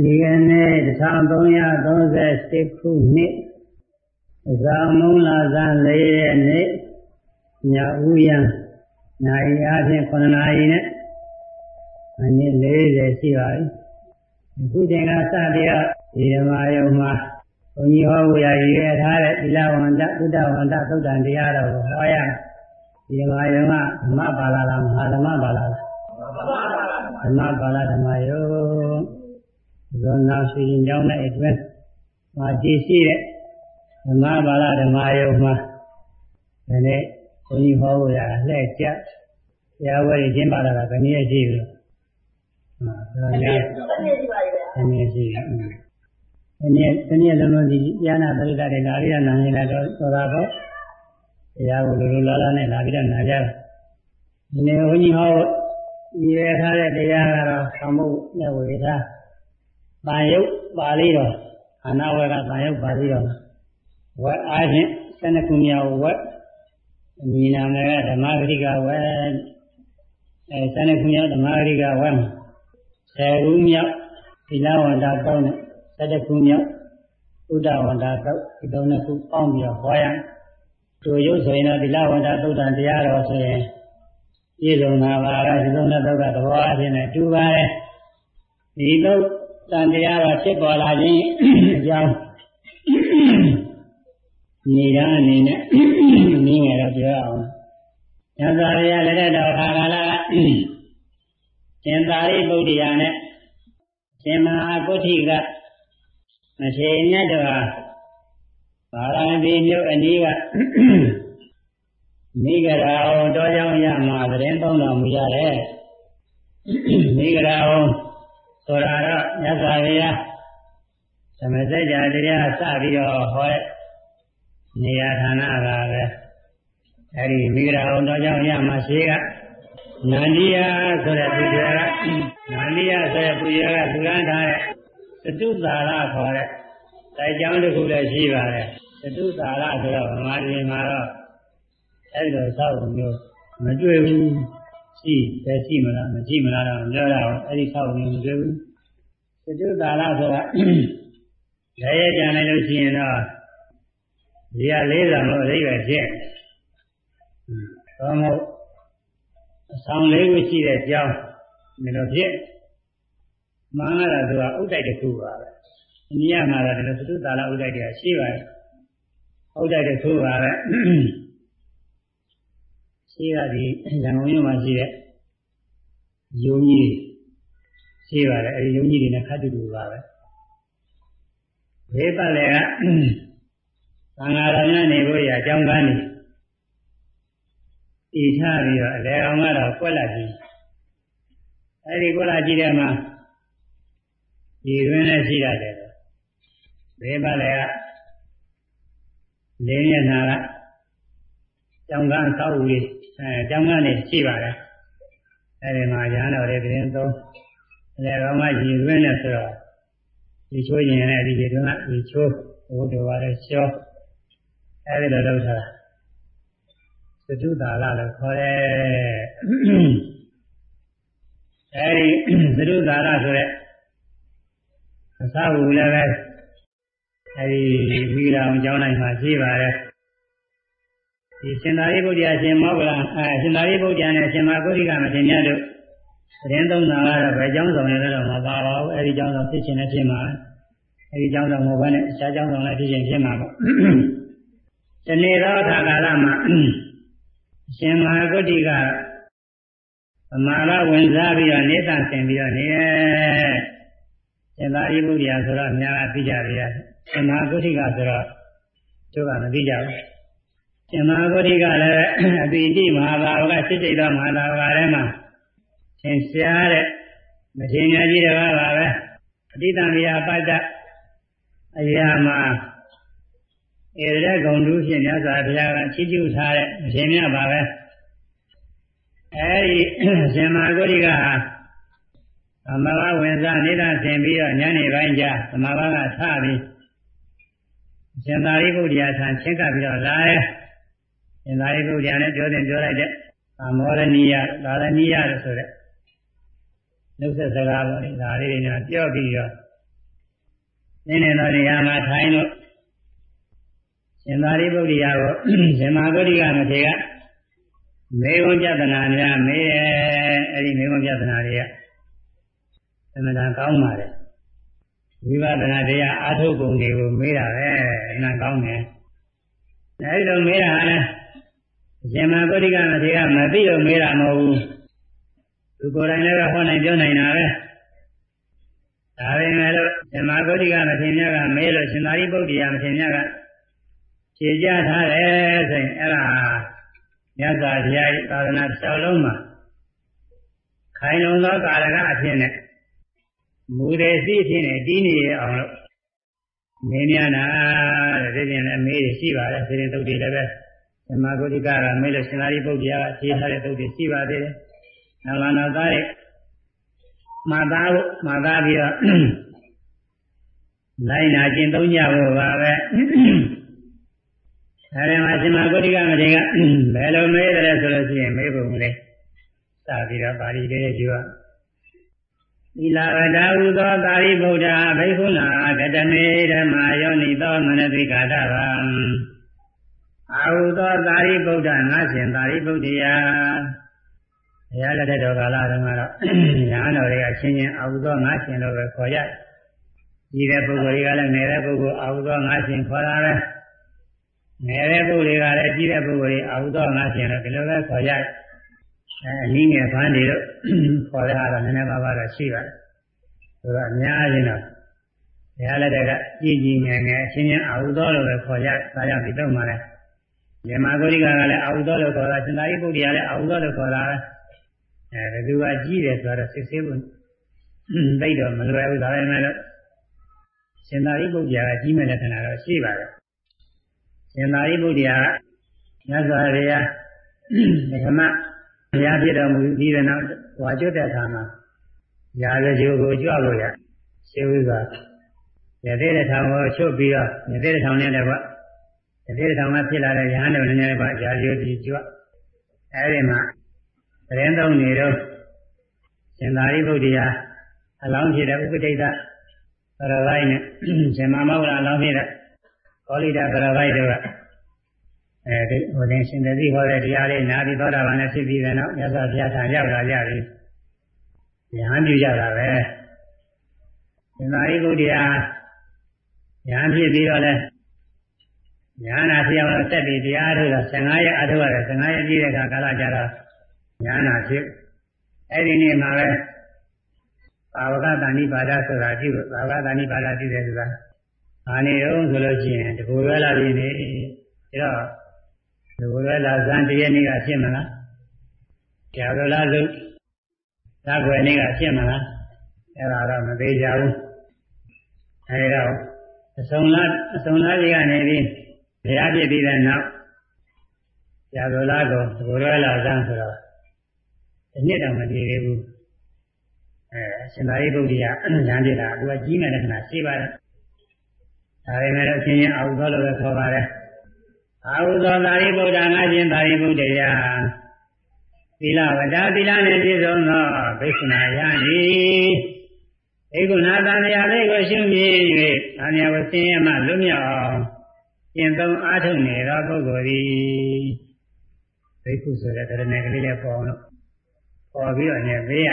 ဒီကနေ့1338ခုနှစ်ဇာမုံလာဇန်၄ရက်နေ့ညဦးရန်နိုင်အားဖြင့်9နာရီနဲ့အနည်း40ရှိပါပြီအခုချိန်ကစတရားဒီဓမ္မယုံမှာဘုန်းကြီးဟောဝရရည်ထားတဲ့သီလဝန္တသုဒ္ဓဝန္တသုဒ္ဓံတရားတော်ကိုဟောရဒီဓမ္မယုံကဓမ္မပါဠလားမဟာဓမ္မပါဠလားဓမ္မပါဠဓမ္မယုံ ဇောနာရှိရင်ကြောင်းတဲ့အတွင်းမှာကြည်ရှိတဲ့ဓမ္မပါဠဓမ္မယုံမှာဒီနေ့ဘုန်းကြီးဟောဝရလှည့်ကြတရားဝဲကျင်းပါလာတာဘယ်နည်းရှိပြီလဲဟာဒါလည်းတနည်းရှိပါရဲ့တနည်းရှိတယ်တနည်းတနည်းလုံးလုံးဒီဉာဏပရိသတ်တွေလာပြီးတော့နာနေလာတော့ဆိုတာပေါ့တရားကိုလိုလိုလားလားနဲ့လာပြီးတော့နာကြတယ်ဒီနေ့ဘုန်းကြီးဟောရည်ထားတဲ့တရားကတော့သမှုနဲ့ဝေထား။ ပါယုတ်ပါဠိတော်အနာဝကပါယုတ်ပါဠိတော်ဝက်အားဖြင့်၁၂ခုမြောက်ဝက်အမည်နာမည်ကဓမ္မဂရိကဝက်အဲ၁၂ခုမြောက်ဓမ္မဂရိကဝက်မှာ၁၀ခုမြောက်သီလဝန္တာတောင်းနဲ့၁၁ခုမြောက်ဥဒ္ဒဝန္တာတောင်းဒီသုံးခုပေါင်းပြီးတော့ဟောရတို့ရုပ်ဆိုရင်တော့သီလဝန္တာသုဒ္ဓံတရားတော်ဆိုရင်ပြည့်စုံတာပါလားဒီသုံးတဲ့သုဒ္ဓသဘောအချင်းနဲ့တူပါတယ်ဒီသုဒ္တန်တရားတော်ဖြစ်ပေါ်လာခြင်းအကြောင်းနေတာအနေနဲ့နင်းရတော့ပြောအောင်။ညဇာရရလက်တော်ခါကာလကရှင်သာရိပုတ္တရာနဲ့ရှင်မဟာကုဋ္ဌိကမထေရမြတ်တော်ဟာပါရမီမြို့အနီးကမိဂရာအောင်တော်ကြောင့်ရမှာသတင်းပေါင်းတော်မူရတယ်။မိဂရာအောင် ဆိုတာတော့မြတ်စွာဘုရားသမစကြာတရားစပြီးတော့ဟောတဲ့နေရာဌာနကပဲအဲဒီမိဂရာအောင်တော်ကြောင့်ရမှာရှိကနန္ဒီယဆိုတဲ့ပုဂ္ဂိုလ်ကနန္ဒီယဆိုတဲ့ပုဂ္ဂိုလ်ကသူရန်ထားတဲ့တုသာရခေါ်တဲ့တိုင်ကြောင်းတစ်ခုလည်းရှိပါတယ်တုသာရဆိုတော့ဗမာပြည်မှာတော့အဲဒီလိုသောက်မျိုးမတွေ့ဘူး ရှိတယ်ရှိမလားမရှိမလားတော့ပြောရအောင်အဲ့ဒီသောက်မျိုးမတွေ့ဘူးတုသာရဆိုတာရရကြံလိုက်လို့ရှိရင်တော့ဒီကလေးဆောင်လို့အဓိပ္ပာယ်ဖြစ်သောမို့အဆောင်လေးခုရှိတဲ့ကြောင်းမင်းတို့ဖြစ်မှန်ရတာဆိုတာဥဒ္ဒိုက်တစ်ခုပါပဲအနည်းမှာတော့ဒီလိုသုတ္တလာဥဒ္ဒိုက်တွေကရှိပါတယ်ဥဒ္ဒိုက်တစ်ခုပါပဲ ရှိရဒီရန်ကုန်မြို့မှာရှိတဲ့ယုံကြီးရှိပါတယ်အဲဒီယုံကြီးတွေနဲ့ခတ်တူတူပါပဲဘေးပတ်လည်းကသံဃာတော်များနေဖို့ရအကြောင်းကန်းနေတည်ထားပြီးတော့အလေအောင်ကတော့ကွက်လာကြည့်အဲဒီကွက်လာကြည့်တဲ့မှာဒီတွင်လည်းရှိရတယ်ဘေးပတ်လည်းကလင်းရနာကကျောင်းကန်းသောက်ဦးလေး အဲကျောင်းကနေရှိပါတယ်အဲဒီမှာရဟန်းတော်တွေပြင်သုံးအလေကောင်ကရည်တွင်းနဲ့ဆိုတော့ဒီချိုးရင်လည်းဒီဒီတွင်းကဒီချိုးဘုဒ္ဓဘာသာရှောအဲဒီလိုလုပ်ထားတာသတုတာလလို့ခေါ်တယ်အဲဒီသတုတာလဆိုတဲ့အစာဝူလည်းပဲအဲဒီဝိရာအောင်ကျောင်းတိုင်းမှာရှိပါတယ် ဒီရှင်သာရိပုတ္တရာရှင်မောဂလအဲရှင်သာရိပုတ္တရာနဲ့ရှင်မဂုရိကမထေရတို့သတင်းသုံးတာကတော့ဘယ်ကျောင်းဆောင်လဲတော့မပါပါဘူးအဲဒီကျောင်းဆောင်ဖြစ်ခြင်းနဲ့ဖြစ်မှာအဲဒီကျောင်းဆောင်မဟုတ်ဘဲနဲ့အခြားကျောင်းဆောင်လည်းဖြစ်ခြင်းဖြစ်မှာပေါ့ဒီနေ့တော့အခါကာလမှာရှင်မဂုတိကသမာရဝင်စားပြီးတော့နေတဆင်ပြီးတော့နေရှင်သာရိပုတ္တရာဆိုတော့အများကြီးသိကြရတယ်ရှင်မဂုတိကဆိုတော့တို့ကမသိကြဘူး ရှင်မဂုတိကလည်းအပိတိမဟာဘာဝကစိတ်တိတ်သောမဟာဘာဝထဲမှာသင်ရှားတဲ့မထေရကြီးတကားပါပဲအတိတံမြာပတ္တအရာမှာဧရဂုံတူးဖြင့်မြတ်စွာဘုရားကချီးကျူးထားတဲ့မထေရမြတ်ပါပဲအဲဒီရှင်မာဂုရိကဟာသမဘာဝင်စားနေတာဆင်ပြီးတော့ညနေပိုင်းကျသမဘာကထပြီးရှင်သာရိပုတ္တရာဆံချင်းကပ်ပြီးတော့လာတယ် ရှင်သာရိပုတ္တရာနဲ့ပြောတယ်ပြောလိုက်တဲ့သမောရဏီယသာရဏီယလို့ဆိုတဲ့နှုတ်ဆက်စကားပေါ့လေဒါလေးတွေညာပြောပြီးတော့နင်းနေတော်နေရာမှာထိုင်လို့ရှင်သာရိပုတ္တရာကိုရှင်မာဂုတိကမထေရကမေဝံပြဒနာများမေးတယ်အဲ့ဒီမေဝံပြဒနာတွေကအမှန်တန်ကောင်းပါလေဝိပဿနာတရားအာထုတ်ပုံတွေကိုမေးတာပဲအနံကောင်းတယ်အဲဒီလိုမေးတာလည်း ရှင်မဂုတိကမထေရမသိလို့မေးတာမဟုတ်ဘူးသူကိုယ်တိုင်လည်းဟောနိုင်ပြောနိုင်တာပဲဒါပေမဲ့လို့ရှင်မဂုတိကမထေရကမေးလို့ရှင်သာရိပုတ္တရာမထေရကဖြေကြထားတယ်ဆိုရင်အဲ့ဒါမြတ်စွာဘုရားသာသနာတော်လုံးမှာခိုင်လုံသောကာလကအဖြစ်နဲ့မူတယ်စီအဖြစ်နဲ့တည်နေအောင်လို့မင်းများနာတဲ့ဒီပြင်လည်းမေးရှိပါတယ်စေရင်တုတ်တွေလည်းပဲ ဓမ္မဂုတိကကမေးလို့ရှင်သာရိပုတ္တရာကဖြေထားတဲ့တုတ်တွေရှိပါသေးတယ်။နောက်လာနောက်သားရဲ့မာသားကိုမာသားပြီးတော့လိုက်နာကျင့်သုံးကြဖို့ပါပဲ။အဲဒီမှာရှင်မဂုတိကမထေရကဘယ်လိုမေးတယ်ဆိုလို့ရှိရင်မေးဖို့မလဲ။စပြီးတော့ပါဠိလေးကျွတ်သီလဝတ္တဟုသောသာရိပုတ္တဘိက္ခုနာကတမေဓမ္မာယောနိသောမနတိကာတဗံ အာဟုသောသာရိပုတ္တငါရှင်သာရိပုတ္တရာဘုရားလက်ထက်တော်ကာလတုန်းကတော့ညာတော်တွေကချင်းချင်းအာဟုသောငါရှင်လို့ပဲခေါ်ရကြီးတဲ့ပုဂ္ဂိုလ်တွေကလည်းငယ်တဲ့ပုဂ္ဂိုလ်အာဟုသောငါရှင်ခေါ်တာပဲငယ်တဲ့ပုဂ္ဂိုလ်တွေကလည်းကြီးတဲ့ပုဂ္ဂိုလ်တွေအာဟုသောငါရှင်လို့ဒီလိုပဲခေါ်ရတယ်အဲအနည်းငယ်ဖမ်းနေတော့ခေါ်တဲ့ဟာတော့နည်းနည်းပါးပါးတော့ရှိပါတယ်။ဆိုတော့အများကြီးတော့ဘုရားလက်ထက်ကကြည်ကြည်ငယ်ငယ်အချင်းချင်းအာဟုသောလို့ပဲခေါ်ရ။ဒါကြောင့်ဒီတော့မှလည်း မြမဂုရိကကလည်းအာဟုသောလို့ခေါ်တာရှင်သာရိပုတ္တရာလည်းအာဟုသောလို့ခေါ်တာပဲ။အဲဘယ်သူကကြည်တယ်ဆိုတော့စစ်ဆေးဖို့သိတော့မလွယ်ဘူးဒါပေမဲ့လို့ရှင်သာရိပုတ္တရာကကြီးမဲ့လက္ခဏာတော့ရှိပါတယ်။ရှင်သာရိပုတ္တရာကမြတ်စွာဘုရားဓမ္မဘုရားဖြစ်တော်မူပြီးတဲ့နောက်ဝါကျွတ်တဲ့အခါမှာရာဇဂျိုကိုကြွလို့ရရှင်းဥစွာရသေးတဲ့ထောင်ကိုချုပ်ပြီးတော့ရသေးတဲ့ထောင်နဲ့လည်းကရသေး တဲ့ထောင်မှာဖြစ်လာတဲ့ရဟန်းတော်နည်းနည်းပါရာဇဂျိုကြီးကြွအဲဒီမှာသတင်းသုံးနေတော့ရှင်သာရိပုတ္တရာအလောင်းဖြစ်တဲ့ဥပဋိဒ္ဒပရဝိုင်းနဲ့ရှင်မမောဂလအလောင်းဖြစ်တဲ့ကောလိဒပရဝိုင်းတို့ကအဲဒီဟိုတင်ရှင်သတိဟောတဲ့တရားလေးနာပြီးသောတာပန်နဲ့ဖြစ်ပြီးတဲ့နောက်မြတ်စွာဘုရားထံရောက်လာကြပြီ။ဉာဏ်ပြုကြတာပဲ။ရှင်သာရိပုတ္တရာဉာဏ်ဖြစ်ပြီးတော့လဲ ဉာဏ်နာဖြစ်အောင်ဆက်ပြီးတရားထုတ်တာ15ရက်အထုတ်ရတယ်15ရက်ပြည့်တဲ့အခါကာလကြတော့ဉာဏ်နာဖြစ်အဲ့ဒီနေ့မှာပဲဘာဝကတဏိပါဒဆိုတာပြုဘာဝကတဏိပါဒပြုတယ်ဆိုတာအာနေတော့ဆိုလို့ရှိရင်တကူရွယ်လာပြီနေဒါတော့ဒီဝရလာဇန်တရနေ့ကဖြစ်မလားကြာရလားလို့သကွယ်နေ့ကဖြစ်မလားအဲ့ဒါတော့မသေးကြဘူးအဲဒါအစုံလားအစုံလားကြီးကနေပြီး ဘုရားပြည့်ပြီးတဲ့နောက်ကြာရလားကိုဒီဝရလာဇန်ဆိုတော့ဒီနှစ်တော့မတည်သေးဘူးအဲရှင်သာရိပုတ္တရာဉာဏ်ပြတာသူကကြီးမဲ့လက္ခဏာရှိပါတယ်ဒါပေမဲ့အချင်းချင်းအာဟုသောလို့ပဲခေါ်ပါတယ်အာဟုသောသာရိပုတ္တငါရှင်သာရိပုတ္တရာသီလဝဒသီလနှင့်ပြည့်စုံသောဘိက္ခုနာယနိဘိက္ခုနာသံဃာလေးကိုရှုမြင်၍သံဃာဝဆင်းရဲမှလွတ်မြောက်အောင် ကျင့်သုံးအားထုတ်နေသောပုဂ္ဂိုလ်သည်ဘိက္ခုဆိုတဲ့တရဏကလေးလည်းပေါ်အောင်လို့ပေါ်ပြီးတော့ညပေးရ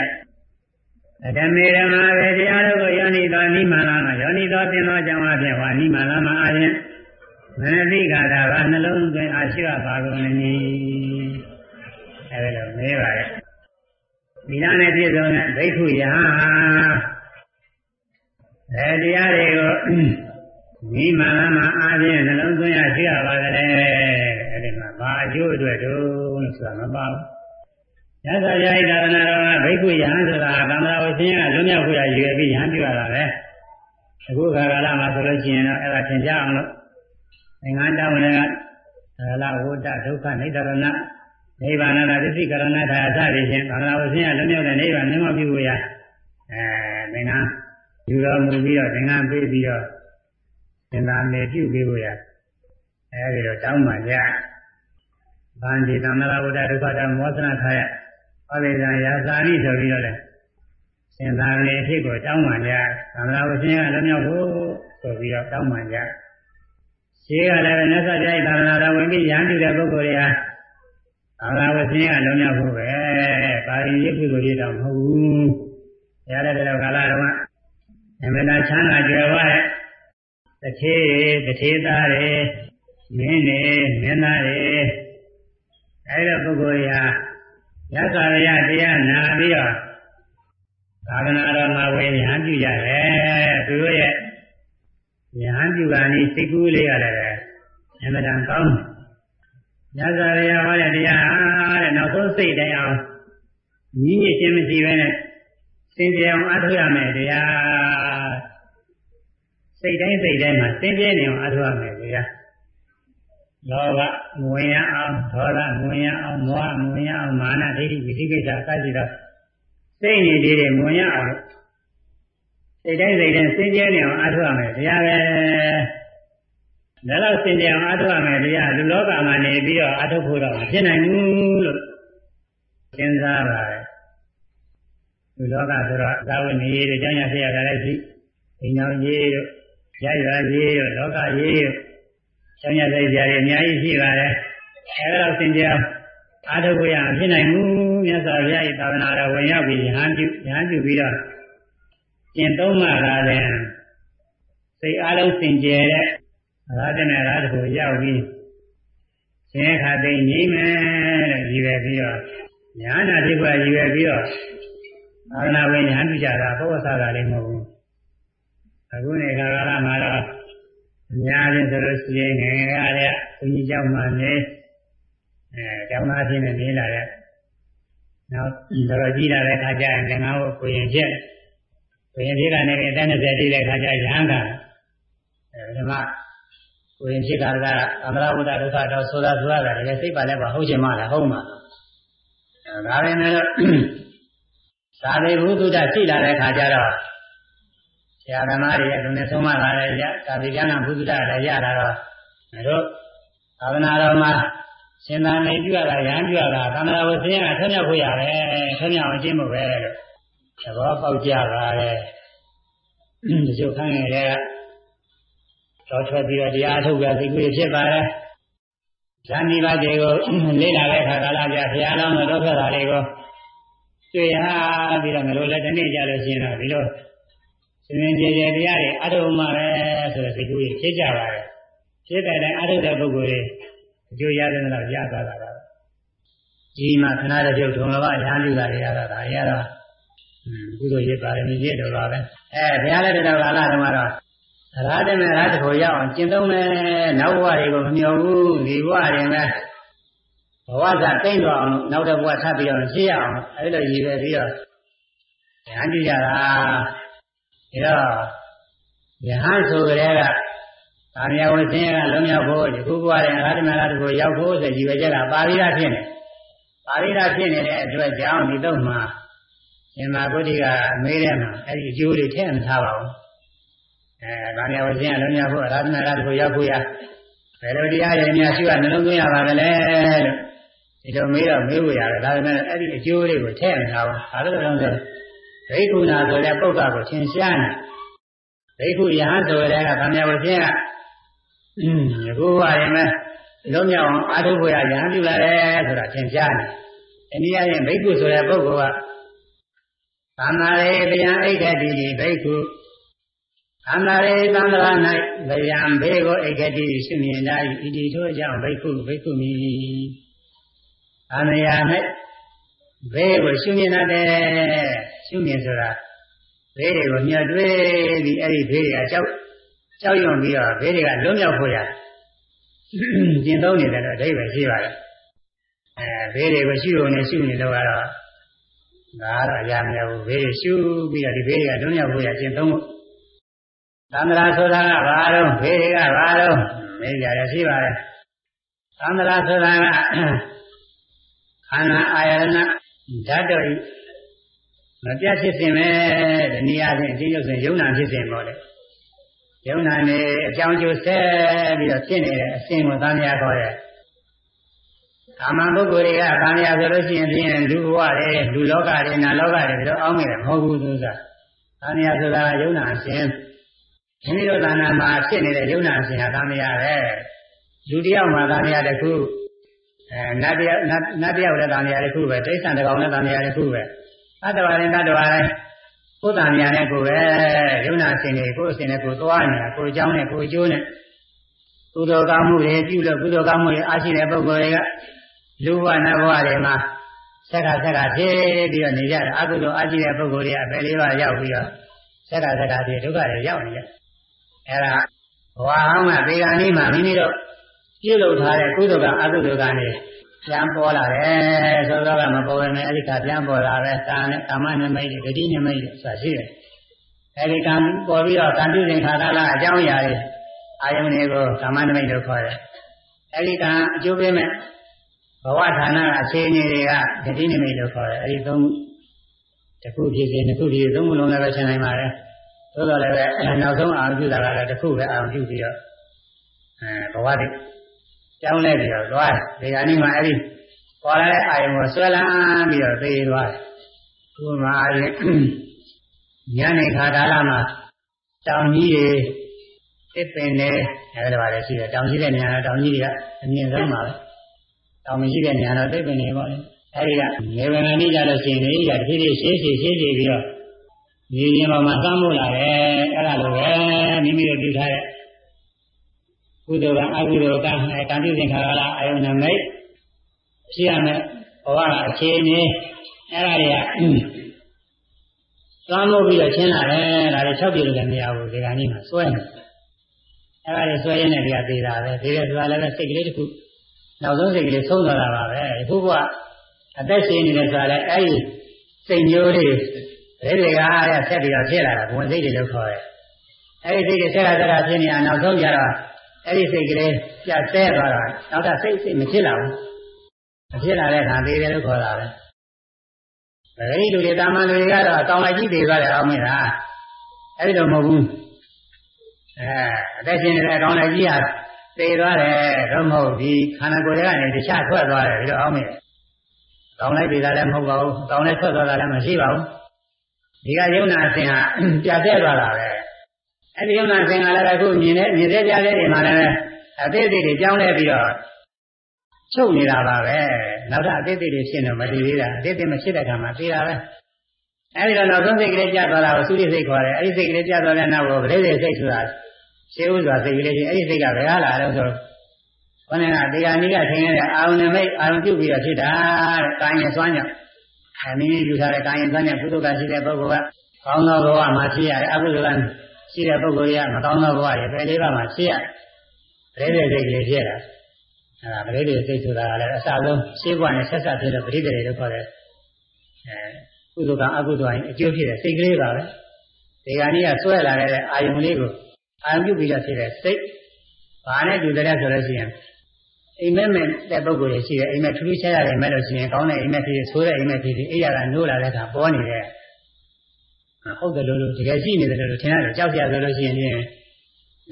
အဓမေဓမ္မာပဲတရားတို့ကိုယောနိသောနိမလာမှာယောနိသောသင်သောကြောင့်အဖြစ်ဟောနိမလာမှာအရင်မနတိကတာကနှလုံးသွင်းအာရှိရပါကုန်နေအဲဒီလိုမေးပါရဲ့ဒီနာနဲ့ပြည့်စုံတဲ့ဒိဋ္ဌုယဟအဲတရားတွေကို မိမာနမှာအားဖြင့်နှလုံးသွင်းရရှိရပါကြတယ်အဲဒီမှာဘာအကျိုးအတွက်တုံးလို့ဆိုတာမပါဘူးရသဗျာဣဒါရဏတော်ကဘိက္ခုယဟန်ဆိုတာသံဃာဝဆင်းရဲလွတ်မြောက်ခွင့်ရရွယ်ပြီးယဟန်ပြုရတာပဲအခုခါကာလမှာဆိုလို့ရှိရင်တော့အဲ့ဒါသင်ကြအောင်လို့သင်္ကန်းတောင်းလည်းကသရလဝဋ္ဌဒုက္ခနိဒရဏနိဗ္ဗာန်တာသစ္စိကရဏထာအစသည်ဖြင့်သံဃာဝဆင်းရဲလွတ်မြောက်တဲ့နိဗ္ဗာန်မြင်မှပြုဖို့ရအဲသင်္ကန်းယူတော်မူပြီးတော့သင်္ကန်းပေးပြီးတော့ သင်္သာမေပြုပေးဖို့ရအဲဒီတော့တောင်းပါကြဗန္ဒီသံဃာဝဋ္ဌဒုက္ခတမောသနာထားရဟောဒီကရာဇာတိဆိုပြီးတော့လေရှင်သာလေအဖြစ်ကိုတောင်းပါကြသံဃာဝဆင်းရဲလွတ်မြောက်ဖို့ဆိုပြီးတော့တောင်းပန်ကြရှိကလည်းမြတ်စွာဘုရားသာသနာတော်ဝင်ပြီးရဟန်းပြုတဲ့ပုဂ္ဂိုလ်တွေကသာသနာဝဆင်းကလုံးမြောက်ဖို့ပဲပါရင်ရစ်ပြုလို့ရတော့မဟုတ်ဘူးဘုရားလည်းတော့ကာလတော်ကအမနာချမ်းသာကြွယ်ဝတဲ့ တထေတထေသားတွေမင်းတွေမင်းသားတွေအဲဒီပုဂ္ဂိုလ်ရာရသရယတရားနာပြီးတော့သာသနာတော်မှာဝင်ရဟန်းပြုကြတယ်သူတို့ရဲ့ရဟန်းပြုတာนี่စိတ်ကူးလေးရတယ်အမှန်တန်ကောင်းတယ်ရသရယဟောတဲ့တရားတဲ့နောက်ဆုံးစိတ်တိုင်းအောင်ညီညွတ်ခြင်းမရှိဘဲနဲ့စင်ကြယ်အောင်အထောက်ရမယ်တရား စိတ်တိုင်းစိတ်တိုင်းမှာစင်ကြယ်နေအောင်အထောက်ရမယ်တရားလောဘငဝင်ရအောင်ဒေါသငဝင်ရအောင်မောဟငဝင်ရအောင်မာနဒိဋ္ဌိဝိသိကိစ္စအစရှိတော့စိတ်နေသေးတယ်ငဝင်ရအောင်စိတ်တိုင်းစိတ်တိုင်းစင်ကြယ်နေအောင်အထောက်ရမယ်တရားပဲဒါတော့စင်ကြယ်အောင်အထောက်ရမယ်တရားလူလောကမှာနေပြီးတော့အထောက်ဖို့တော့မဖြစ်နိုင်ဘူးလို့စဉ်းစားပါတယ်လူလောကဆိုတော့သာဝနေတို့ကျောင်းရဆရာကလည်းရှိအိမ်တော်ကြီးတို့ ရရွာကြီးတို့လောကကြီးတို့ကျောင်းရဆိုင်ကြရအများကြီးရှိပါတယ်အဲဒါတော့သင်ကြအာထုပ်ရဖြစ်နိုင်ဘူးမြတ်စွာဘုရား၏သာသနာတော်ဝင်ရောက်ပြီးယဟန်ပြုယဟန်ပြုပြီးတော့ကျင့်သုံးမှလာတယ်စိတ်အားလုံးစင်ကြယ်တဲ့ရာဇနဲ့ရာဇကိုရောက်ပြီးသင်္ခါသိငြိမ့်မယ်တဲ့ရည်ပဲပြီးတော့ညာနာတိကရည်ပဲပြီးတော့သာသနာဝင်ညာပြုကြတာဘုဝဆာတာလည်းမဟုတ်ဘူး အခုနေခါကာလမှာတော့အများကြီးဆိုလို့ရှိရင်ငယ်ငယ်ကတည်းကဘုန်းကြီးကျောင်းမှာနေအဲကျောင်းသားချင်းနဲ့နေလာတဲ့နောက်တော်ကြီးလာတဲ့အခါကျရင်ငငါ့ကိုကိုရင်ချက်ကိုရင်ချက်ကနေအသက်20တိတဲ့အခါကျရဟန်းကအဲဓမ္မကိုရင်ချက်ကတော့အမရဝုဒ္ဒဒုက္ခတော့ဆိုတာဆိုတာလည်းစိတ်ပါလဲပါဟုတ်ချင်မှလားဟုတ်မှာဒါပေမဲ့သာသေဘုဒ္ဓရှိလာတဲ့အခါကျတော့ ဆရာသမားတွေရဲ့လူနဲ့ဆုံးမလာတဲ့ရသာဝေကျမ်းကဘုဒ္ဓလည်းရလာတော့တို့သာသနာတော်မှာရှင်သာနေပြုရတာရဟန်းပြုရတာသံဃာဝဆင်းရဲထမြောက်ဖို့ရတယ်ထမြောက်အောင်ကျင့်ဖို့ပဲလို့သဘောပေါက်ကြပါလေဒီလိုခိုင်းရတဲ့တော့ထွက်ပြီးတော့တရားထုတ်ပြသိကိုဖြစ်ပါလေဇာတိပါကျေကိုလေ့လာတဲ့အခါကာလပြဘုရားတော်တော်ထွက်တာလေးကိုတွေ့ရပြီးတော့ငါတို့လည်းဒီနေ့ကြလို့ရှိရင်တော့ဒီလို ရှင်ရှင်ကြည်ကြည်တရားတွေအထုံးမှာပဲဆိုတဲ့စိတ်ကူးကြီးဖြစ်ကြပါလေဖြစ်တဲ့တိုင်းအထုတဲ့ပုဂ္ဂိုလ်တွေအကျိုးရတယ်လို့ရသွားတာပါဒီမှာခဏတပြုတ်ထုံလဘရဟန်းလူတာတွေရတာဒါရတော့ကုသိုလ်ရပါရမီရတော့ပါပဲအဲဘုရားလည်းတော်ကာလတုန်းကတော့ရာတမေရာတကိုရောက်အောင်ကျင့်သုံးမယ်နောက်ဘဝတွေကိုမမျှော်ဘူးဒီဘဝတွေနဲ့ဘဝသာတိမ့်တော့အောင်နောက်တစ်ဘဝထပ်ပြီးတော့ရှင်းရအောင်အဲဒီလိုရည်ပဲပြီးတော့ဉာဏ်ကြည့်ကြတာ ဒါတော့ယဟန်ဆိုကြတဲ့ကသာမယဝဆင်းရဲကလုံးမြောက်ဖို့ယခုဘဝရဲ့ရာတမေရာတကိုရောက်ဖို့ဆိုရည်ပဲချက်ကပါရိဒဖြစ်နေပါရိဒဖြစ်နေတဲ့အတွက်ကြောင့်ဒီတော့မှာရှင်မာဂုတိကမေးတယ်မှာအဲ့ဒီအကျိုးတွေထည့်မထားပါဘူးအဲဗာမယဝဇင်းကလုံးရဖို့အရာသနာရတကိုရောက်ဖို့ရဘယ်လိုတရားတွေများရှိရနှလုံးသွင်းရပါကလေးလို့ဒီလိုမေးတော့မေးဖို့ရတယ်ဒါပေမဲ့အဲ့ဒီအကျိုးတွေကိုထည့်မထားဘူးဘာလို့လဲဆိုတော့ ဒိဋ္ဌုနာဆိုတဲ့ပုဂ္ဂိုလ်ကိုသင်ရှားနေဒိဋ္ဌုယဟန်ဆိုတဲ့ကဗာမယဝဇင်းကအင်းဒီဘုရားရင်မဲ့လုံးမြောက်အောင်အာထုဖို့ရရဟန်းပြုလာတယ်ဆိုတာသင်ရှားနေအနည်းအားဖြင့်ဘိက္ခုဆိုတဲ့ပုဂ္ဂိုလ်ကသံဃာရေဗျံအိဋ္ဌတိဘိက္ခုသံဃာရေသံဃာ၌ဗျံဘေကိုအိဋ္ဌတိရှိမြင်သားဤဒီထို့ကြောင့်ဘိက္ခုဘိက္ခုမီသံဃာ၌ဘေကိုရှိမြင်တဲ့ ရှိမြင်ဆိုတာဘေးတွေကိုမြတ်တွေးပြီးအဲ့ဒီဘေးတွေကကြောက်ကြောက်ရွံ့ပြီးတော့ဘေးတွေကလွတ်မြောက်ဖို့ရကျင့်သုံးနေတယ်တော့အဓိပ္ပာယ်ရှိပါတယ်အဲဘေးတွေကိုရှိလို့နဲ့ရှိနေတော့ကတော့ဒါတော့ရမရဘူးဘေးရှုပြီးတော့ဒီဘေးတွေကလွတ်မြောက်ဖို့ရကျင့်သုံးဖို့သန္တရာဆိုတာကဘာတော့ဘေးတွေကဘာတော့မေးကြရရှိပါတယ်သန္တရာဆိုတာကခန္ဓာအာယတနာဓာတ်တော် မပြတ်ဖြစ်စဉ်ပဲဒီနည်းအားဖြင့်အချင်းရုပ်စဉ်ယုံနာဖြစ်စဉ်ပေါ့လေယုံနာနေအကြောင်းကျိုးဆက်ပြီးတော့ဖြစ်နေတဲ့အစဉ်ကိုသံဃာခေါ်တယ်။အာမန်ပုဂ္ဂိုလ်တွေကသံဃာဆိုလို့ရှိရင်ဖြင့်လူဘဝတွေလူလောကတွေနာလောကတွေပြီးတော့အောင်းနေတယ်မဟုတ်ဘူးသူက။သံဃာဆိုတာယုံနာအစဉ်မိမိတို့သာနာမှာဖြစ်နေတဲ့ယုံနာအစဉ်ဟာသံဃာပဲလူတယောက်မှာသံဃာတစ်ခုအဲနတ်တယောက်နတ်တယောက်လည်းသံဃာတစ်ခုပဲတိဋ္ဌာန်တစ်ကောင်လည်းသံဃာတစ်ခုပဲ အတ္တဝါရင်တတ္တဝါတိုင်းကိုယ်တန်မြာနဲ့ကိုယ်ပဲယုံနာအစဉ်တွေကိုယ်အစဉ်နဲ့ကိုယ်သွားနေတာကိုယ်အကြောင်းနဲ့ကိုယ်အကျိုးနဲ့ကုသိုလ်ကောင်းမှုတွေပြုလို့ကုသိုလ်ကောင်းမှုတွေအားရှိတဲ့ပုဂ္ဂိုလ်တွေကလူဘဝနတ်ဘဝတွေမှာဆက်ကဆက်ကဖြစ်ပြီးတော့နေကြတယ်အကုသိုလ်အားရှိတဲ့ပုဂ္ဂိုလ်တွေကပဲလေးပါးရောက်ပြီးတော့ဆက်ကဆက်ကဖြစ်ဒုက္ခတွေရောက်နေကြအဲ့ဒါဘဝဟောင်းကဒီကနေ့မှမိမိတို့ပြုလုပ်ထားတဲ့ကုသိုလ်ကအကုသိုလ်ကနေ ပြန်ပေါ်လာတယ်ဆိုတော့ကမပေါ်ရင်အဲ့ဒီကပြန်ပေါ်လာတယ်ကာနဲ့ကာမနမိတ်တွေဂတိနမိတ်တွေဆိုတာရှိတယ်အဲ့ဒီကံပေါ်ပြီးတော့ကံပြုစဉ်ခါကာလအကြောင်းအရာတွေအာယုန်တွေကိုကာမနမိတ်လို့ခေါ်တယ်အဲ့ဒီကံအကျိုးပေးမဲ့ဘဝဌာနအခြေအနေတွေကဂတိနမိတ်လို့ခေါ်တယ်အဲ့ဒီသုံးတစ်ခုဖြစ်ခြင်းတစ်ခုဖြစ်သုံးခုလုံးလည်းပဲရှင်းနိုင်ပါတယ်သို့တော်လည်းပဲနောက်ဆုံးအာရုံပြုတာကလည်းတစ်ခုပဲအာရုံပြုပြီးတော့အဲဘဝတည်း ကြောင်းလဲပြီးတော့သွားတယ်ဒီကနေ့မှအဲ့ဒီပေါ်လာတဲ့အာယုံကိုဆွဲလန်းပြီးတော့သိသွားတယ်ဒီမှာအရင်ညနေခါကာလမှာတောင်ကြီးတွေတစ်ပင်တွေအဲ့ဒါပါလေရှိတယ်တောင်ကြီးတဲ့နေရာတော့တောင်ကြီးတွေကအမြင့်ဆုံးပါပဲတောင်မရှိတဲ့နေရာတော့တစ်ပင်တွေပေါ့လေအဲ့ဒီကနေဝေငဏီကြလို့ရှိရင်ဒီကတဖြည်းဖြည်းရှေးရှေးရှေးရှေးပြီးတော့ဒီရင်ပေါ်မှာသမ်းမို့လာတယ်အဲ့ဒါလိုပဲမိမိတို့ပြုထားတဲ့ ကုသိုလ်ကအကုသိုလ်ကံကံပြုစဉ်ခါကလာအယုံနမိတ်ဖြစ်ရမယ်ဘဝကအခြေအနေအဲ့ဒါတွေကသမ်းမို့ပြီးတော့ရှင်းလာတယ်ဒါတွေ၆ပြည်လို့လည်းမရဘူးဒီကနေ့မှာစွဲနေအဲ့ဒါတွေစွဲရင်းနဲ့ဒီကသေးတာပဲသေးတယ်ဆိုတာလည်းစိတ်ကလေးတစ်ခုနောက်ဆုံးစိတ်ကလေးဆုံးသွားတာပါပဲခုကအသက်ရှင်နေတယ်ဆိုတာလည်းအဲ့ဒီစိတ်မျိုးလေးဒါတွေကအားရဆက်ပြီးတော့ဖြစ်လာတာဘုံစိတ်တွေလို့ခေါ်တယ်အဲ့ဒီစိတ်တွေဆက်လာဆက်လာဖြစ်နေတာနောက်ဆုံးကြတော့ အဲ့ဒီစိတ်ကလေးပြတ်ဆဲသွားတာနောက်တာစိတ်စိတ်မဖြစ်လာဘူးမဖြစ်လာတဲ့အခါသေးတယ်လို့ခေါ်တာပဲဒါကြီးလူတွေတာမန်လူတွေကတော့အကောင်လိုက်ကြီးသေးသွားတယ်အောင်မလားအဲ့ဒီလိုမဟုတ်ဘူးအဲအသက်ရှင်နေတဲ့အကောင်လိုက်ကြီးဟာသေသွားတယ်တော့မဟုတ်ဒီခန္ဓာကိုယ်ထဲကနေတခြားထွက်သွားတယ်ပြီးတော့အောင်မလားကောင်းလိုက်ပြီလားလည်းမဟုတ်ပါဘူးကောင်းလိုက်ထွက်သွားတာလည်းမရှိပါဘူးဒီကယုံနာအစဉ်ဟာပြတ်သက်သွားတာပဲ အဲ့ဒီယုံနာအစဉ်ကလည်းအခုမြင်တဲ့မြင်တဲ့ကြားတဲ့တွေမှာလည်းအသေးသေးတွေကြောင်းလဲပြီးတော့ချုပ်နေတာပါပဲနောက်တော့အသေးသေးတွေဖြစ်နေမတည်သေးတာအသေးသေးမဖြစ်တဲ့ခါမှာသိတာပဲအဲ့ဒီတော့နောက်ဆုံးစိတ်ကလေးကြသွားတာကိုသုတိစိတ်ခေါ်တယ်အဲ့ဒီစိတ်ကလေးကြသွားတဲ့နောက်ကိုဗလိစိတ်ဆိုတာရှင်းဥစွာစိတ်ကလေးချင်းအဲ့ဒီစိတ်ကဘယ်ဟာလာတော့ဆိုဘုရားကဒီကနေ့ကထင်ရတဲ့အာရုံနဲ့မိတ်အာရုံပြုပြီးတော့ဖြစ်တာတဲ့ကာယစွမ်းကြောင့်အဲမိမိယူထားတဲ့ကာယစွမ်းနဲ့ကုသိုလ်ကရှိတဲ့ပုဂ္ဂိုလ်ကကောင်းသောဘဝမှာဖြစ်ရတယ်အကုသိုလ်က ရှိတဲ့ပုဂ္ဂိုလ်ကမကောင်းသောဘဝတွေပဲလေးပါးမှာဖြစ်ရတယ်ပရိသေစိတ်ကလေးဖြစ်တာအဲဒါပရိသေစိတ်ဆိုတာကလည်းအစဆုံးရှင်းဘဝနဲ့ဆက်ဆက်ဖြစ်တဲ့ပရိသေတွေလို့ခေါ်တယ်အဲကုသိုလ်ကအကုသိုလ်အရင်အကျိုးဖြစ်တဲ့စိတ်ကလေးပါပဲဒီကနေ့ကဆွဲလာတဲ့အာယုံလေးကိုအာယုံပြုပြီးတော့ဖြစ်တဲ့စိတ်ဘာနဲ့တူတယ်ဆိုလို့ရှိရင်အိမ်မက်မဲ့တဲ့ပုဂ္ဂိုလ်တွေရှိတယ်အိမ်မက်ထူးထူးခြားခြားတယ်မဲ့လို့ရှိရင်ကောင်းတဲ့အိမ်မက်ဖြစ်ဆိုးတဲ့အိမ်မက်ဖြစ်အိယာကနိုးလာတဲ့အခါပေါ်နေတယ် ဟုတ်တယ်လို့လို့တကယ်ရှိနေတယ်လို့ထင်ရတယ်ကြောက်ကြဆိုလို့ရှိရင်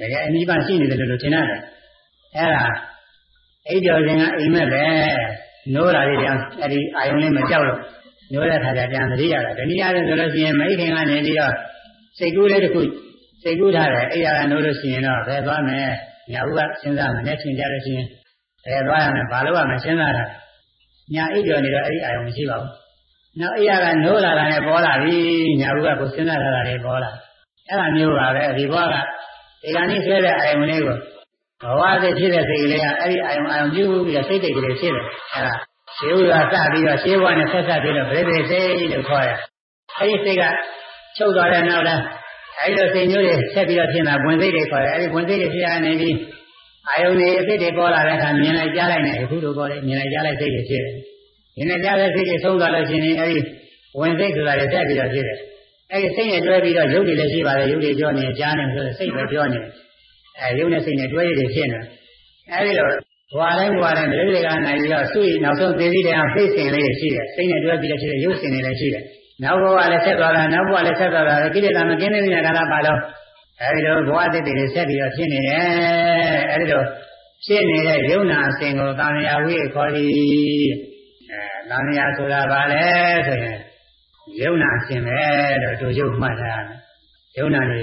တကယ်အနိဗ္ဗာန်ရှိနေတယ်လို့ထင်ရတယ်အဲ့ဒါအိပ်ကျော်ခြင်းကအိမ်မက်ပဲနိုးလာတဲ့ကြောင့်အဲ့ဒီအာယုံလေးမကြောက်လို့နိုးတဲ့ခါကျပြန်သတိရတာတနည်းအားဖြင့်ဆိုလို့ရှိရင်မိခင်ကနေပြီးတော့စိတ်ကူးလေးတစ်ခုစိတ်ကူးထားတယ်အိယာကနိုးလို့ရှိရင်တော့ဘယ်သွားမလဲညာဥကစဉ်းစားမယ်နဲ့ချင်းကြလို့ရှိရင်ဘယ်သွားရမလဲဘာလို့ရမလဲစဉ်းစားတာညာအိပ်ကျော်နေတော့အဲ့ဒီအာယုံမရှိပါဘူး နောက်အိယာကနိုးလာတာနဲ့ပေါ်လာပြီညာဥကကိုစဉ်းစားထားတာတွေပေါ်လာအဲ့ဒါမျိုးပါပဲဒီဘဝကဒီကနေ့ဆွဲတဲ့အာယုံလေးကိုဘဝစိတ်ဖြစ်တဲ့စိတ်ကလေးကအဲ့ဒီအာယုံအာယုံပြုပြီးတော့စိတ်တိတ်ကလေးဖြစ်တယ်အဲ့ဒါရှင်းဥစွာစပြီးတော့ရှင်းဘဝနဲ့ဆက်ဆက်ပြီးတော့ဗေဒိစိတ်လို့ခေါ်ရအဲ့ဒီစိတ်ကချုပ်သွားတဲ့နောက်တော့အဲ့လိုစိတ်မျိုးတွေဆက်ပြီးတော့ဖြစ်တာဝင်စိတ်တွေခေါ်တယ်အဲ့ဒီဝင်စိတ်တွေဖြစ်ရနေပြီးအာယုန်တွေအဖြစ်တွေပေါ်လာတဲ့အခါမြင်လိုက်ကြားလိုက်နေအခုလိုပေါ်တယ်မြင်လိုက်ကြားလိုက်စိတ်တွေဖြစ်တယ် မြင်လိုက်ကြားတဲ့စိတ်တွေဆုံးသွားလို့ရှိရင်အဲ့ဒီဝင်စိတ်ဆိုတာတွေတက်ပြီးတော့ဖြစ်တယ်အဲ့ဒီစိတ်နဲ့တွဲပြီးတော့ရုပ်တွေလည်းရှိပါတယ်ရုပ်တွေပြောနေကြားနေဆိုတော့စိတ်ပဲပြောနေတယ်အဲရုပ်နဲ့စိတ်နဲ့တွဲရည်ဖြစ်နေအဲ့ဒီတော့ဘွာတိုင်းဘွာတိုင်းဒိဋ္ဌိကနိုင်ပြီးတော့သူ့ရင်နောက်ဆုံးသိပြီးတဲ့အောင်စိတ်စဉ်လေးရှိတယ်စိတ်နဲ့တွဲပြီးတော့ရှိတယ်ရုပ်စဉ်တွေလည်းရှိတယ်နောက်ဘဝလည်းဆက်သွားတာနောက်ဘဝလည်းဆက်သွားတာကိလေသာမကင်းတဲ့ညကာလပါတော့အဲဒီလိုဘဝတည်တည်လေးဆက်ပြီးတော့ဖြစ်နေတယ်အဲဒီလိုဖြစ်နေတဲ့ယုံနာအစဉ်ကိုသာမယာဝိခေါ်သည် လမ်းညာဆိုတာဘာလဲဆိုရင်ယုံနာရှင်ပဲလို့သူယုံမှတ်တာယုံနာတွေ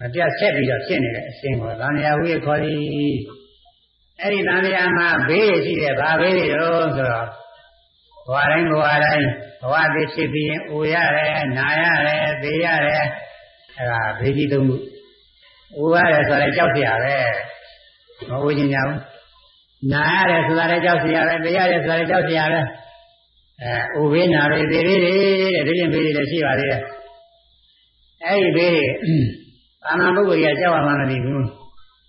မပြတ်ဆက်ပြီးတော့ဖြစ်နေတဲ့အရှင်ကိုသံဃာဝိခေါ်သည်အဲ့ဒီသံဃာမှာဘေးရှိတဲ့ဘာဘေးတွေတော့ဆိုတော့ဘဝတိုင်းဘဝတိုင်းဘဝသည်ဖြစ်ပြီးရင်အိုရတယ်နာရတယ်ဘေးရတယ်အဲ့ဒါဘေးကြီးသုံးခုအိုရတယ်ဆိုတော့ကြောက်စရာပဲမအိုချင်ကြဘူးနာရတယ်ဆိုတာလည်းကြောက်စရာပဲဘေးရတယ်ဆိုတာလည်းကြောက်စရာပဲ အဲဥဘေးနာတွေတွေတွေတဲ့ဒိဋ္ဌိဘေးတွေလည်းရှိပါသေးတယ်အဲဒီဘေးတွေအာနာပုဂ္ဂိုလ်ကြီးကကြောက်ရမှမသိဘူး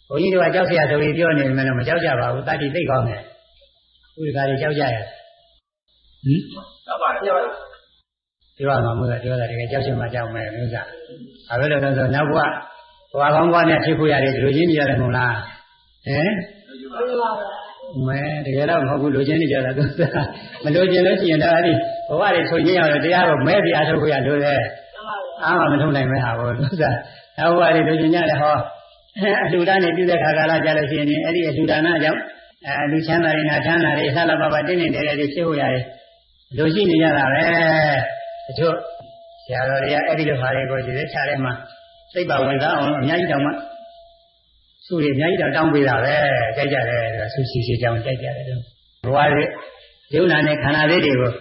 ဘုန်းကြီးတို့ကကြောက်စရာဆိုပြီးပြောနေမှလည်းမကြောက်ကြပါဘူးတတိသိကောင်းတယ်ဥဒ္ဒကာတွေကြောက်ကြရဲ့ဟင်ဟုတ်ပါရဲ့ပြောရမှာမဟုတ်လားပြောတာတကယ်ကြောက်ချင်မှကြောက်မယ်လို့ဆိုတာ။ဒါပဲလို့ဆိုနောက်ဘုရားဘဝကောင်းဘဝနဲ့ဖြစ်ဖို့ရတယ်ဒီလိုရင်းနေရတယ်မဟုတ်လား။ဟမ် မဲတကယ်တော့မဟုတ်ဘူးလူချင်းနေကြတာသူစားမလူချင်းလို့ရှိရင်တော့အဲ့ဒီဘဝတွေဆိုရင်ရတယ်တရားတော့မဲပြအားထုတ်ဖို့ရလို့လေ။အားမမထုံနိုင်မဲဟာဘောသူစား။နောက်ဘဝတွေလူချင်းရတယ်ဟောအလှူဒါန်းနေပြည့်တဲ့ခါကာလကြလို့ရှိရင်အဲ့ဒီအလှူဒါနကြောင့်အလူချမ်းသာတွေနာချမ်းသာတွေဆလာပပတင်းနေတယ်တွေဖြစ်ဖို့ရတယ်။လူရှိနေကြတာပဲ။တချို့ဆရာတော်တွေကအဲ့ဒီလိုဟာတွေကိုဒီလက်ချထဲမှာစိတ်ပါဝင်စားအောင်အများကြီးတောင်းမှ သူတွေအများကြီးတောင်းပေးတာပဲကြိုက်ကြတယ်ဆိုဆူစီစီကြောင်းကြိုက်ကြတယ်ဘဝတွေယုံနာနဲ့ခန္ဓာလေးတွေကို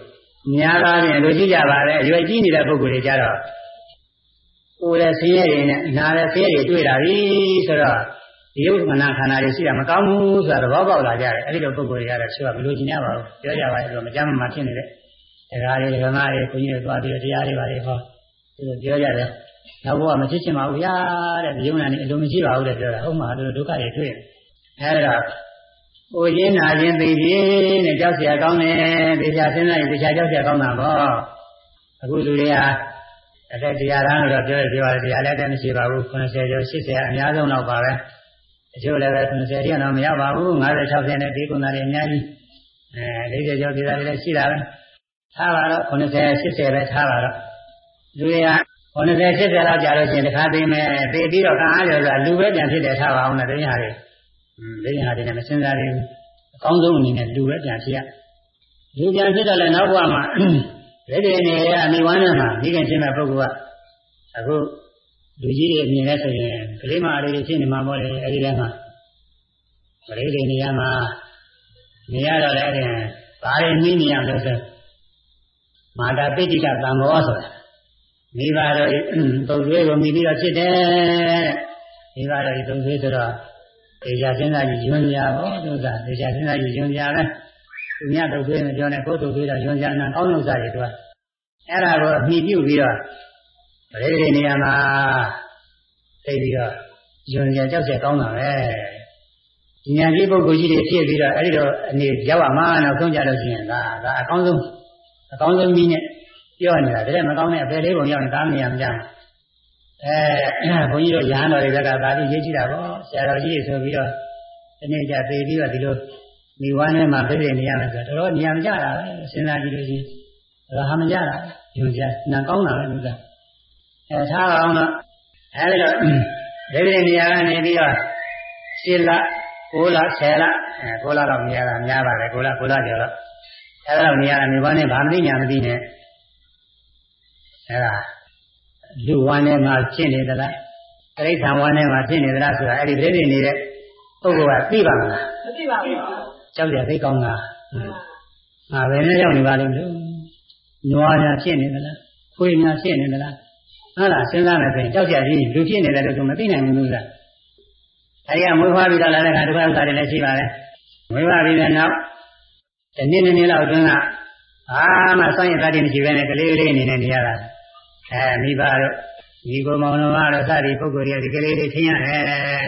များသားဖြင့်လူကြည့်ကြပါလေရွယ်ကြီးနေတဲ့ပုဂ္ဂိုလ်တွေကြတော့ကိုယ်ရဲ့ဆင်းရဲတွေနဲ့နာတဲ့ဆင်းရဲတွေတွေ့တာပြီဆိုတော့ဒီယုံနာခန္ဓာတွေရှိတာမကောင်းဘူးဆိုတာသဘောပေါက်လာကြတယ်အဲ့ဒီလိုပုဂ္ဂိုလ်တွေကတော့သူကဘယ်လိုရှင်းရပါဘူးပြောကြပါလေဆိုတော့မကြမ်းမှဖြစ်နေတဲ့တရားတွေဓမ္မတွေဘုန်းကြီးတွေသွားပြီးတရားတွေပါလေဟောသူတို့ပြောကြတယ် နောက်ဘဝမဖြစ်ချင်ပါဘူးရာတဲ့ဒီယုံနာနေအလိုမရှိပါဘူးတဲ့ပြောတာဟုတ်မှာသူတို့ဒုက္ခတွေတွေ့အဲဒါဟိုရင်းနာခြင်းသိခြင်းနဲ့ကြောက်เสียကောင်းတယ်သိချာစဉ်းစားရင်သိချာကြောက်เสียကောင်းတာပေါ့အခုလူတွေဟာအသက်တရားရမ်းလို့တော့ပြောရပြောရတယ်တရားလည်းတည်းမရှိပါဘူး90ကျော်80အများဆုံးတော့ပါပဲအကျိုးလည်းပဲ90တိတော့မရပါဘူး50 60နဲ့ဒီကုဏတွေအများကြီးအဲ40ကျော်ပြည်သားတွေလည်းရှိတာပဲထားပါတော့90 80ပဲထားပါတော့လူတွေက 90 80လောက်ကြာလို့ရှိရင်တခါသိမယ်သိပြီးတော့ခံအားရဆိုတာလူပဲပြန်ဖြစ်တယ်ထားပါအောင်နဲ့တရားတွေอืมတရားတွေနဲ့မစင်စားသေးဘူးအကောင်းဆုံးအနေနဲ့လူပဲပြန်ဖြစ်ရလူပြန်ဖြစ်တော့လည်းနောက်ဘဝမှာလက်တွေနေရအမိဝမ်းနဲ့မှာဒီကင်းဖြစ်မဲ့ပုဂ္ဂိုလ်ကအခုလူကြီးတွေအမြင်နဲ့ဆိုရင်ကလေးမလေးတွေဖြစ်နေမှာပေါ့လေအဲဒီထဲမှာကလေးတွေနေရမှာနေရတော့လည်းအဲဒီဘာတွေနှီးနေရလို့ဆိုမာတာပိဋိကသံဃောဆိုတာ မိဘတို့ပုံသွေးကိုမိပြီးတော့ဖြစ်တယ်မိဘတို့ပုံသွေးဆိုတော့ဒေချာစဉ်းစားကြည့်ယွန်းကြပါဥစ္စာဒေချာစဉ်းစားကြည့်ယွန်းကြပဲသူများတုတ်သွေးမပြောနဲ့ကိုယ်တုတ်သွေးတော့ယွန်းကြနာကောင်းဥစ္စာတွေသူကအဲ့ဒါကိုအမိပြုပြီးတော့ပရိသေနေရာမှာသိပြီးတော့ယွန်းကြကြောက်ကြကောင်းတာပဲဒီညာကြီးပုဂ္ဂိုလ်ကြီးတွေဖြစ်ပြီးတော့အဲ့ဒီတော့အနေရောက်ရမှာနောက်ဆုံးကြလို့ရှိရင်ဒါဒါအကောင်းဆုံးအကောင်းဆုံးပြီးနဲ့ ပြောနေတာတကယ်မကောင်းတဲ့အပေလေးပုံရောက်ရင်သားမရမကြအဲဘုန်းကြီးတို့ရဟန်းတော်တွေကသာပြီးရေးကြည့်တာပေါ့ဆရာတော်ကြီးတွေဆိုပြီးတော့ဒီနေ့ကျသေပြီးတော့ဒီလိုမိဝမ်းထဲမှာပြည့်ပြည့်နေရမယ်ဆိုတော့တော်တော်ညံကြတာပဲစဉ်းစားကြည့်လို့ရှိရင်ဒါဟာမကြတာယုံကြနာကောင်းတာပဲလူကအဲထားအောင်တော့အဲဒီတော့ပြည့်ပြည့်နေရကနေပြီးတော့ရှင်းလ9လ10လအဲ9လတော့မြင်ရတာများပါတယ်9လ9လကျော်တော့အဲဒါတော့မြင်ရတာမိဘနဲ့ဗာမသိညာမသိနဲ့ အဲဒါလူဝမ်းထဲမှာဖြစ်နေသလားတိဋ္ဌာန်ဝမ်းထဲမှာဖြစ်နေသလားဆိုတာအဲ့ဒီပြည့်နေနေတဲ့ပုဂ္ဂိုလ်ကသိပါမလားမသိပါဘူးကြောက်ကြသိကောင်းတာငါဘယ်နဲ့ရောက်နေပါလိမ့်မလို့နွားညာဖြစ်နေသလားခွေးညာဖြစ်နေသလားဟုတ်လားစဉ်းစားမယ်ဆိုရင်ကြောက်ကြကြီးလူဖြစ်နေတယ်လို့သူမသိနိုင်ဘူးလားအဲဒီကမွေးဖွားပြီးတော့လာတဲ့ခါဒုက္ခဥစ္စာတွေလည်းရှိပါလေမွေးဖွားပြီးတဲ့နောက်ဒီနေ့နေ့လောက်အတွင်းကအာမစောင့်ရတတ်တယ်မရှိဘဲနဲ့ကလေးလေးအနေနဲ့နေရတာ အဲမိဘတို့ဒီကိုမောင်တော်ကတော့စသည်ပုဂ္ဂိုလ်တွေဒီကလေးလေးထင်ရတယ်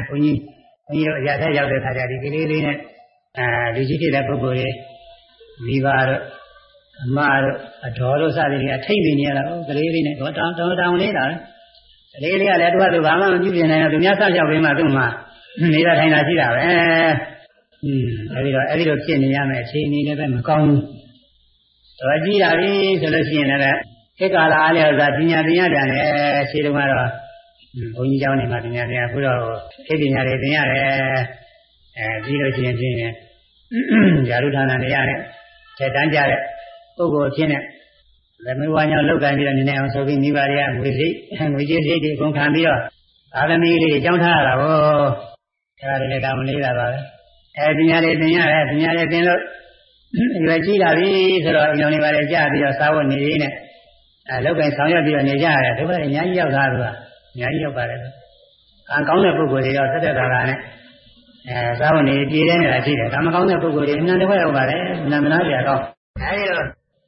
ဘုန်းကြီးဘုန်းကြီးတို့အရာထက်ရောက်တဲ့ခါကျဒီကလေးလေးနဲ့အဲဒီကြီးဖြစ်တဲ့ပုဂ္ဂိုလ်တွေမိဘတို့အမတို့အတော်တို့စသည်တွေအထိတ်နေရတာဟောကလေးလေးနဲ့တော့တောင်းတောင်းတောင်းနေတာကလေးလေးကလည်းသူကသူဘာမှမပြုပြင်နိုင်တော့သူများဆောက်ရှောက်ပေးမှသူ့မှာနေတာထိုင်တာရှိတာပဲอืมအဲဒီတော့အဲဒီလိုဖြစ်နေရမယ်အခြေအနေလည်းပဲမကောင်းဘူးတော်ကြည့်တာပြီဆိုလို့ရှိရင်လည်း ခေတ်ကာလအားလျော်စွာပညာသင်ရတယ်ခြေတုံးကတော့ဘုန်းကြီးကျောင်းနေမှာပညာသင်ရခုတော့ခေတ်ပညာတွေသင်ရတယ်အဲပြီးလို့ရှိရင်ဖြင့်ဇာတုဌာနတွေရတဲ့ထက်တန်းကြတဲ့ပုဂ္ဂိုလ်အဖြစ်နဲ့လက်မဝါညောင်းလောက်ကန်ပြီးတော့နေနေအောင်ဆိုပြီးမိဘတွေကငွေစိတ်ငွေကြေးစိတ်တွေအကုန်ခံပြီးတော့သာသမီလေးအကြောင်းထားရတာကိုအဲဒါလည်းဒါမလေးတာပါပဲအဲပညာလေးသင်ရတယ်ပညာလေးသင်လို့ရွယ်ကြီးလာပြီဆိုတော့အညောင်လေးပါလေကြာပြီးတော့စာဝတ်နေရင်းနဲ့ အဲလောက်ကင်ဆောင်ရွက်ပြီးတော့နေကြရတယ်ဒုက္ခတွေအများကြီးရောက်တာသူကအများကြီးရောက်ပါတယ်။အကောင်းတဲ့ပုဂ္ဂိုလ်တွေတော့သက်သက်သာသာနဲ့အဲစာဝတ်နေပြည်တဲ့နေတာရှိတယ်။ဒါမကောင်းတဲ့ပုဂ္ဂိုလ်တွေအမှန်တကယ်ရောက်ပါတယ်။နာမနာကြတော့အဲဒီတော့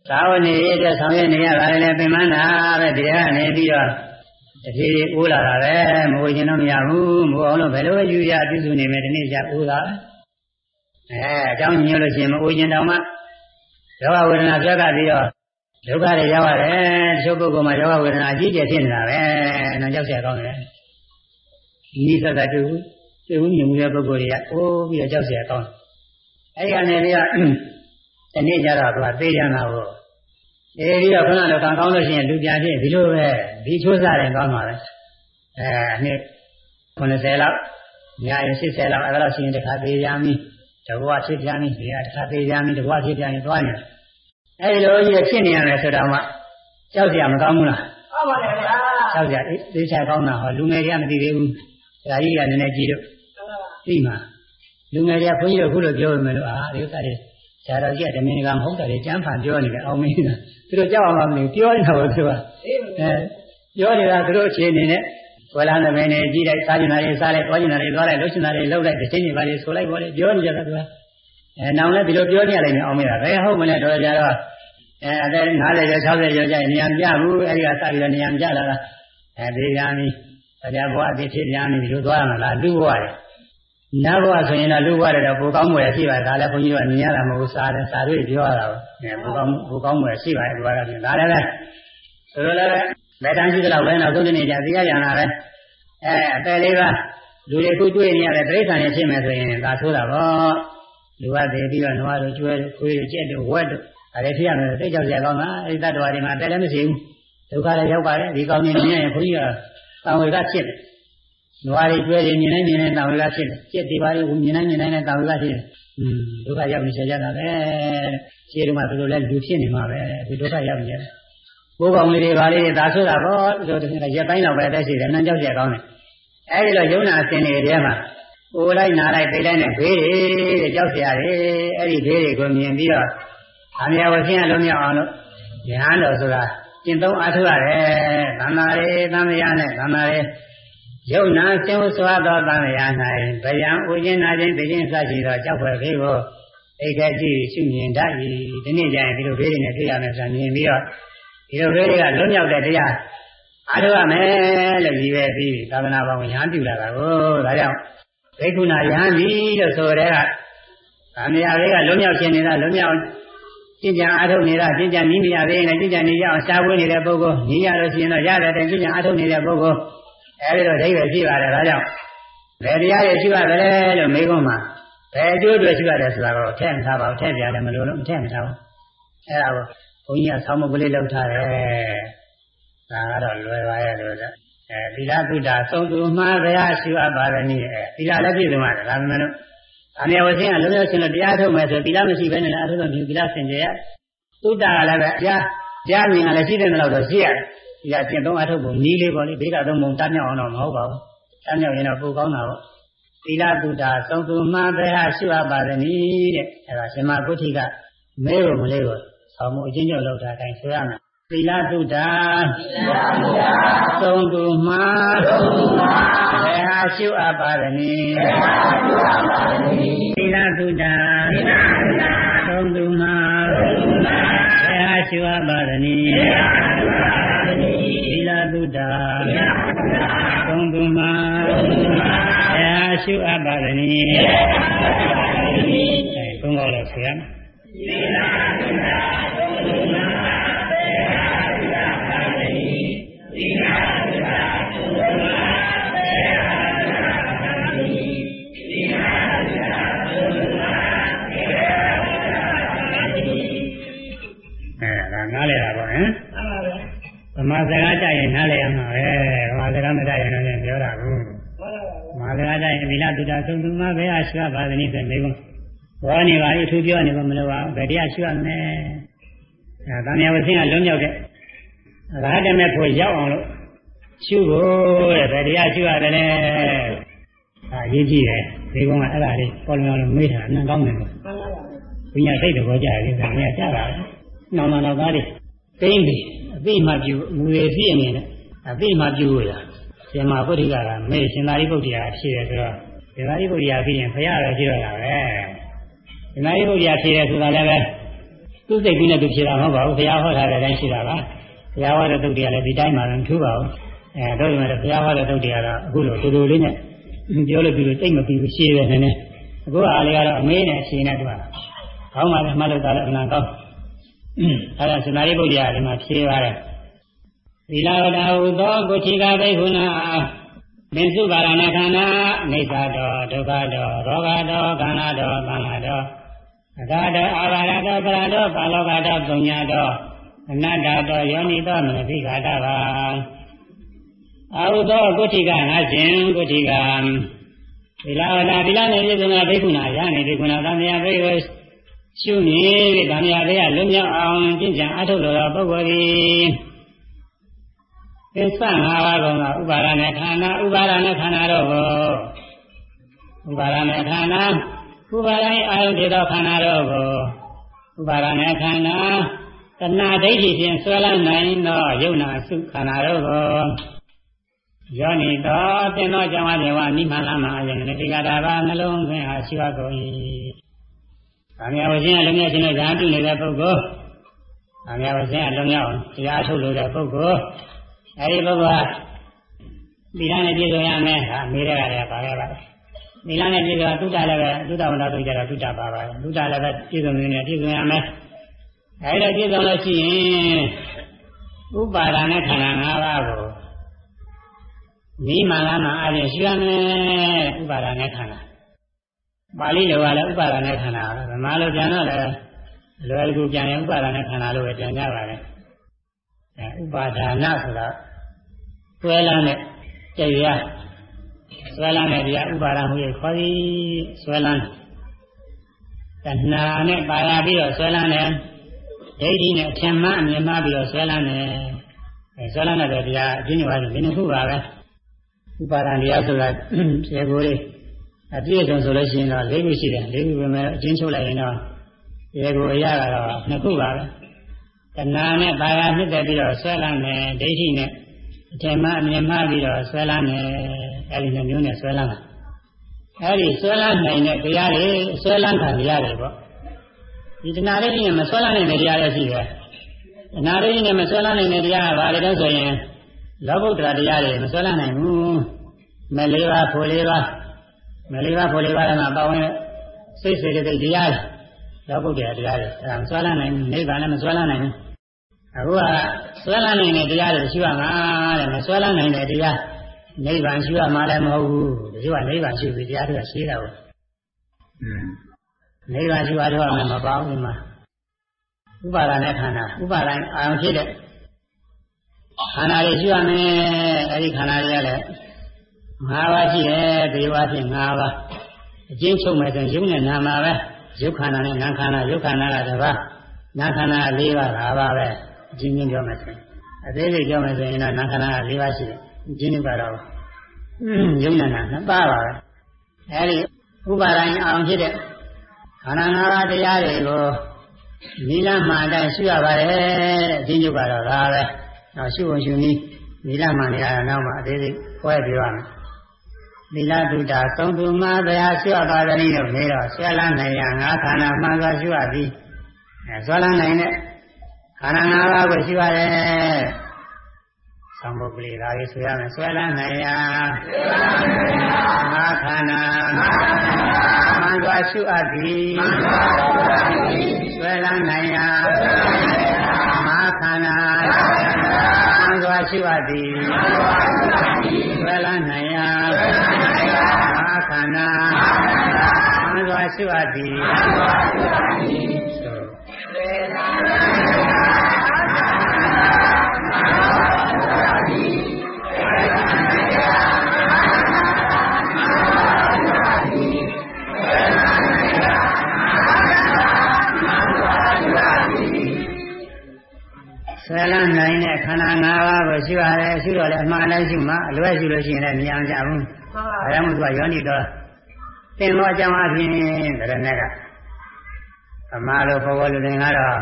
သာဝနေရတဲ့ဆောင်ရွက်နေရတာလည်းပင်မနာပဲဒီကနေပြီးတော့တဖြည်းဖြည်းအိုးလာတာပဲမဝေချင်တော့မရဘူးမဝအောင်လို့ဘယ်လိုယူရပြုစုနေမယ်ဒီနေ့ကျအိုးလာအဲအကြောင်းညွှန်လို့ရှိရင်မအိုချင်တော့မှယောဂဝေဒနာပြတ်ကပြီးတော့ ဒုက္ခတွေရောက်ရတယ်တချို့ပုဂ္ဂိုလ်မှာဒုက္ခဝေဒနာအကြီးကျယ်ဖြစ်နေတာပဲအဲ့တော့ကြောက်ရကောင်းတယ်ဒီနိစ္စကတူတူမြင်မှုရဲ့ပုဂ္ဂိုလ်တွေကအိုးပြီးတော့ကြောက်ရကောင်းတယ်အဲ့ဒီအနေနဲ့ကဒီနေ့ကျတော့သူကသိကြတာကိုအဲဒီတော့ခဏလောကံကောင်းလို့ရှိရင်လူပြန်ဖြစ်ဒီလိုပဲဒီချိုးစားတယ်ကောင်းပါလေအဲနှစ်90လောက်ညာရင်80လောက်အဲ့ဒါလောက်ရှိရင်တစ်ခါသေးပြန်ပြီတစ်ဘဝဖြစ်ပြန်ပြီဒီကတစ်ခါသေးပြန်ပြီတစ်ဘဝဖြစ်ပြန်ပြီသွားနေတယ် အဲဒီလိုကြီးဖြစ်နေရတယ်ဆိုတော့မှကြောက်ကြမကောင်းဘူးလားဟုတ်ပါလေဗျာကြောက်ကြသိချာကောင်းတာဟောလူငယ်တွေကမသိသေးဘူးဒါကြီးကလည်းနည်းနည်းကြည့်လို့သိမှာလူငယ်တွေကခွင့်ရခုလိုပြောမယ်လို့အာဒီဥစ္စာတွေဆရာတော်ကြီးကဓမင်းကမဟုတ်တယ်ကျမ်းဖန်ပြောနေတယ်အောင်မင်းကသူတို့ကြောက်အောင်မလို့ပြောနေတာပေါ့သူကအဲပြောနေတာသူတို့အခြေအနေနဲ့ဝလာနမင်းနဲ့ကြည့်လိုက်စားကျင်တာတွေစားလိုက်သွားကျင်တာတွေသွားလိုက်လှုပ်ကျင်တာတွေလှုပ်လိုက်တစ်ချိန်တွေပါလေဆိုလိုက်ပေါ်လေပြောနေကြတာသူက အဲနောင်လည်းဒီလိုပြောနေရလိမ့်မယ်အောင်မင်းကဘယ်ဟုတ်မလဲတော့ကြတော့အဲအသက်50ကျော်60ကျော်ကျရင်နေရာမပြဘူးအဲဒီကစပြီးတော့နေရာမပြလာတာအဲဒီကံကြီးတရားဘဝအသိဖြစ်ပြန်ပြီလို့သွားရမှာလားလူဘဝရဲ့နတ်ဘဝဆိုရင်တော့လူဘဝတွေတော့ပိုကောင်းမွယ်ရှိပါဒါလည်းဘုန်းကြီးကမြင်ရတာမဟုတ်စားတယ်စားတွေ့ပြောရတာပဲအဲပိုကောင်းပိုကောင်းမွယ်ရှိပါတယ်ဒီဘဝကပြင်ဒါလည်းပဲဆိုတော့လည်းဘယ်တန်းရှိသလောက်ပဲနောက်ဆုံးနေ့ကျသိရကြတာပဲအဲအပယ်လေးပါလူတွေခုတွေ့နေရတဲ့တိရစ္ဆာန်တွေဖြစ်မယ်ဆိုရင်ဒါဆိုးတာပေါ့ လူကသေးပြီးတော့နွားတို့ကျွဲတို့ခွေးတို့ကြက်တို့ဝက်တို့အဲဒါဖြစ်ရမယ်သိကြောက်ကြကောင်းတာအဲဒီတတ္တဝါတွေမှာတဲလည်းမရှိဘူးဒုက္ခလည်းရောက်ပါတယ်ဒီကောင်းနေမြင်ရင်ဘုန်းကြီးကတောင်ဝေကဖြစ်တယ်။နွားတွေကျွဲတွေမြင်နိုင်မြင်နိုင်တောင်ဝေကဖြစ်တယ်။ကြက်တွေပါလေမြင်နိုင်မြင်နိုင်တဲ့တောင်ဝေကဖြစ်တယ်။อืมဒုက္ခရောက်နေကြတာပဲ။ခြေတုံးကသူတို့လည်းလူဖြစ်နေမှာပဲ။ဒီဒုက္ခရောက်နေတယ်။ဘိုးကောင်လေးတွေပါလေဒါဆိုတာပေါ့ဒီလိုတည်းရက်တိုင်းတော့ပဲအသက်ရှိတယ်။နှမ်းကြောက်ကြကောင်းတယ်။အဲဒီလိုယုံနာအစဉ်တွေထဲမှာ ။အိုလိုက်နာလိုက်ပိတ်လိုက်နဲ့ဘေးတွေကြောက်ကြရတယ်။အဲ့ဒီဘေးတွေကိုမြင်ပြီးတော့အမြဲဝဆင်းရလုံးမြောက်အောင်လို့ဉာဏ်တော်ဆိုတာကျင့်သုံးအားထုတ်ရတယ်။သံဃာရေသံဃာနဲ့သံဃာရေယုံနာစင်ဝစွာသောသံဃာ၌ဗယံဥခြင်းနာခြင်းပြခြင်းစရှိသောကြောက်ဖွယ်ဘေးကိုအိတ်ခဲကြည့်ရှုမြင်တတ်၏ဒီနေ့ကျရင်ဒီလိုဘေးတွေနဲ့တွေ့ရမယ်ဆိုတာမြင်ပြီးတော့ဒီလိုဘေးတွေကလွတ်မြောက်တဲ့တရားအားထုတ်ရမယ်လို့ရည်ရွယ်ပြီးသာသနာ့ဘောင်ညာပြုလာတာကိုဒါကြောင့် ဘိက္ခုနာရဟန်းပြီလို့ဆိုတဲ့ကဗာမယာလေးကလွတ်မြောက်ခြင်းနေတာလွတ်မြောက်ကျင့်ကြံအားထုတ်နေတာကျင့်ကြံနည်းမရသေးရင်လည်းကျင့်ကြံနေရအောင်ရှားပွေးနေတဲ့ပုဂ္ဂိုလ်နည်းရလို့ရှိရင်တော့ရတဲ့တိုင်ကျင့်ကြံအားထုတ်နေတဲ့ပုဂ္ဂိုလ်အဲဒီတော့ဒိဋ္ဌိရှိပါတယ်ဒါကြောင့်ဘယ်တရားတွေရှိရတယ်လို့မေးခွန်းမှာဘယ်အကျိုးတွေရှိရတယ်ဆိုတာတော့ထည့်မထားပါဘူးထည့်ပြရတယ်မလို့လို့ထည့်မထားဘူးအဲဒါကိုဘုန်းကြီးကဆောင်းမကလေးလောက်ထားတယ်ဒါကတော့လွယ်ပါရဲ့လို့တဲ့ အဲသီလသုဒ္ဓသုံးသူမှားတရားရှိအပ်ပါရနည်းအဲသီလလည်းပြည့်စုံရတယ်ဒါပေမဲ့လို့အမြဲဝဆင်းကလုံးဝရှင်လို့တရားထုတ်မယ်ဆိုသီလမရှိဘဲနဲ့လည်းအထုတော့မြင်သီလစင်ကြယ်ရသုတ္တကလည်းပဲတရားတရားမြင်ကလည်းရှိတဲ့လောက်တော့ရှိရတယ်ဒီကကျင့်သုံးအထုတ်ဖို့နီးလေးပေါ့လေဘေးကတော့မုံတတ်မြောက်အောင်တော့မဟုတ်ပါဘူးတတ်မြောက်ရင်တော့ပိုကောင်းတာပေါ့သီလသုတ္တသုံးသူမှန်တရားရှိပါပါသနည်းတဲ့အဲဒါရှင်မဂုဋ္ဌိကမဲကိုမလေးကိုဆောင်းမှုအချင်းချင်းလောက်တာတိုင်းဆိုရမယ် သီလသုဒ္ဓသုံးသူမှာဘေဟာရှုအပ်ပါရမည်သီလသုဒ္ဓသုံးသူမှာဘေဟာရှုအပ်ပါရမည်သီလသုဒ္ဓသုံးသူမှာဘေဟာရှုအပ်ပါရမည်အဲဘုန်းတော်လည်းဆိုရမယ်သီလသုဒ္ဓ မာစကားကြရင်နားလည်ရမှာပဲဗမာစကားမကြရင်လည်းပြောတာဘူးမှန်ပါဗျာဗမာစကားကြရင်ဗိလာတုတာသုံးသူမဘယ်အရှိပါသနည်းဆိုမေကုန်းဘောနေပါလေသူပြောနေပါမလို့ပါဘယ်တရားရှိရမလဲအဲတန်မြဝဆင်းကလုံးရောက်တဲ့ရာထမဲ့ဖို့ရောက်အောင်လို့ရှုဖို့တဲ့ဗေတရားရှုရတယ်လေအာရေးကြည့်တယ်ဒီကောင်ကအဲ့ဒါလေးပေါ်လောင်လို့မေးတာနှံကောင်းတယ်လို့ဘုရားစိတ်တော်ကြတယ်ဒါကကြားတာနောင်နောင်သားတွေ သိမ့်ပြီအသိမှပြုမူရစီအနေနဲ့အသိမှပြုရရှင်မပုရိကကမေရှင်သာရိပုတ္တရာဖြစ်တယ်ဆိုတော့ရှင်သာရိပုတ္တရာဖြစ်ရင်ဘုရားပဲဖြစ်တော့တာပဲရှင်သာရိပုတ္တရာဖြစ်တယ်ဆိုတာလည်းပဲသူ့စိတ်ကူးနဲ့သူဖြစ်တာမဟုတ်ပါဘူးဘုရားဟောထားတဲ့အတိုင်းရှိတာပါဘုရားဟောတဲ့တုတ်တရားလည်းဒီတိုင်းမှတော့ထူးပါဘူးအဲတော့ဒီမှာဘုရားဟောတဲ့တုတ်တရားတော့အခုလိုတူတူလေးနဲ့ပြောလို့ပြီးလို့တိတ်မပြီးဘူးရှင်းတယ်နည်းနည်းအခုအားလေးကတော့အမေးနဲ့အရှင်နဲ့တွေ့တာကောင်းပါလေမှတ်လို့တာလည်းအမှန်ကောင်း အဲဒါရှင်သာရိပုတ္တရာဒီမှာဖြေပါတယ်သီလဝတ္တဟုသောကုဋ္ဌိကဘိက္ခုနာမင်းစုပါရဏခန္ဓာနေသာတော်ဒုက္ခတော်ရောဂတော်ခန္ဓာတော်သံဃာတော်အဂါတော်အာဘာရတော်ပရတော်ပါလောကတော်ပုညတော်အနတ္တတော်ယောနိတော်မနတိခါတပါအာဟုသောကုဋ္ဌိကငါရှင်ကုဋ္ဌိကသီလဝတ္တသီလနဲ့ပြည့်စုံတဲ့ဘိက္ခုနာရနေဘိက္ခုနာသံဃာဘိက္ခု ရှုနေတဲ့ဗာမယာတွေကလွတ်မြောက်အောင်ကျင့်ကြံအထုတ်လိုသောပုဂ္ဂိုလ်သည်သစ္စာ၅ပါးကောင်ကဥပါဒနဲ့ခန္ဓာဥပါဒနဲ့ခန္ဓာတော့ကိုဥပါဒနဲ့ခန္ဓာဥပါဒနဲ့အာယုတေသောခန္ဓာတော့ကိုဥပါဒနဲ့ခန္ဓာတဏှာဒိဋ္ဌိဖြင့်ဆွဲလန်းနိုင်သောယုံနာစုခန္ဓာတော့ကိုယောနိတော်တင်သောကြောင့်အပြေဝနိမလမအယံတိကတာဘာနှလုံးသွင်းအားရှိပါကုန်၏။ ဗာမယဝရှင်ကလုံမြောက်ခြင်းနဲ့ဇာတုနေတဲ့ပုဂ္ဂိုလ်။ဗာမယဝရှင်ကလုံမြောက်တရားထုတ်လို့တဲ့ပုဂ္ဂိုလ်။အဲဒီပုဂ္ဂိုလ်ကမိလားနဲ့ပြည့်စုံရမယ်။ဟာမေးတဲ့ကလည်းပါခဲ့ပါလေ။မိလားနဲ့ပြည့်စုံတုတ္တလည်းပဲတုတ္တဝန္တဆိုကြတော့တုတ္တပါပါ။တုတ္တလည်းပဲပြည့်စုံနေတယ်ပြည့်စုံရမယ်။အဲဒီတော့ပြည့်စုံလို့ရှိရင်ဥပါဒာနဲ့ခန္ဓာ၅ပါးကိုမိမာလာမှာအပြင်ရှိရမယ်ဥပါဒာနဲ့ခန္ဓာ ပါဠိလိုကလည်းဥပါဒာနဲ့ခန္ဓာပဲဗမာလိုပြန်တော့လည်းလွယ်ကူပြန်ရင်ဥပါဒာနဲ့ခန္ဓာလို့ပဲပြန်ကြပါလေအဲဥပါဒာနာဆိုတာဆွဲလန်းတဲ့တရားဆွဲလန်းတဲ့တရားဥပါဒာမှုရဲ့ခေါ်ပြီးဆွဲလန်းတဏှာနဲ့ပါရပြီးတော့ဆွဲလန်းတယ်ဒိဋ္ဌိနဲ့အထင်မှအမြင်မှပြီးတော့ဆွဲလန်းတယ်အဲဆွဲလန်းတဲ့တရားအချင်းချင်းပါဆိုဒီနှစ်ခုပါပဲဥပါဒံတရားဆိုတာကျေကိုလေး အပြည့်စုံဆိုလို့ရှိရင်တော့၄ခုရှိတယ်၄ခုပဲမဲ့အချင်းချုပ်လိုက်ရင်တော့ကျေကိုအရကတော့နှစ်ခုပါပဲတဏှာနဲ့ပါရနှစ်သက်ပြီးတော့ဆွဲလန်းတယ်ဒိဋ္ဌိနဲ့အထင်မှအမြင်မှပြီးတော့ဆွဲလန်းတယ်အဲဒီနှမျိုးနဲ့ဆွဲလန်းတာအဲဒီဆွဲလန်းနိုင်တဲ့တရားတွေဆွဲလန်းတာတရားတွေပေါ့ဒီတဏှာလေးနဲ့မဆွဲလန်းနိုင်တဲ့တရားတွေရှိတယ်တဏှာလေးနဲ့မဆွဲလန်းနိုင်တဲ့တရားကဘာလဲတော့ဆိုရင်လောကုတ္တရာတရားတွေမဆွဲလန်းနိုင်ဘူးမလေးပါဖို့လေးပါ မလေးပါဖို့လေးပါကပါဝင်စိတ်စေတသိက်တရားတွေလောကုတ္တရာတရားတွေအဲဒါမဆွဲလန်းနိုင်ဘူးနိဗ္ဗာန်လည်းမဆွဲလန်းနိုင်ဘူးအခုကဆွဲလန်းနိုင်တဲ့တရားတွေရှိရမှာတဲ့မဆွဲလန်းနိုင်တဲ့တရားနိဗ္ဗာန်ရှိရမှာလည်းမဟုတ်ဘူးဒီကနိဗ္ဗာန်ရှိပြီတရားတွေကရှိတာဘူးနိဗ္ဗာန်ရှိရတော့မှမပါဘူးမှာဥပါဒာနဲ့ခန္ဓာဥပါဒာအာရုံဖြစ်တဲ့ခန္ဓာတွေရှိရမယ်အဲဒီခန္ဓာတွေကလည်း ၅ပါးရှိတယ်ဒီဝါဖြင့်၅ပါးအကျဉ်းချုပ်မယ်ဆိုရင်ရုပ်နဲ့နာမှာပဲရုပ်ခန္ဓာနဲ့နာမ်ခန္ဓာရုပ်ခန္ဓာကတစ်ပါးနာမ်ခန္ဓာ၄ပါး၅ပါးပဲအကျဉ်းချင်းပြောမယ်ဆိုရင်အသေးစိတ်ပြောမယ်ဆိုရင်တော့နာမ်ခန္ဓာက၄ပါးရှိတယ်အကျဉ်းချင်းပါတော့ရုပ်နဲ့နာနှစ်ပါးပါပဲအဲဒီဥပါဒိုင်းအောင်ဖြစ်တဲ့ခန္ဓာ၅ပါးတရားတွေကိုနိလမှန်တိုင်းရှိရပါတယ်အကျဉ်းချုပ်ကတော့ဒါပဲနောက်ရှုဝင်ရှုနည်းသီလမှန်နေရတာနောက်မှအသေးစိတ်ခွဲပြောရမယ် သီလတုတာသုံးသူမှာတရားရှုရပါသည်လို့နေတော့ဆွဲလန်းနိုင်ရငါးခန္ဓာမှန်စွာရှုရသည်အဲဆွဲလန်းနိုင်တဲ့ခန္ဓာ၅ပါးကိုရှုရတယ်သံဃုပလိဒါလေးဆိုရမယ်ဆွဲလန်းနိုင်ရငါးခန္ဓာမှန်စွာရှုအပ်သည်ဆွဲလန်းနိုင်ရငါးခန္ဓာမှန်စွာရှုအပ်သည်ဆွဲလန်းနိုင်ရ ငါးခန္ဓာမှန်စွာရှုအပ်သည်ဆွဲလန်းနိုင်တဲ့ခန္ဓာ၅ပါးကိုတော့ရှိပါတယ်ရှိတော့လည်းအမှန်တိုင်းရှိမှအလွဲရှိလို့ရှိရင်လည်းမရအောင်ကြဘူးအဲဒါမှသူကယောနိတော် သင်တော်အကြောင်းအပြင်တရနဲ့ကဗမာလိုဘောဘောလူတွေကတော့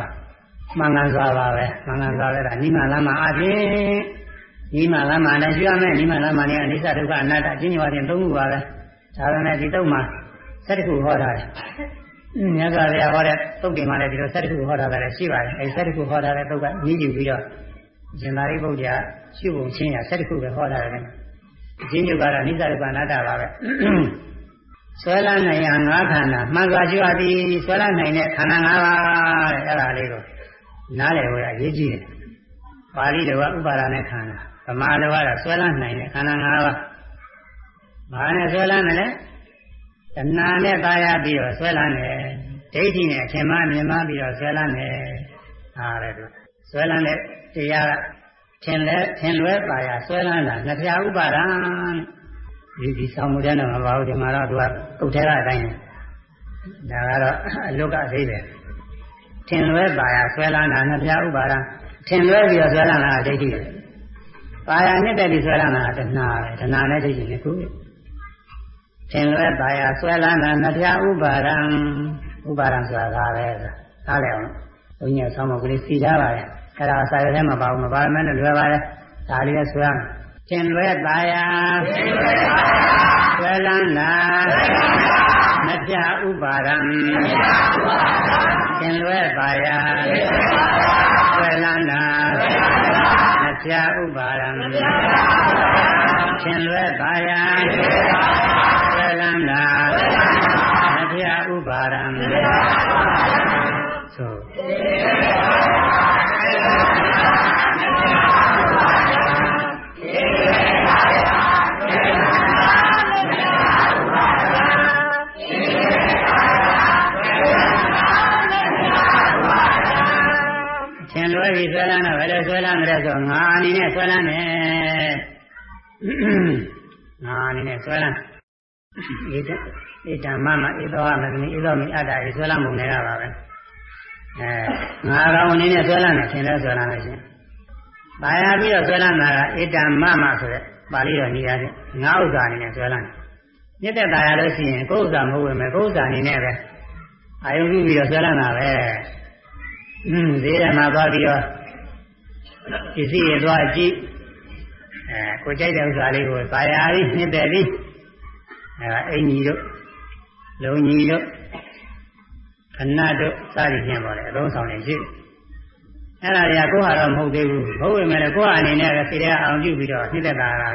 မှန်ကန်စွာပါပဲမှန်ကန်စွာပဲဒါနိမလမ်းမှာအပြင်နိမလမ်းမှာလည်းရှိရမယ်နိမလမ်းမှာလည်းအနိစ္စဒုက္ခအနတ္တအချင်းချင်းပါတင်သုံးခုပါပဲဒါပေမဲ့ဒီတုံးမှာစက်တခုဟောတာတယ်မြတ်စွာဘုရားဟောတဲ့သုတ်တင်မှာလည်းဒီလိုစက်တခုဟောတာလည်းရှိပါတယ်အဲဒီစက်တခုဟောတာတဲ့သုတ်ကညှိယူပြီးတော့ရှင်သာရိပုတ္တရာရှုပုံချင်းရစက်တခုပဲဟောတာတယ်အချင်းချင်းကတော့နိစ္စဒုက္ခအနတ္တပါပဲ ဆွဲလန်းနိုင်ရငါးခန္ဓာမှန်စွာရှိအပ်သည်ဆွဲလန်းနိုင်တဲ့ခန္ဓာ၅ပါးတဲ့အဲ့ဒါလေးကိုနားလည်ဖို့ရအရေးကြီးတယ်ပါဠိတော်ကဥပါဒနဲ့ခန္ဓာဗမာတော်ကတော့ဆွဲလန်းနိုင်တဲ့ခန္ဓာ၅ပါးဘာနဲ့ဆွဲလန်းတယ်လဲတဏှာနဲ့ตายရပြီးတော့ဆွဲလန်းတယ်ဒိဋ္ဌိနဲ့အထင်မှားမြင်မှားပြီးတော့ဆွဲလန်းတယ်ဟာလေသူဆွဲလန်းတဲ့တရားကထင်လဲထင်လွဲပါရဆွဲလန်းတာငပြဥပါဒံ ဒီဒီဆောင်မှုတဲ့တော့မပါဘူးဒီမှာတော့သူကကုတ်ထဲကအတိုင်းဒါကတော့အလုကအသေးပဲထင်လွဲပါရဆွဲလန်းတာငပြဥပါဒံထင်လွဲပြီးတော့ဆွဲလန်းတာဒိဋ္ဌိပါရနဲ့တက်ပြီးဆွဲလန်းတာတဏှာပဲတဏှာနဲ့ဒိဋ္ဌိနဲ့ခုထင်လွဲပါရဆွဲလန်းတာငပြဥပါဒံဥပါဒံဆိုတာဒါပဲသားလဲအောင်ဘုန်းကြီးဆောင်းမကလေးစီထားပါရဲ့အဲ့ဒါစာရွက်ထဲမှာပါဘူးမပါမယ်လို့လွယ်ပါလေဒါလေးလည်းဆွဲရမယ် သင်လွဲပါယာဆွဲလန်းလာမပြဥပါဒံသင်လွဲပါယာဆွဲလန်းလာမပြဥပါဒံသင်လွဲပါယာဆွဲလန်းလာမပြဥပါဒံဆို ပြီးဆွဲလန်းတော့ဘယ်လိုဆွဲလန်းကြလဲဆိုငါအနေနဲ့ဆွဲလန်းတယ်ငါအနေနဲ့ဆွဲလန်းဧတဧတမမဧသောမကနိဧသောမိအတ္တဧဆွဲလန်းမှုနဲ့ကပါပဲအဲငါကောင်အနေနဲ့ဆွဲလန်းတယ်သင်လည်းဆွဲလန်းလို့ရှိရင်ပါရပြီးတော့ဆွဲလန်းတာကဧတမမဆိုတဲ့ပါဠိတော်နေရာချင်းငါဥစ္စာအနေနဲ့ဆွဲလန်းတယ်မြစ်တဲ့တာရလို့ရှိရင်ကိုယ်ဥစ္စာမဟုတ်ဝင်မယ်ကိုယ်ဥစ္စာအနေနဲ့ပဲအာယုပြုပြီးတော့ဆွဲလန်းတာပဲ อืมဈေးရမှာသွားပြီးတော့ပစ္စည်းတွေသွားကြည့်အဲကိုကြိုက်တဲ့ဥစ္စာလေးကိုသာယာပြီးနှစ်တယ်ပြီးအဲအင်ကြီးတို့လုံကြီးတို့ခဏတို့စသည်ဖြင့်ပေါ်တယ်အလုံးဆောင်နေရှိအဲ့ဒါတွေကကိုယ့်ဟာတော့မဟုတ်သေးဘူးဟုတ်ပေမဲ့ကိုယ့်အနေနဲ့ပဲစိတ်ထဲအောင်ပြုပြီးတော့နှစ်သက်တာပဲ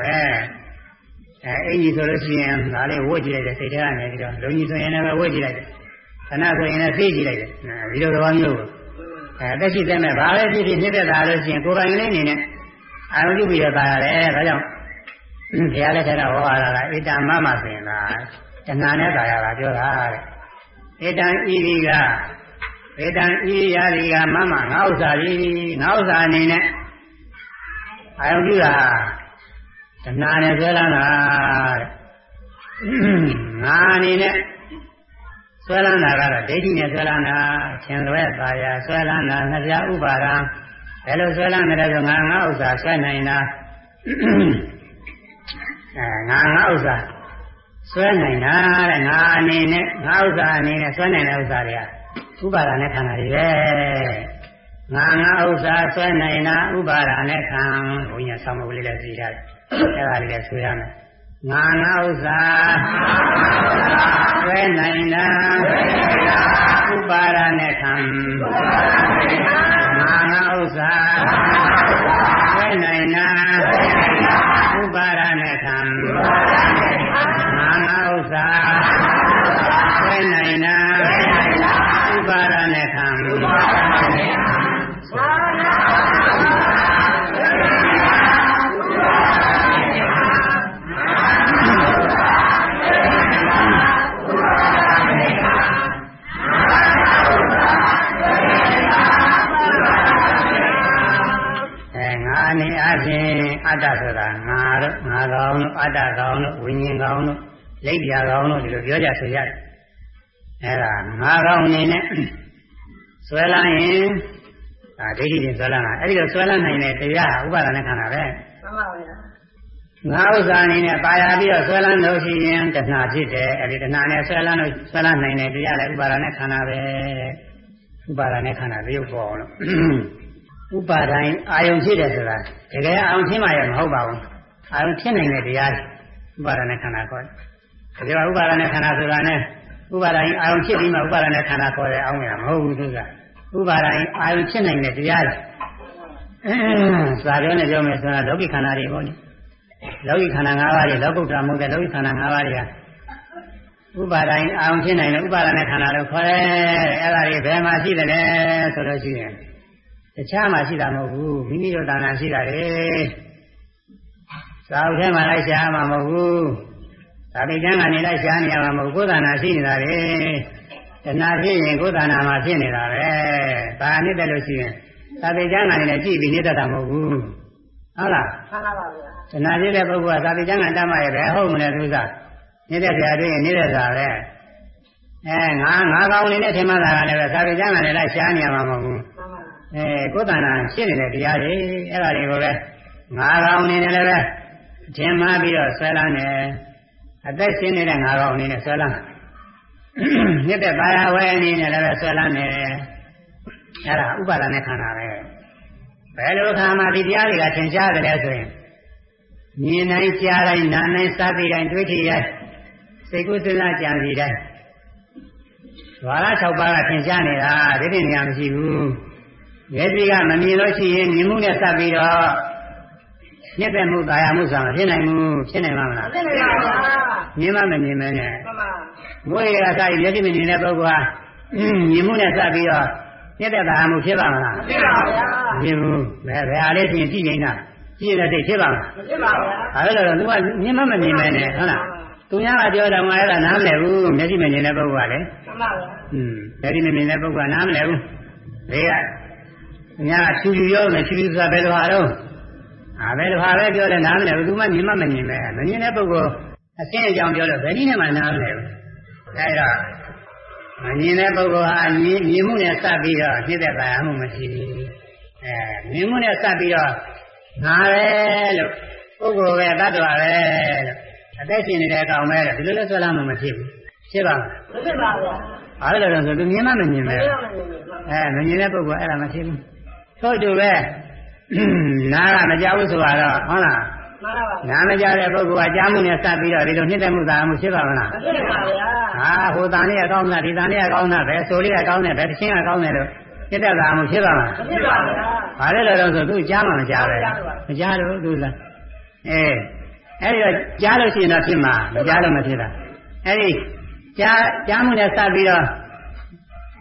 အဲအင်ကြီးဆိုလို့ရှိရင်ဒါလေးဝတ်ကြည့်လိုက်တယ်စိတ်ထဲကနေပြီးတော့လုံကြီးဆိုရင်လည်းဝတ်ကြည့်လိုက်တယ်ခဏဆိုရင်လည်းသိကြည့်လိုက်တယ်ဒီလိုသဘောမျိုးကို အဲတက်ရှိတဲ့မဲ့ဘာပဲဖြစ်ဖြစ်ဖြစ်တဲ့တာလို့ရှိရင်ကိုယ်ပိုင်လေးအနေနဲ့အာရုံပြုပြီးတော့တာရတယ်ဒါကြောင့်ဘုရားလက်ထက်ကဟောရတာကဣတမမဆိုရင်လားတဏှာနဲ့တာရတာပြောတာတဲ့ဣတံဤဒီကဣတံဤရာဒီကမမငါဥစ္စာကြီးငါဥစ္စာအနေနဲ့အာရုံပြုတာတဏှာနဲ့ဆွဲလာတာတဲ့ငါအနေနဲ့ ဆွဲလန်းတာကတော့ဒိဋ္ဌိနဲ့ဆွဲလန်းတာရှင်လွဲပါရဆွဲလန်းတာငပြဥပါဒံဘယ်လိုဆွဲလန်းတယ်ဆိုငါငါဥစ္စာဆွဲနိုင်တာအဲငါငါဥစ္စာဆွဲနိုင်တာတဲ့ငါအနေနဲ့ငါဥစ္စာအနေနဲ့ဆွဲနိုင်တဲ့ဥစ္စာတွေကဥပါဒာနဲ့ခန္ဓာတွေပဲငါငါဥစ္စာဆွဲနိုင်တာဥပါဒာနဲ့ခံဘုန်းကြီးဆောင်းမကလေးလည်းသိထားတယ်အဲ့ဒါလေးလည်းဆွဲရမယ် ငါငါဥစ္စာဆွဲနိုင်တာဥပါဒနဲ့ခံငါငါဥစ္စာဆွဲနိုင်တာဥပါဒနဲ့ခံငါငါ က်ပြကောင်တို့ဒီလိုပြောကြဆိုရတယ်အဲ့ဒါငါကောင်အနေနဲ့ဆွဲလာရင်ဒါဒိဋ္ဌိတွေဆွဲလန်းတာအဲ့ဒီတော့ဆွဲလန်းနိုင်တဲ့တရားဥပါဒနဲ့ခန္ဓာပဲမှန်ပါဗျာငါဥစ္စာအနေနဲ့ပါရပြီးတော့ဆွဲလန်းလို့ရှိရင်တဏှာဖြစ်တယ်အဲ့ဒီတဏှာနဲ့ဆွဲလန်းလို့ဆွဲလန်းနိုင်တဲ့တရားလည်းဥပါဒနဲ့ခန္ဓာပဲဥပါဒနဲ့ခန္ဓာသရုပ်ပေါ်အောင်လို့ဥပါဒိုင်အာယုံဖြစ်တယ်ဆိုတာတကယ်အာယုံဖြစ်မှရမဟုတ်ပါဘူးအာယုံဖြစ်နိုင်တဲ့တရားဥပါဒနဲ့ခန္ဓာခေါ်တယ် ဒါကြောင့်ဥပါဒနဲ့ခန္ဓာဆိုတာနဲ့ဥပါဒိုင်အာယုံဖြစ်ပြီးမှဥပါဒနဲ့ခန္ဓာခေါ်တယ်အောင်းနေတာမဟုတ်ဘူးသူကဥပါဒိုင်အာယုံဖြစ်နိုင်တဲ့တရားစာပြောနဲ့ပြောမယ်ဆိုတာလောကီခန္ဓာတွေပေါ့လေလောကီခန္ဓာ၅ပါးတွေလောကုတ္တမဟုတ်တဲ့လောကီခန္ဓာ၅ပါးတွေကဥပါဒိုင်အာရုံဖြစ်နိုင်တဲ့ဥပါဒနဲ့ခန္ဓာလို့ခေါ်တယ်အဲ့ဒါတွေဘယ်မှာရှိတယ်လဲဆိုတော့ရှိရင်တခြားမှာရှိတာမဟုတ်ဘူးမိမိတို့တာနာရှိတာလေသာဝထဲမှာလိုက်ရှားမှာမဟုတ်ဘူး သာပိကျမ်းကနေလိုက်ရှားနေရမှာမဟုတ်ကိုယ်တာနာရှိနေတာလေတဏှာဖြစ်ရင်ကိုယ်တာနာမှာဖြစ်နေတာပဲဒါနဲ့တက်လို့ရှိရင်သာပိကျမ်းကနေလည်းကြည့်ပြီးနေတတ်တာမဟုတ်ဘူးဟုတ်လားမှန်ပါပါဗျာတဏှာဖြစ်တဲ့ပုဂ္ဂိုလ်ကသာပိကျမ်းကတတ်မှရဲ့ပဲဟုတ်မလဲသူကနေတဲ့ဆရာတွေ့ရင်နေတဲ့စာပဲအဲငါငါကောင်းနေတဲ့ထင်မှသာကလည်းပဲသာပိကျမ်းကလည်းလိုက်ရှားနေရမှာမဟုတ်ဘူးမှန်ပါအဲကိုယ်တဏ္ဍာရှင်းနေတဲ့တရားတွေအဲ့ဒါတွေကိုပဲငါကောင်းနေတယ်လည်းပဲထင်မှပြီးတော့ဆွဲလန်းတယ် အသက်ရှင်းနေတဲ့ငါကောင်းအနေနဲ့ဆွဲလန်းမြစ်တဲ့ပါရဝဲအနေနဲ့လည်းပဲဆွဲလန်းနေတယ်အဲ့ဒါဥပါဒနဲ့ခန္ဓာပဲဘယ်လိုခါမှဒီတရားတွေကသင်ရှားတယ်လဲဆိုရင်မြင်နိုင်ကြားတိုင်းနားနိုင်စားပြီးတိုင်းတွေးထီတိုင်းစိတ်ကူးစဉ်းစားကြံစီတိုင်းဝါရ၆ပါးကသင်ရှားနေတာဒီနေ့နေရာမရှိဘူးမျက်စိကမမြင်လို့ရှိရင်မြင်မှုနဲ့စပ်ပြီးတော့ ညက်တဲ့မှုတာယာမှုဆိုတာမဖြစ်နိုင်ဘူးဖြစ်နိုင်မှာမလားသိနေပါဗျာမြင်မှမမြင်မဲနဲ့မှန်ပါမွေးရစာမျက်စိမမြင်တဲ့ပုဂ္ဂိုလ်ဟာအင်းမြင်မှုနဲ့စပ်ပြီးတော့ညက်တဲ့တာယာမှုဖြစ်ပါမလားသိပါဗျာမဖြစ်ဘူးဘယ်ဘယ်အားလေးဖြင့်ကြည့်နေတာကြည့်နေတဲ့စိတ်ဖြစ်ပါမလားမသိပါဗျာအဲဒါတော့သူကမြင်မှမမြင်မဲနဲ့ဟုတ်လားသူများကပြောတယ်ငါအဲ့ဒါနားမလည်ဘူးမျက်စိမမြင်တဲ့ပုဂ္ဂိုလ်ကလည်းမှန်ပါဗျာอืมမျက်စိမမြင်တဲ့ပုဂ္ဂိုလ်ကနားမလည်ဘူးဒါကသူများကချူချူပြောနေချူချူဆိုတာဘယ်လိုဟာတော့ အာဘယ်လိုဟာပဲပြောတယ်နားမလည်ဘူးသူမှမြင်မှမမြင်ပဲမမြင်တဲ့ပုဂ္ဂိုလ်အရှင်းအကြောင်းပြောလို့ဘယ်နည်းနဲ့မှနားမလည်ဘူးအဲဒါမမြင်တဲ့ပုဂ္ဂိုလ်ဟာမြင်မြင်မှုနဲ့စပ်ပြီးတော့ဖြစ်တဲ့တရားမှုမရှိဘူးအဲမြင်မှုနဲ့စပ်ပြီးတော့ငါပဲလို့ပုဂ္ဂိုလ်ပဲတ attva ပဲလို့အသက်ရှင်နေတဲ့အကောင်ပဲလို့ဒီလိုလဲဆွဲလာမှမဖြစ်ဘူးဖြစ်ပါမလားမသိပါဗျာ။အားလည်းတော့ဆိုသူမြင်မှမမြင်ပဲမသိပါဘူး။အဲမမြင်တဲ့ပုဂ္ဂိုလ်အဲ့ဒါမဖြစ်ဘူး။ထို့တူပဲ နားကမကြောက်ဘူးဆိုတော့ဟုတ်လားမှန်ပါပါ။နားမကြောက်တဲ့ပုဂ္ဂိုလ်ကကြားမှုနဲ့စပ်ပြီးတော့ဒီလိုနှိမ့်တဲ့မှုသာမှုဖြစ်ပါမလားမသိပါဗျာ။ဟာဟိုတန်လေးကကောင်းတာဒီတန်လေးကကောင်းတာပဲဆိုလေးကကောင်းတယ်ပဲတစ်ချင်းကကောင်းတယ်လို့ဖြစ်တဲ့သာမှုဖြစ်ပါမလားမသိပါဗျာ။ဘာလဲလို့တော့ဆိုသူကြားမှမကြားပဲ။မကြားလို့သူလား။အဲအဲ့ဒီတော့ကြားလို့ရှိရင်တော့ဖြစ်မှာမကြားလို့မဖြစ်တာ။အဲ့ဒီကြားကြားမှုနဲ့စပ်ပြီးတော့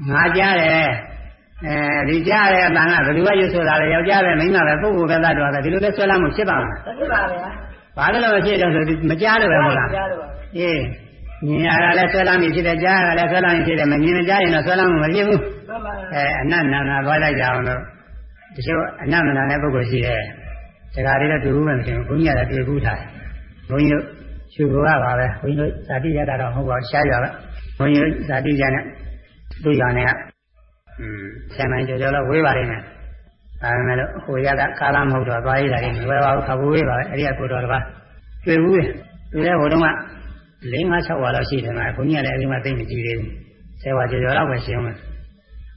ငါကြားတယ် အဲဒီကြားတဲ့အတန်ကဘယ်သူကရွတ်ဆိုတာလဲယောက်ျားပဲမိန်းမပဲပုဂ္ဂိုလ်ပဲသတ္တဝါပဲဒီလိုလဲဆွဲလာမှုဖြစ်ပါမလားမသိပါဗျာဘာလို့လဲမဖြစ်တော့ဆိုဒီမကြားလို့ပဲဟုတ်လားကြားလို့ပါအေးမြင်ရတာလဲဆွဲလာမှုဖြစ်တယ်ကြားရတာလဲဆွဲလာမှုဖြစ်တယ်မမြင်မကြားရင်တော့ဆွဲလာမှုမဖြစ်ဘူးမှန်ပါအဲအနတ်နာနာသွားလိုက်ကြအောင်လို့တချို့အနတ်မနာတဲ့ပုဂ္ဂိုလ်ရှိတယ်စကားတွေတော့တူဘူးမှမဖြစ်ဘူးဘုန်းကြီးကလည်းတွေ့ဘူးထားဘုန်းကြီးတို့ရှုဘောကပါပဲဘုန်းကြီးတို့ဇာတိရတာတော့မဟုတ်ပါဘူးရှားရပါဘုန်းကြီးတို့ဇာတိကြနဲ့သူ့ရနဲ့ကอืม ဆယ်မိုင်ကျော်ကျော်တော့ဝေးပါလိမ့်မယ်။ဒါပေမဲ့လို့ဟိုရကကာလမဟုတ်တော့သွားရတာကြီးမဝဲပါဘူးခါဘူးဝေးပါပဲအဲ့ဒီကကိုတော်တပါတွေ့ဘူးလေတွေ့တဲ့ဟိုတုန်းက၄၅၆ဝါလောက်ရှိတယ်မှာဘုန်းကြီးကလည်းအဲဒီမှာသိမကြည့်သေးဘူးဆယ်ဝါကျော်ကျော်တော့ပဲရှင်းမယ်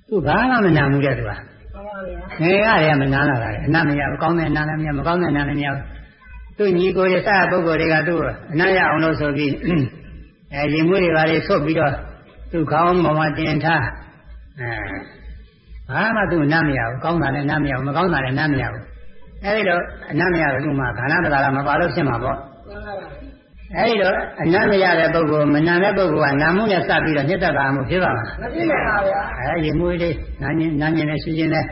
သူဘာမှမနာမှုတဲ့သူကမှန်ပါဗျာငယ်ရတဲ့မနာလာတာလေအနတ်မရဘူးကောင်းတဲ့အနာလည်းမရမကောင်းတဲ့အနာလည်းမရဘူးသူညီကိုရစပုဂ္ဂိုလ်တွေကသူ့အနာရအောင်လို့ဆိုပြီးအဲရင်မွေးတွေပါလေဆွတ်ပြီးတော့သူ့ခေါင်းပေါ်မှာတင်ထား အဲဘာမှသူ့နားမရဘူးကောင်းတာလည်းနားမရဘူးမကောင်းတာလည်းနားမရဘူးအဲဒီတော့အနားမရဘူးမှခန္ဓာတကာကမပါလို့ဖြစ်မှာပေါ့မှန်ပါဗျာအဲဒီတော့အနတ်မရတဲ့ပုဂ္ဂိုလ်မနာတဲ့ပုဂ္ဂိုလ်ကနာမှုနဲ့စပ်ပြီးတော့နှစ်သက်တာမှုဖြစ်ပါမှာမသိနိုင်ပါဗျာအဲရေမွေးလေးနာညင်နာညင်နဲ့ရှိချင်းနဲ့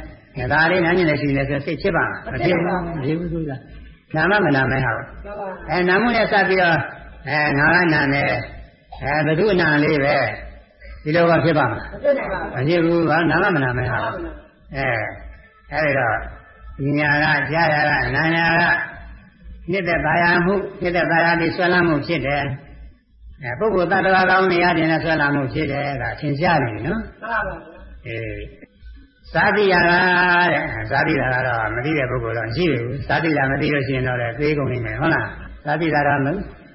ဒါလေးနာညင်နဲ့ရှိနေဆိုစိတ်ဖြစ်ပါမှာမဖြစ်ဘူးမဖြစ်ဘူးသူကနာမမနာမဲဟာမှန်ပါအဲနာမှုနဲ့စပ်ပြီးတော့အဲငါကနာနဲ့အဲဘု து နာလေးပဲ ဒီလိုကဖြစ်ပါမှာမသိနိုင်ပါမဖြစ်ဘူးကနာမမနာမဲဟာအဲအဲဒီတော့ညာကကြားရကနာညာကမြစ်တဲ့ပါရမှုမြစ်တဲ့ပါရပြီးဆွဲလမ်းမှုဖြစ်တယ်အဲပုဂ္ဂိုလ်တ attva ကောင်းနေရတယ်နဲ့ဆွဲလမ်းမှုဖြစ်တယ်ဒါသင်ရှားနေပြီနော်မှန်ပါဗျာအေးသာတိယာတဲ့သာတိတာကတော့မသိတဲ့ပုဂ္ဂိုလ်တော့ရှိတယ်ဘူးသာတိတာမသိလို့ရှိရင်တော့လည်းသေးကုန်နေမယ်ဟုတ်လားသာတိတာတော့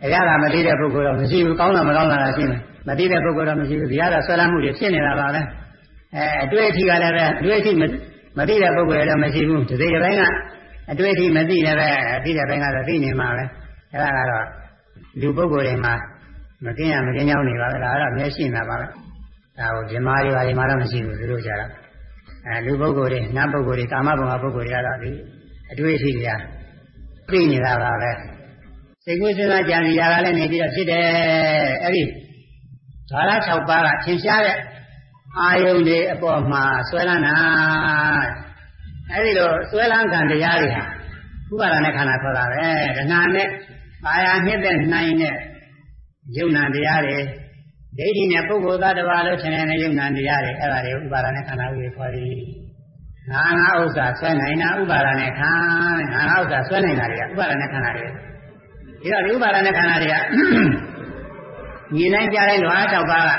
အရာကမသိတဲ့ပုဂ္ဂိုလ်တော့မရှိဘူးကောင်းတာမကောင်းတာရှိမယ် မသိတဲ့ပုဂ္ဂိုလ်တော့မရှိဘူးဒီကတော့ဆွဲလမ်းမှုတွေဖြစ်နေတာပါပဲအဲအတွေ့အထိကလည်းပဲအတွေ့အထိမသိတဲ့ပုဂ္ဂိုလ်လည်းမရှိဘူးဒီစိတ်တစ်ပိုင်းကအတွေ့အထိမသိလည်းပဲသိတဲ့ပိုင်းကတော့သိနေမှာပဲအဲဒါကတော့လူပုဂ္ဂိုလ်တွေမှာမကင်းရမကင်းကြောင်းနေပါပဲဒါကတော့မျက်ရှိနေတာပါပဲဒါကိုဇမားတွေပါဒီမှာတော့မရှိဘူးသူတို့ကြတော့အဲလူပုဂ္ဂိုလ်တွေနတ်ပုဂ္ဂိုလ်တွေကာမဘုံပုဂ္ဂိုလ်တွေကတော့ဒီအတွေ့အထိတွေကသိနေတာပါပဲစိတ်ကူးစဉ်းစားကြံစီရတာလည်းနေပြီးတော့ဖြစ်တယ်အဲ့ဒီ ဓာရ6ပါးကသင်ရှားတဲ့အာယုန်တွေအပေါ်မှာဆွဲလန်းတာအဲ့ဒီလိုဆွဲလန်းကံတရားတွေဟာဥပါဒနဲ့ခန္ဓာခေါ်တာပဲဒနာနဲ့ပါရနှစ်တဲ့နိုင်တဲ့ယုံနာတရားတွေဒိဋ္ဌိနဲ့ပုဂ္ဂိုလ်သားတစ်ပါးလို့ထင်တဲ့ယုံနာတရားတွေအဲ့ဒါတွေဥပါဒနဲ့ခန္ဓာဥတွေခေါ်သည်ငါငါဥစ္စာဆွဲနိုင်တာဥပါဒနဲ့ခန္ဓာငါငါဥစ္စာဆွဲနိုင်တာတွေကဥပါဒနဲ့ခန္ဓာတွေဒီတော့ဒီဥပါဒနဲ့ခန္ဓာတွေက ညီနိုင်ကြတဲ့လွား၆ပါးက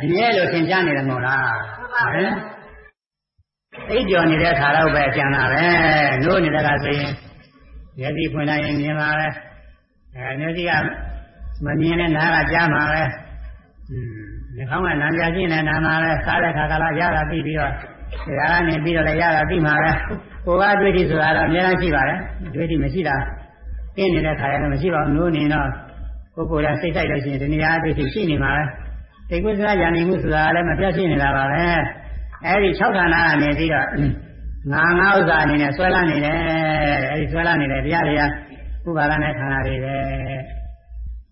အမြဲလို့သင်ကြားနေတယ်မဟုတ်လားဟမ်အိပ်ကျော်နေတဲ့ခါတော့ပဲကျန်တာပဲနိုးနေတဲ့ကဆိုရင်မျက်စိဖွင့်လိုက်ရင်မြင်ပါပဲအဲမျက်စိကမမြင်တဲ့နားကကြားမှာပဲอืมဒီခေါင်းကနားကြားခြင်းနဲ့နားမှာပဲစားတဲ့ခါကလာရတာပြီးပြီးတော့ဒါကနေပြီးတော့လည်းရတာပြီးမှာပဲကိုယ်ကတွေ့ထိဆိုတာတော့အများကြီးရှိပါတယ်တွေ့ထိမရှိတာပြင်းနေတဲ့ခါလည်းမရှိပါဘူးနိုးနေတော့ ကိုယ်ကိုယ်ကစိတ်ဆိုင်လို့ရှိရင်ဒီနေရာတွေ့ထိရှိနေမှာပဲစိတ်ကူးစားရန်နေမှုဆိုတာလည်းမပြတ်ရှိနေတာပါပဲအဲဒီ၆ဌာနကနေပြီးတော့ငါငါဥစ္စာအနေနဲ့ဆွဲလာနေတယ်အဲဒီဆွဲလာနေတယ်တရားတွေကဥပါဒနဲ့ခန္ဓာတွေပဲ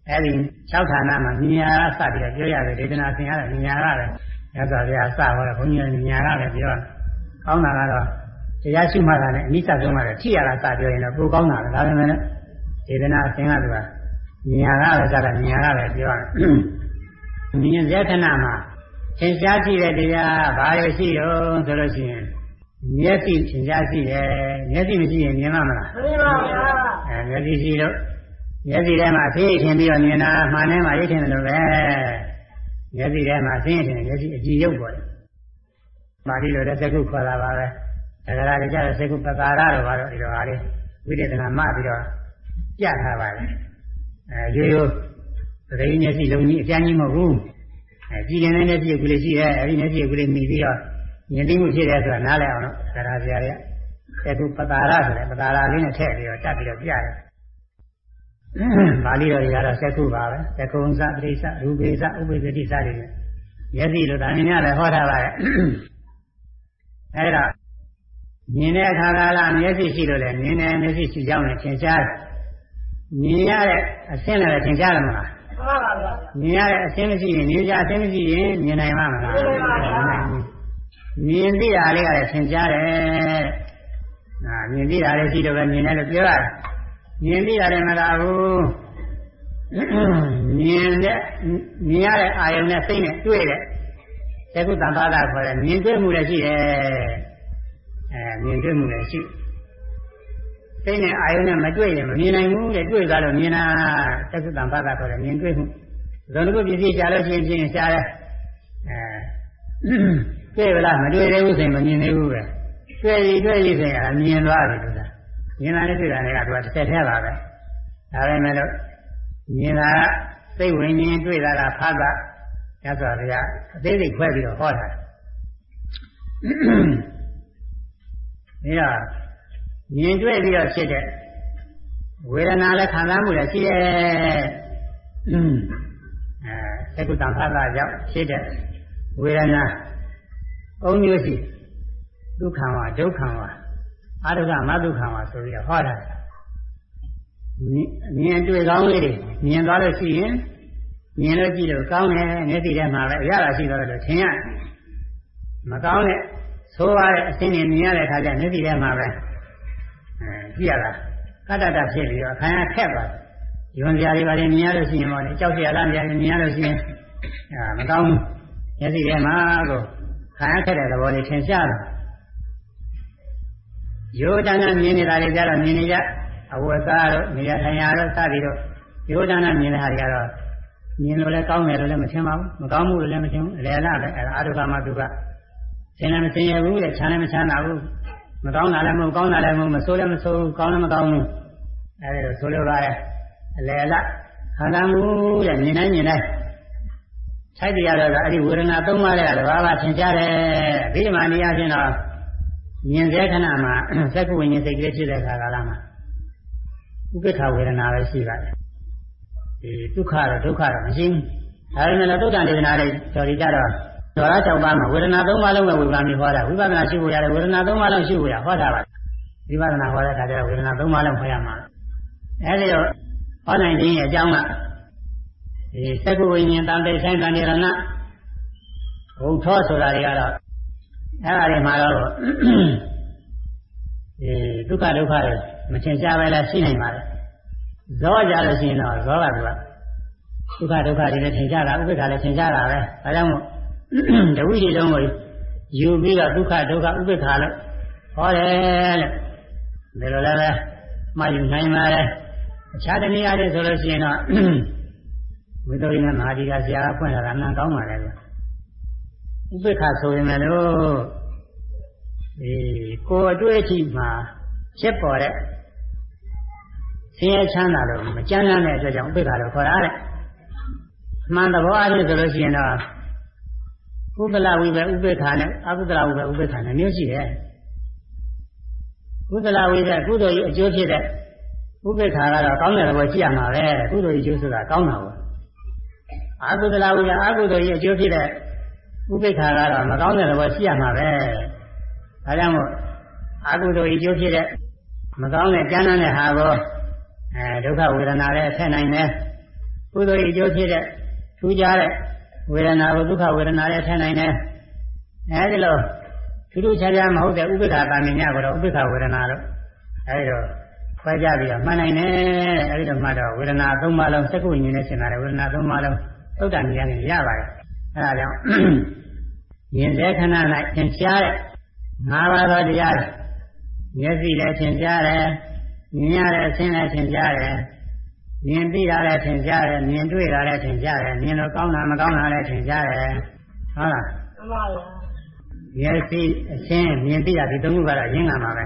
အဲဒီ၆ဌာနမှာဉာဏ်ကစပြီးတော့ပြောရတယ်ဒေသနာသင်ရတယ်ဉာဏ်ကလည်းရသော်ဗျာစဟောတယ်ဘုန်းကြီးကဉာဏ်ကလည်းပြောကောင်းတာကတော့တရားရှိမှတာနဲ့အနိစ္စဆုံးမှလည်းထိရတာစပြောရင်တော့ပိုကောင်းတာပဲဒါပေမဲ့ဒေသနာသင်ကသူက ဉာဏ်ကလည်းစတာဉာဏ်ကလည်းပြောတယ်ဉာဏ်ဇေခဏမှာသင်ရှားကြည့်တဲ့တရားဘာလို့ရှိရောဆိုလို့ရှိရင်မျက်စိသင်ရှားရှိတယ်မျက်စိမရှိရင်မြင်မှာမလားမြင်ပါဗျာအဲမျက်စိရှိလို့မျက်စိထဲမှာအဖေးထင်ပြီးတော့မြင်တာမှန်တယ်မှာရိတ်ထင်တယ်လို့ပဲမျက်စိထဲမှာအဖေးထင်မျက်စိအကြည့်ရုပ်ပေါ်တယ်ပါဠိလိုတဲ့သကုခေါ်တာပါပဲဒါကြလားကြတဲ့သကုပကာရတော့ပါတော့ဒီလိုဟာလေးဝိသေသနာမှပြီးတော့ပြထားပါလေ အဲရိုးရိုးသတိမျက်စိလုံးကြီးအကျဉ်းကြီးမဟုတ်ဘူးအဲကြည်ရင်လည်းမျက်စိကလေးရှိတယ်အဲဒီမျက်စိကလေးမြည်ပြီးတော့မြင်သိမှုဖြစ်တယ်ဆိုတာနားလည်အောင်လို့ဆရာဆရာတွေကသကုပကာရဆိုတဲ့ပကာရလေးနဲ့ထည့်ပြီးတော့တတ်ပြီးတော့ပြတယ်ပါဠိတော်တွေကတော့သက္ကုပါပဲသက္ကုံသပရိစ္ဆရူပိစ္ဆဥပိပတိစတွေမျက်စိလို့ဒါမြင်ရတယ်ဟောထားပါတယ်အဲဒါမြင်တဲ့အခါကလာမျက်စိရှိလို့လေမြင်တယ်မျက်စိရှိကြောင်းနဲ့သင်ရှားတယ် မြင်ရတဲ့အဆင်းလည်းသင်ရှားတယ်မလားမှန်ပါဗျာမြင်ရတဲ့အဆင်းမရှိရင်မြင်ကြအဆင်းမရှိရင်မြင်နိုင်မှာမလားမြင်နိုင်ပါဘူးမြင်သိတာလေးကလည်းသင်ကြားတယ်။ဟာမြင်သိတာလေးရှိတော့ပဲမြင်တယ်လို့ပြောရတယ်မြင်သိရတယ်မလားဘူးမြင်တဲ့မြင်ရတဲ့အာယုံနဲ့စိတ်နဲ့တွေ့တဲ့သကုတ္တပါဒခေါ်တဲ့မြင်တွေ့မှုလည်းရှိတယ်အဲမြင်တွေ့မှုလည်းရှိ စိတ်နဲ့အာယုံနဲ့မတွေ့ရင်မမြင်နိုင်ဘူးတဲ့တွေ့သွားလို့မြင်တာသကုတ္တပါဒခေါ်တဲ့မြင်တွေ့မှုဇောနုပစ္စည်းရှားလို့ရှိရင်ချင်းရှားတယ်အဲတွေ့ဗလားမတွေ့သေးဘူးဆိုရင်မမြင်သေးဘူးပဲတွေ့ပြီတွေ့ပြီဆိုရင်မြင်သွားပြီလို့မြင်တာနဲ့တွေ့တာနဲ့ကသူကတစ်ဆက်ထဲပါပဲဒါပဲမဲ့လို့မြင်တာကစိတ်ဝိညာဉ်တွေ့တာကဖတ်တာရသော်ဗျာအသေးစိတ်ခွဲပြီးတော့ဟောတာဒါ မြင်တွေ့ပြီးတော့ဖြစ်တဲ့ဝေဒနာလည်းခံစားမှုလည်းရှိရဲ့အဲသက္ကုတံဖတ်တာကြောင့်ဖြစ်တဲ့ဝေဒနာအုံမျိုးရှိဒုက္ခဝဒုက္ခဝအာရုကမဒုက္ခမှာဆိုပြီးတော့ဟောတာမြင်တွေ့ကောင်းလေးတွေမြင်သွားလို့ရှိရင်မြင်လို့ကြည့်လို့ကောင်းတယ်မျက်စိထဲမှာပဲအရသာရှိတော့လို့ထင်ရမကောင်းတဲ့သိုးရတဲ့အစင်းတွေမြင်ရတဲ့အခါကျမျက်စိထဲမှာပဲ အဲကြည့်ရတာကတ္တတဖြစ်ပြီးတော့ခံရခက်ပါယွန်စရာတွေပါလေမြင်ရလို့ရှိရင်ပေါ့လေကြောက်စရာလားမြင်ရလို့ရှိရင်အဲမကောင်းဘူးမျက်စိထဲမှာကိုခံရခက်တဲ့သဘောတွေထင်ရှားတယ်ယောဒနာမြင်နေတာတွေကြတော့မြင်နေကြအဝတ်သားတို့နေရာထိုင်ရာတို့စသည်တို့ယောဒနာမြင်တဲ့ဟာတွေကတော့မြင်လို့လည်းကောင်းတယ်လို့လည်းမထင်ပါဘူးမကောင်းဘူးလို့လည်းမထင်ဘူးအလယ်လားပဲအဲအာရုကမတုကဆင်းလည်းမဆင်းရဘူးတဲ့ချမ်းလည်းမချမ်းသာဘူး မကောင်းတာလည်းမဟုတ်ကောင်းတာလည်းမဟုတ်မဆိုးလည်းမဆိုးကောင်းလည်းမကောင်းဘူးအဲဒီလိုဆိုလိုပါတယ်အလယ်လခန္ဓာမူတဲ့မြင်တိုင်းမြင်တိုင်းထိုက်တရားတော့အဲ့ဒီဝေဒနာသုံးပါးတဲ့တဘာဝသင်ကြားတယ်ဒီမှာနေရာချင်းတော့မြင်တဲ့ခဏမှာသက္ကဝိညာဉ်စိတ်ကလေးဖြစ်တဲ့ခါကာလမှာဥပိ္ပခဝေဒနာပဲရှိပါတယ်ဒီဒုက္ခတော့ဒုက္ခတော့မရှိဘူးဒါပေမဲ့လည်းသုတ္တန်ဒေသနာတွေတော်ဒီကြတော့ ဒေါရ၆ပါးမှာဝေဒနာ၃ပါးလုံးပဲဝေဘာမျိုးဟောတာဝိပဿနာရှိဖို့ရတယ်ဝေဒနာ၃ပါးလုံးရှိဖို့ရဟောတာပါဝိပဿနာဟောတဲ့အခါကျတော့ဝေဒနာ၃ပါးလုံးဟောရမှာအဲဒီတော့ဟောနိုင်ခြင်းရဲ့အကြောင်းကဒီသက္ကဝိညာဉ်တန်တိဆိုင်တန်ရဏဘုံထောဆိုတာတွေကတော့အဲ့ဒါတွေမှာတော့ဒီဒုက္ခဒုက္ခတွေမချင်ရှားပဲလားရှိနိုင်ပါတယ်ဇောကြလို့ရှိရင်တော့ဇောကကဒုက္ခဒုက္ခတွေလည်းထင်ရှားတာဥပ္ပခါလည်းထင်ရှားတာပဲဒါကြောင့်မို့ တဝိတိလုံးကိုယူပြီးတော့ဒုက္ခဒုက္ခဥပ္ပခါလို့ဟောတယ်လို့ဒါလိုလည်းပဲမှယူနိုင်ပါတယ်အခြားတနည်းအားဖြင့်ဆိုလို့ရှိရင်တော့ဝိသုရိနဲ့မဟာဒီကဆရာကဖွင့်လာတာအမှန်ကောင်းပါလေဗျဥပ္ပခါဆိုရင်လည်းဒီကိုယ်အတွေ့အထိမှာဖြစ်ပေါ်တဲ့ဆင်းရဲချမ်းသာလို့မကြမ်းတမ်းတဲ့အတွက်ကြောင့်ဥပ္ပခါလို့ခေါ်တာတဲ့အမှန်သဘောအားဖြင့်ဆိုလို့ရှိရင်တော့ ကုသလဝိပဲဥပ္ပခါနဲ့အကုသလဝိပဲဥပ္ပခါနဲ့မျိုးရှိတယ်ကုသလဝိပဲကုသိုလ်ကြီးအကျိုးဖြစ်တဲ့ဥပ္ပခါကတော့ကောင်းတဲ့ဘောရှိရမှာပဲကုသိုလ်ကြီးအကျိုးဆိုတာကောင်းတာပေါ့အကုသလဝိပဲအကုသိုလ်ကြီးအကျိုးဖြစ်တဲ့ဥပ္ပခါကတော့မကောင်းတဲ့ဘောရှိရမှာပဲဒါကြောင့်မို့အကုသိုလ်ကြီးအကျိုးဖြစ်တဲ့မကောင်းတဲ့ကြမ်းတမ်းတဲ့ဟာကိုအဲဒုက္ခဝေဒနာလည်းဆက်နိုင်တယ်ကုသိုလ်ကြီးအကျိုးဖြစ်တဲ့ထူးခြားတဲ့ ဝေဒနာကိုဒုက္ခဝေဒနာလည်းထည့်နိုင်တယ်အဲဒီလိုထူးထူးခြားခြားမဟုတ်တဲ့ဥပ္ပခါတာမြင်ရတော့ဥပ္ပခါဝေဒနာလို့အဲဒီတော့ခွဲကြပြီးတော့မှန်နိုင်တယ်အဲဒီတော့မှတော့ဝေဒနာသုံးပါးလုံးစက္ကုဉ္ဉနဲ့ရှင်းတာလေဝေဒနာသုံးပါးလုံးသုတ်တန်ဉာဏ်နဲ့ရပါတယ်အဲဒါကြောင့်မြင်တဲ့ခဏ၌သင်ရှားတဲ့ငါးပါးသောတရားမျက်စိလည်းသင်ရှားတယ်မြင်ရတဲ့အခြင်းလည်းသင်ရှားတယ် မြင်သိတာလည်းထင်ရှားတယ်မြင်တွေ့တာလည်းထင်ရှားတယ်မြင်လို့ကောင်းတာမကောင်းတာလည်းထင်ရှားတယ်ဟုတ်လားမှန်ပါဗျာမျက်စိအချင်းမြင်သိတာဒီသုံးခုကတော့ရင်းလာမှာပဲ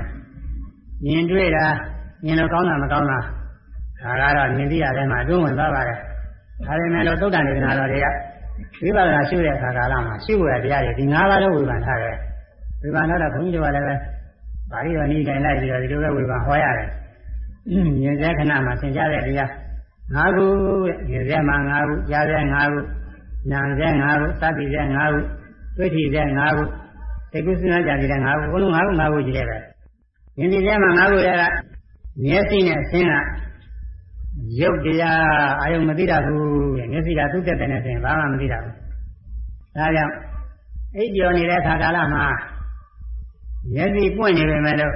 မြင်တွေ့တာမြင်လို့ကောင်းတာမကောင်းတာဒါကတော့မြင်သိရတဲ့မှာတွန်းဝင်သွားပါတယ်ဒါပေမဲ့လို့သုတ္တန်ဒေသနာတော်တွေကဝိပဿနာရှုတဲ့အခါကာလမှာရှုရတရားတွေဒီ၅ပါးလုံးဝေဖန်ထားတယ်ဝေဖန်တော့ဘုန်းကြီးတို့ကလည်းပဲပါဠိတော်နည်းတိုင်းလိုက်ပြီးတော့ဒီလိုပဲဝေဖန်ဟောရတယ်မြင်တဲ့ခဏမှာသင်ကြားတဲ့တရား ၅ခုတဲ့ရေထဲမှာ၅ခုကြားထဲ၅ခုနာမ်ထဲ၅ခုသတိထဲ၅ခုတွေ့ထီထဲ၅ခုသိကုစဉ်းစားကြတဲ့၅ခုဘုလုံး၅ခု၅ခုကြီးတယ်ပဲယင်ဒီထဲမှာ၅ခုတည်းကမျက်စိနဲ့အင်းကရုပ်တရားအာယုံမသိတတ်ဘူးတဲ့မျက်စိကသူ့တက်တဲ့နဲ့ဆိုရင်ဘာမှမသိတတ်ဘူးဒါကြောင့်အိပ်ကျော်နေတဲ့ခါကာလမှာမျက်စိပွင့်နေပေမဲ့လို့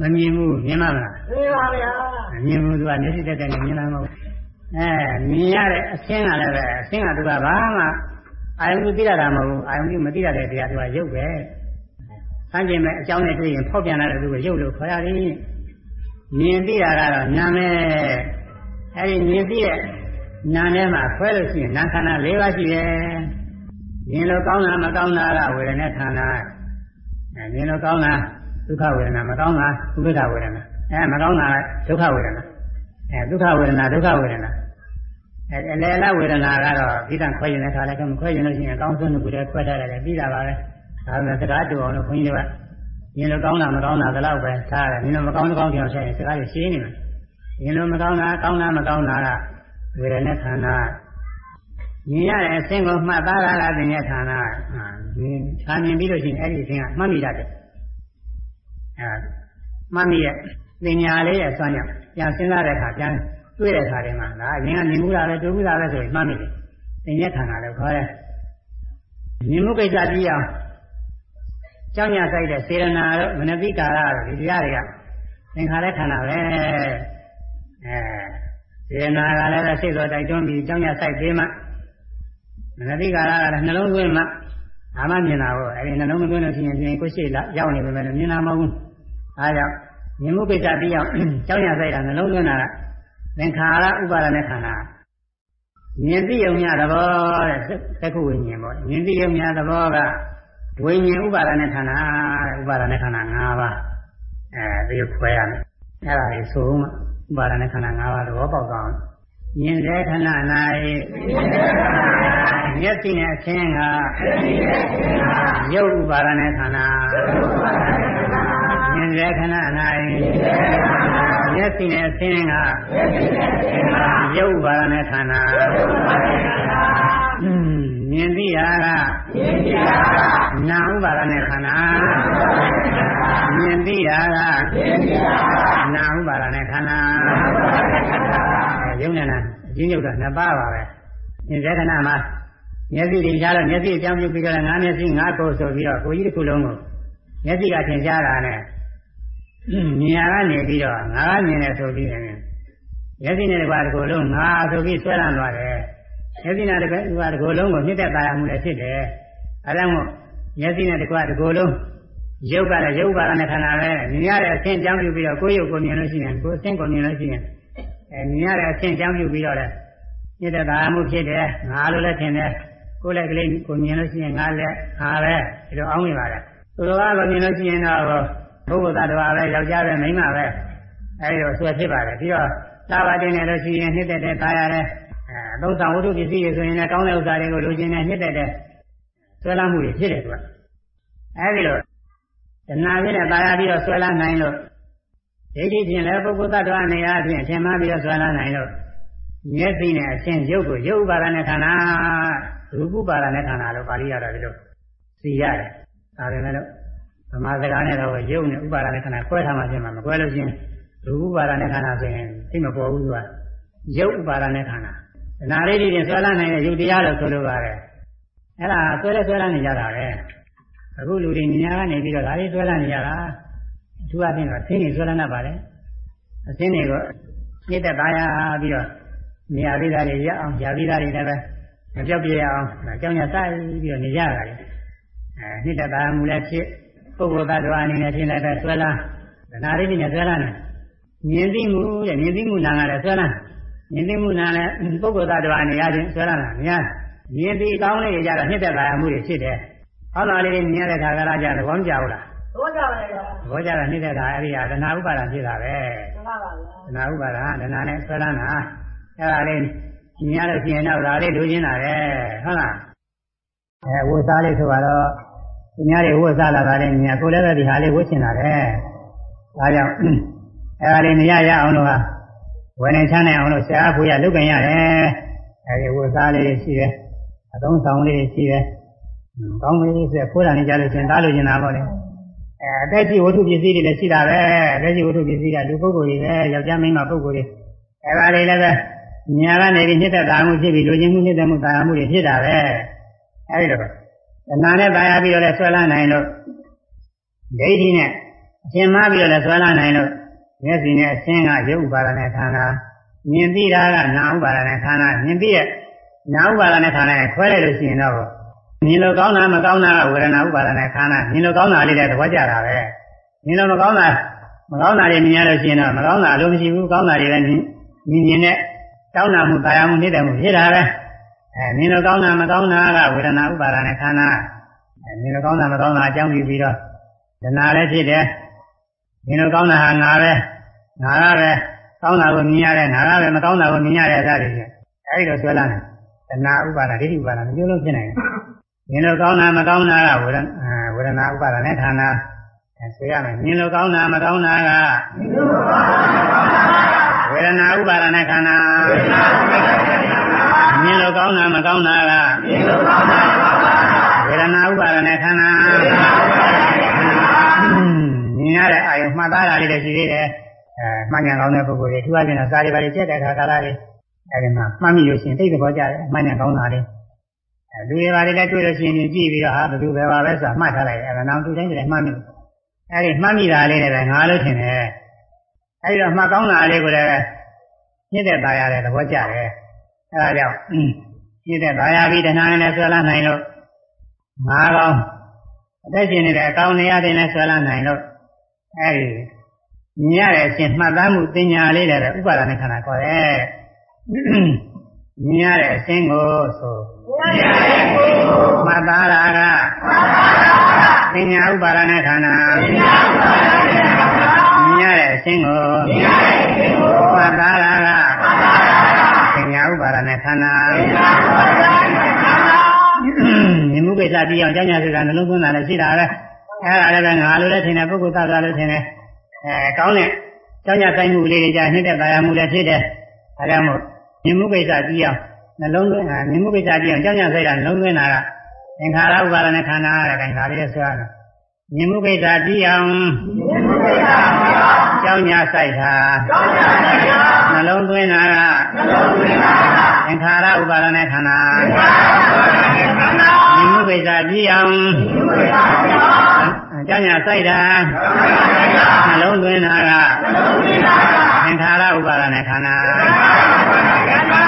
မမြင်ဘူးမြင်မလားမြင်ပါဗျာမမြင်ဘူးသူကမျက်စိတက်တဲ့နဲ့မြင်လာမဟုတ် အဲမြင်ရတဲ့အဆင်းကလည်းပဲအဆင်းကသူကဘာမှအာယုံပြုသိရတာမဟုတ်ဘူးအာယုံပြုမသိရတဲ့တရားသူကရုပ်ပဲဆန်းကျင်မဲ့အကြောင်းနဲ့တွေ့ရင်ဖောက်ပြန်လာတဲ့သူကရုပ်လို့ခေါ်ရတယ်မြင်သိတာကတော့နာမဲအဲဒီမြင်သိတဲ့နာထဲမှာခွဲလို့ရှိရင်နာခန္ဓာ၄ပါးရှိတယ်မြင်လို့ကောင်းတာမကောင်းတာကဝေဒနာခန္ဓာအဲမြင်လို့ကောင်းတာဒုက္ခဝေဒနာမကောင်းတာဥပ္ပဒဝေဒနာအဲမကောင်းတာဒုက္ခဝေဒနာ အဲဒုက္ခဝေဒနာဒုက္ခဝေဒနာအဲအလယ်လာဝေဒနာကတော့ပြီးတော့ခွဲရင်လည်းခါလည်းကမခွဲရင်လို့ရှိရင်အကောင်းဆုံးတစ်ခုတည်းခွဲထားတယ်ပြီးတာပါပဲဒါပေမဲ့စကားတူအောင်လို့ခွင်းကြီးကမြင်လို့ကောင်းတာမကောင်းတာတော့ပဲထားတယ်မြင်လို့မကောင်းတော့ကောင်းပြောင်းဆက်ရင်စကားကြီးရှင်းနေမှာမြင်လို့မကောင်းတာကောင်းတာမကောင်းတာကဝေဒနာခန္ဓာမြင်ရတဲ့အဆင့်ကိုမှတ်သားတာကပင်ရဲ့ခန္ဓာမြင်ခြာမြင်ပြီးလို့ရှိရင်အဲ့ဒီအဆင့်ကမှတ်မိတတ်တယ်အဲမှတ်မိရဲ့ပညာလေးရဲ့အစွမ်းကြောင့် ပြန်စဉ်းစားတဲ့အခါပြန်တွေ့တဲ့အခါတွေမှာဒါအရင်ကမြင်မှုတာပဲတွေ့မှုတာပဲဆိုရင်မှတ်မိတယ်သင်ရဲ့ခန္ဓာလို့ခေါ်တယ်မြင်မှုကိစ္စကြည့်အောင်ကြောင်းရဆိုင်တဲ့စေရနာတို့မနတိကာရတို့ဒီတရားတွေကသင်္ခါရခန္ဓာပဲအဲစေရနာကလည်းစိတ်တော်တိုက်တွန်းပြီးကြောင်းရဆိုင်ပေးမှမနတိကာရကလည်းနှလုံးသွင်းမှဒါမှမြင်တာကိုအဲဒီနှလုံးမသွင်းလို့ရှိရင်ပြင်ကိုရှိလာရောက်နေပေမဲ့မြင်တာမဟုတ်ဘူးအဲဒါကြောင့် မြင်မှုကိစ္စပြီးအောင်ကြောင်းရဆိုင်တာနှလုံးသွင်းတာကသင်္ခါရဥပါဒณะခန္ဓာမြင်သိုံများသဘောတဲ့သက္ခုဝိညာဉ်ပေါ့မြင်သိုံများသဘောကဝိညာဉ်ဥပါဒနဲ့ခန္ဓာဥပါဒနဲ့ခန္ဓာ၅ပါးအဲဒီခွဲရမယ်အဲ့ဒါလေးဆိုမှဥပါဒနဲ့ခန္ဓာ၅ပါးသဘောပေါက်သွားအောင်မြင်တဲ့ခဏ၌မျက်စိနဲ့အခြင်းကရုပ်ဥပါဒနဲ့ခန္ဓာ မြင်တဲ့ခဏ၌မျက်စိနဲ့အခြင်းကရုပ်ဥပါဒနဲ့ခန္ဓာမြင်သိတာကနာဥပါဒနဲ့ခန္ဓာမြင်သိတာကနာဥပါဒနဲ့ခန္ဓာရုပ်နဲ့နာအချင်းရုပ်ကနှစ်ပါးပါပဲမြင်တဲ့ခဏမှာမျက်စိတွေရှားတော့မျက်စိအကြောင်းပြုပြီးတော့ငါးမျက်စိငါးကိုယ်ဆိုပြီးတော့ကိုကြီးတစ်ခုလုံးကိုမျက်စိကထင်ရှားတာနဲ့ မြင်ရကနေပြီးတော့ငါးမြင်တယ်ဆိုပြီးရင်မျက်စိနဲ့တကွာတစ်ခုလုံးငါဆိုပြီးဆွဲလန်းသွားတယ်မျက်စိနဲ့တကွာတစ်ခုလုံးကိုမြင့်တဲ့တာယာမှုလည်းဖြစ်တယ်အဲဒါမို့မျက်စိနဲ့တကွာတစ်ခုလုံးရုပ်ကလည်းရုပ်ပါဒနဲ့ခန္ဓာပဲမြင်ရတဲ့အချင်းအကြောင်းပြုပြီးတော့ကိုယ်ရုပ်ကိုမြင်လို့ရှိရင်ကိုယ်အချင်းကိုမြင်လို့ရှိရင်အဲမြင်ရတဲ့အချင်းအကြောင်းပြုပြီးတော့လည်းမြင့်တဲ့တာယာမှုဖြစ်တယ်ငါလိုလည်းထင်တယ်ကိုယ်လည်းကလေးကိုမြင်လို့ရှိရင်ငါလည်းငါပဲဒီလိုအောင်းနေပါလေသူတော်ကမြင်လို့ရှိရင်တော့ ပုဂ္ဂိုလ်သတ္တဝါပဲယောက်ျားပဲမိန်းမပဲအဲဒီတော့ဆွဲဖြစ်ပါတယ်ပြီးတော့သာဝတင်နေလို့ရှိရင်နှစ်သက်တဲ့ကာရတယ်အဲသုံးဆောင်ဝတ္ထုပစ္စည်းတွေဆိုရင်လည်းကောင်းတဲ့ဥစ္စာတွေကိုလိုချင်တဲ့နှစ်သက်တဲ့ဆွဲလမ်းမှုတွေဖြစ်တယ်သူကအဲဒီလိုတဏှာပြည့်နဲ့ပါရပြီးတော့ဆွဲလန်းနိုင်လို့ဒိဋ္ဌိဖြင့်လည်းပုဂ္ဂိုလ်သတ္တဝါနေရာအဖြစ်ထင်မှားပြီးတော့ဆွဲလန်းနိုင်လို့မျက်စိနဲ့အချင်းရုပ်ကိုရုပ်ဥပါဒနဲ့ခန္ဓာရူပဥပါဒနဲ့ခန္ဓာလို့ပါဠိရတာဒီလိုသိရတယ်ဒါပေမဲ့လို့ ဗမာစကားနဲ့တော့ရုပ်နဲ့ဥပါဒနဲ့ခန္ဓာခွဲထားမှပြင်မှာမခွဲလို့ချင်းရူပဥပါဒနဲ့ခန္ဓာဆိုရင်သိမပေါ်ဘူးသူကရုပ်ဥပါဒနဲ့ခန္ဓာဒနာလေးတွေဆွဲလန်းနိုင်တဲ့ရုပ်တရားလို့ဆိုလိုပါတယ်အဲ့ဒါဆွဲလဲဆွဲလန်းနေကြတာပဲအခုလူတွေညာကနေပြီးတော့ဒါလေးဆွဲလန်းနေကြတာအထူးအဖြင့်တော့သင်္နေဆွဲလန်းတတ်ပါလေအသင်းတွေကိုနှိမ့်သက်သားရပြီးတော့နေရာလေးသားတွေရအောင်ယာပြီးသားတွေလည်းပဲမပြောက်ပြရအောင်အကြောင်းရစိုက်ပြီးတော့နေကြတာလေအဲနှိမ့်သက်သားမူလည်းဖြစ် ပုဂ္ဂိုလ်သားတော်အနေနဲ့ဖြစ်လိုက်တဲ့ဆွဲလန်းဒနာလေးနဲ့ဆွဲလန်းတယ်မြင်သိမှုတဲ့မြင်သိမှုနာကလည်းဆွဲလန်းမြင်သိမှုနာလည်းပုဂ္ဂိုလ်သားတော်အနေနဲ့ဆွဲလန်းတာများမြင်သိကောင်းလေးကြတော့နှိမ့်သက်သားမှုတွေဖြစ်တယ်ဟောတော်လေးတွေမြင်တဲ့ခါကလာကြသဘောမကျဘူးလားသဘောကျပါလေဗျာသဘောကျတာနှိမ့်တဲ့ခါအဲ့ဒီဟာဒနာဥပါဒံဖြစ်တာပဲမှန်ပါပါဒနာဥပါဒံဒနာနဲ့ဆွဲလန်းတာအဲ့ဒါလေးမြင်ရလို့ရှိရင်တော့ဒါလေးဒူးချင်းတာပဲဟုတ်လားအဲဝတ်စားလေးဆိုတော့ သူများတွေဝတ်စားလာတာလည်းမြင်ကိုလည်းပဲဒီဟာလေးဝတ်ချင်တာပဲဒါကြောင့်အဲ့ဒါလေးမရရအောင်လို့ဟာဝယ်နေချမ်းနေအောင်လို့ဆရာအဖိုးရလုပ်ကြရတယ်အဲဒီဝတ်စားလေးရှိတယ်အသုံးဆောင်လေးရှိတယ်ကောင်းပြီဆိုဖိုးတာနေကြလို့ရှင်သားလို့ရှင်တာပေါ့လေအဲအသက်ကြီးဝတ္ထုပစ္စည်းတွေလည်းရှိတာပဲအသက်ကြီးဝတ္ထုပစ္စည်းကလူပုဂ္ဂိုလ်တွေပဲယောက်ျားမိန်းမပုဂ္ဂိုလ်တွေအဲပါလေလည်းပဲညာကနေပြီးနှစ်သက်တာမှုဖြစ်ပြီးလူချင်းမှုနှစ်သက်မှုတာယာမှုတွေဖြစ်တာပဲအဲဒီတော့ တဏှာနဲ့တာယာပြီးတော့လည်းဆွဲလာနိုင်လို့ဒိဋ္ဌိနဲ့အရှင်မပြီးတော့လည်းဆွဲလာနိုင်လို့မျက်စိနဲ့အရှင်းကရုပ်ဥပါဒနဲ့ခန္ဓာမြင်သိတာကနာဥပါဒနဲ့ခန္ဓာမြင်သိရဲ့နာဥပါဒနဲ့ခန္ဓာနဲ့ခွဲလိုက်လို့ရှိရင်တော့မြင်လို့ကောင်းတာမကောင်းတာကဝေဒနာဥပါဒနဲ့ခန္ဓာမြင်လို့ကောင်းတာလေးလည်းသဘောကျတာပဲမြင်လို့မကောင်းတာမကောင်းတာတွေမြင်ရလို့ရှိရင်တော့မကောင်းတာအလိုမရှိဘူးကောင်းတာတွေလည်းမြင်မြင်နဲ့တောင်းတာမှုတာယာမှုနေတဲ့မှုဖြစ်တာပဲ အဲမြင်လို့ကောင်းတာမကောင်းတာကဝေဒနာဥပါဒနဲ့ခန္ဓာအဲမြင်လို့ကောင်းတာမကောင်းတာအကြောင်းပြုပြီးတော့ဒနာလည်းဖြစ်တယ်မြင်လို့ကောင်းတာဟာငါပဲငါကပဲကောင်းတာကိုမြင်ရတယ်ငါကပဲမကောင်းတာကိုမြင်ရတဲ့အစားတွေအဲဒီလိုဆွဲလာတယ်ဒနာဥပါဒဒိဋ္ဌိဥပါဒမျိုးလုံးဖြစ်နိုင်တယ်မြင်လို့ကောင်းတာမကောင်းတာကဝေဒနာဝေဒနာဥပါဒနဲ့ဌာနဆိုရမယ်မြင်လို့ကောင်းတာမကောင်းတာကဝေဒနာဥပါဒနဲ့ခန္ဓာ မြင်လို့ကောင်းတာမကောင်းတာကမြင်လို့ကောင်းတာမကောင်းတာဝေဒနာဥပါဒณะခန္ဓာမြင်ရတဲ့အာယုမှတ်သားတာလေးလည်းရှိသေးတယ်အဲမှန်ညာကောင်းတဲ့ပုဂ္ဂိုလ်တွေသူကပြင်တာစားတွေပါလေချက်တဲ့ခါကာလတွေအဲဒီမှာမှတ်မိလို့ရှိရင်သိတဲ့ဘောကြတယ်မှန်ညာကောင်းတာလေးလူတွေပါလေလည်းတွေ့လို့ရှိရင်ကြည့်ပြီးတော့ဟာဘယ်သူပဲပါပဲဆိုတာမှတ်ထားလိုက်အဲဒါနောက်သူတိုင်းလည်းမှတ်မိအဲဒီမှတ်မိတာလေးနဲ့ပဲငါလို့ထင်တယ်အဲဒီတော့မှတ်ကောင်းတာလေးကိုလည်းမြင့်တဲ့ပါရတဲ့သဘောကြတယ် အဲဒါကြောင့်ရှိတဲ့ဘာယာပြီးတဏှာနဲ့ဆွဲလာနိုင်လို့ငါးကောင်းအသက်ရှင်နေတဲ့အကောင်းနေရာတွေနဲ့ဆွဲလာနိုင်လို့အဲဒီမြင်ရတဲ့အရှင်မှတ်သားမှုတင်ညာလေးတဲ့ဥပါဒနဲ့ခန္ဓာခေါ်တယ်မြင်ရတဲ့အရှင်ကိုဆိုမှတ်သားတာကတင်ညာဥပါဒနဲ့ခန္ဓာမြင်ရတဲ့အရှင်ကိုမှတ်သားတာက ဥပါဒနဲ့ခန္ဓာပညာဥပါဒနဲ့ခန္ဓာမြင်မှုကိစ္စပြီးအောင်ကြောင်းညာဆိုတာနှလုံးသွင်းတာလည်းရှိတာပဲအဲ့ဒါလည်းပဲငါလိုလည်းထင်တယ်ပုဂ္ဂိုလ်သတ္တဝါလည်းထင်တယ်အဲကောင်းတဲ့ကြောင်းညာဆိုင်မှုလေးတွေကြာနှိမ့်တဲ့ပါရမှုလည်းဖြစ်တယ်ဒါကြောင့်မို့မြင်မှုကိစ္စပြီးအောင်နှလုံးသွင်းတာမြင်မှုကိစ္စပြီးအောင်ကြောင်းညာဆိုင်တာနှလုံးသွင်းတာကသင်္ခါရဥပါဒနဲ့ခန္ဓာတဲ့ခိုင်ဒါလေးဆိုရတာမြင်မှုကိစ္စပြီးအောင်မြင်မှုကိစ္စပြောင်း ကြောင်းညာဆိုင်တာကြောင်းညာဆိုင်ရာနှလုံးသွင်းတာကနှလုံးသွင်းတာကသင်္ခါရဥပါဒနဲ့ခန္ဓာပညာဥပါဒနဲ့ခန္ဓာမြင်မှုကိစ္စပြီးအောင်မြင်မှုကိစ္စပြောင်းကြောင်းညာဆိုင်တာကြောင်းညာဆိုင်ရာနှလုံးသွင်းတာကနှလုံးသွင်းတာကသင်္ခါရဥပါဒနဲ့ခန္ဓာပညာဥပါဒနဲ့ခန္ဓာ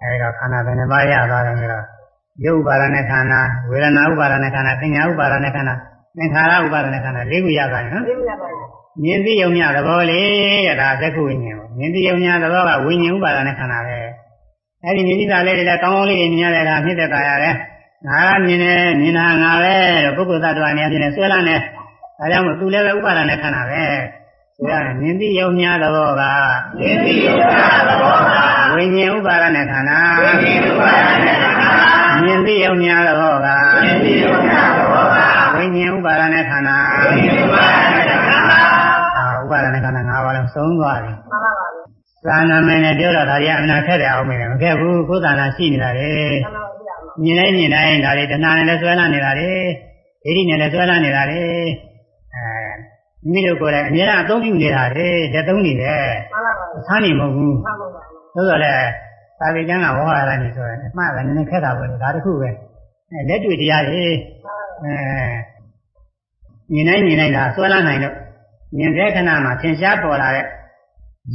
အဲဒီတော့ခန္ဓာဘယ်နှပါးရသွားတယ်ဆိုတော့ရုပ်ဥပါဒနဲ့ခန္ဓာဝေဒနာဥပါဒနဲ့ခန္ဓာပညာဥပါဒနဲ့ခန္ဓာ သင်္ခါရဥပါဒနဲ့ခန္ဓာ၄ခုရသွားတယ်နော်သိမြတ်ပါရဲ့မြင်သိယုံမြသဘောလေးတဲ့ဒါသက္ခုဝိညာဉ်ပေါ့မြင်သိယုံမြသဘောကဝိညာဉ်ဥပါဒနဲ့ခန္ဓာပဲအဲဒီမြင်သိတာလေးတွေလည်းကောင်းကောင်းလေးတွေမြင်ရတယ်ဒါဖြစ်တဲ့ကာရတယ်ငါကမြင်တယ်မြင်တာငါပဲတဲ့ပုဂ္ဂိုလ်သတ္တဝါနေရာဖြစ်နေဆွဲလာနေဒါကြောင့်မို့သူလည်းပဲဥပါဒနဲ့ခန္ဓာပဲဆိုရတယ်မြင်သိယုံမြသဘောကမြင်သိဥပါဒသဘောကဝိညာဉ်ဥပါဒနဲ့ခန္ဓာဝိညာဉ်ဥပါဒနဲ့ခန္ဓာမြင်သိယုံများသဘောကမြင်သိဥပါဒသဘောက ဝိညာဉ်ဥပါဒနဲ့ခန္ဓာဝိညာဉ်ဥပါဒနဲ့ခန္ဓာအာဥပါဒနဲ့ခန္ဓာ၅ပါးလုံးသုံးသွားပြီမှန်ပါပါဘူးသာနာမင်းနဲ့ပြောတော့ဒါကြီးအနာခက်တယ်အောင်မင်းမခက်ဘူးကိုယ်သာနာရှိနေတာလေမှန်ပါပါဘူးမြင်တိုင်းမြင်တိုင်းဒါလေးတဏှာနဲ့လည်းဆွဲလာနေတာလေဒိဋ္ဌိနဲ့လည်းဆွဲလာနေတာလေအဲမိမိတို့ကိုယ်တိုင်အများအားအသုံးပြုနေတာလေလက်သုံးနေတယ်မှန်ပါပါဘူးဆန်းနေမဟုတ်ဘူးမှန်ပါပါဘူးသို့တော်လည်းသာဝေကျမ်းကဝဟရဏနေဆိုရင်အမှားကလည်းနည်းနည်းခက်တာပဲဒါတခုပဲအဲလက်တွေ့တရားတွေအဲ မြင်နိုင်မြင်နိုင်တာဆွဲလာနိုင်တော့မြင်တဲ့ခဏမှာသင်ရှားပေါ်လာတဲ့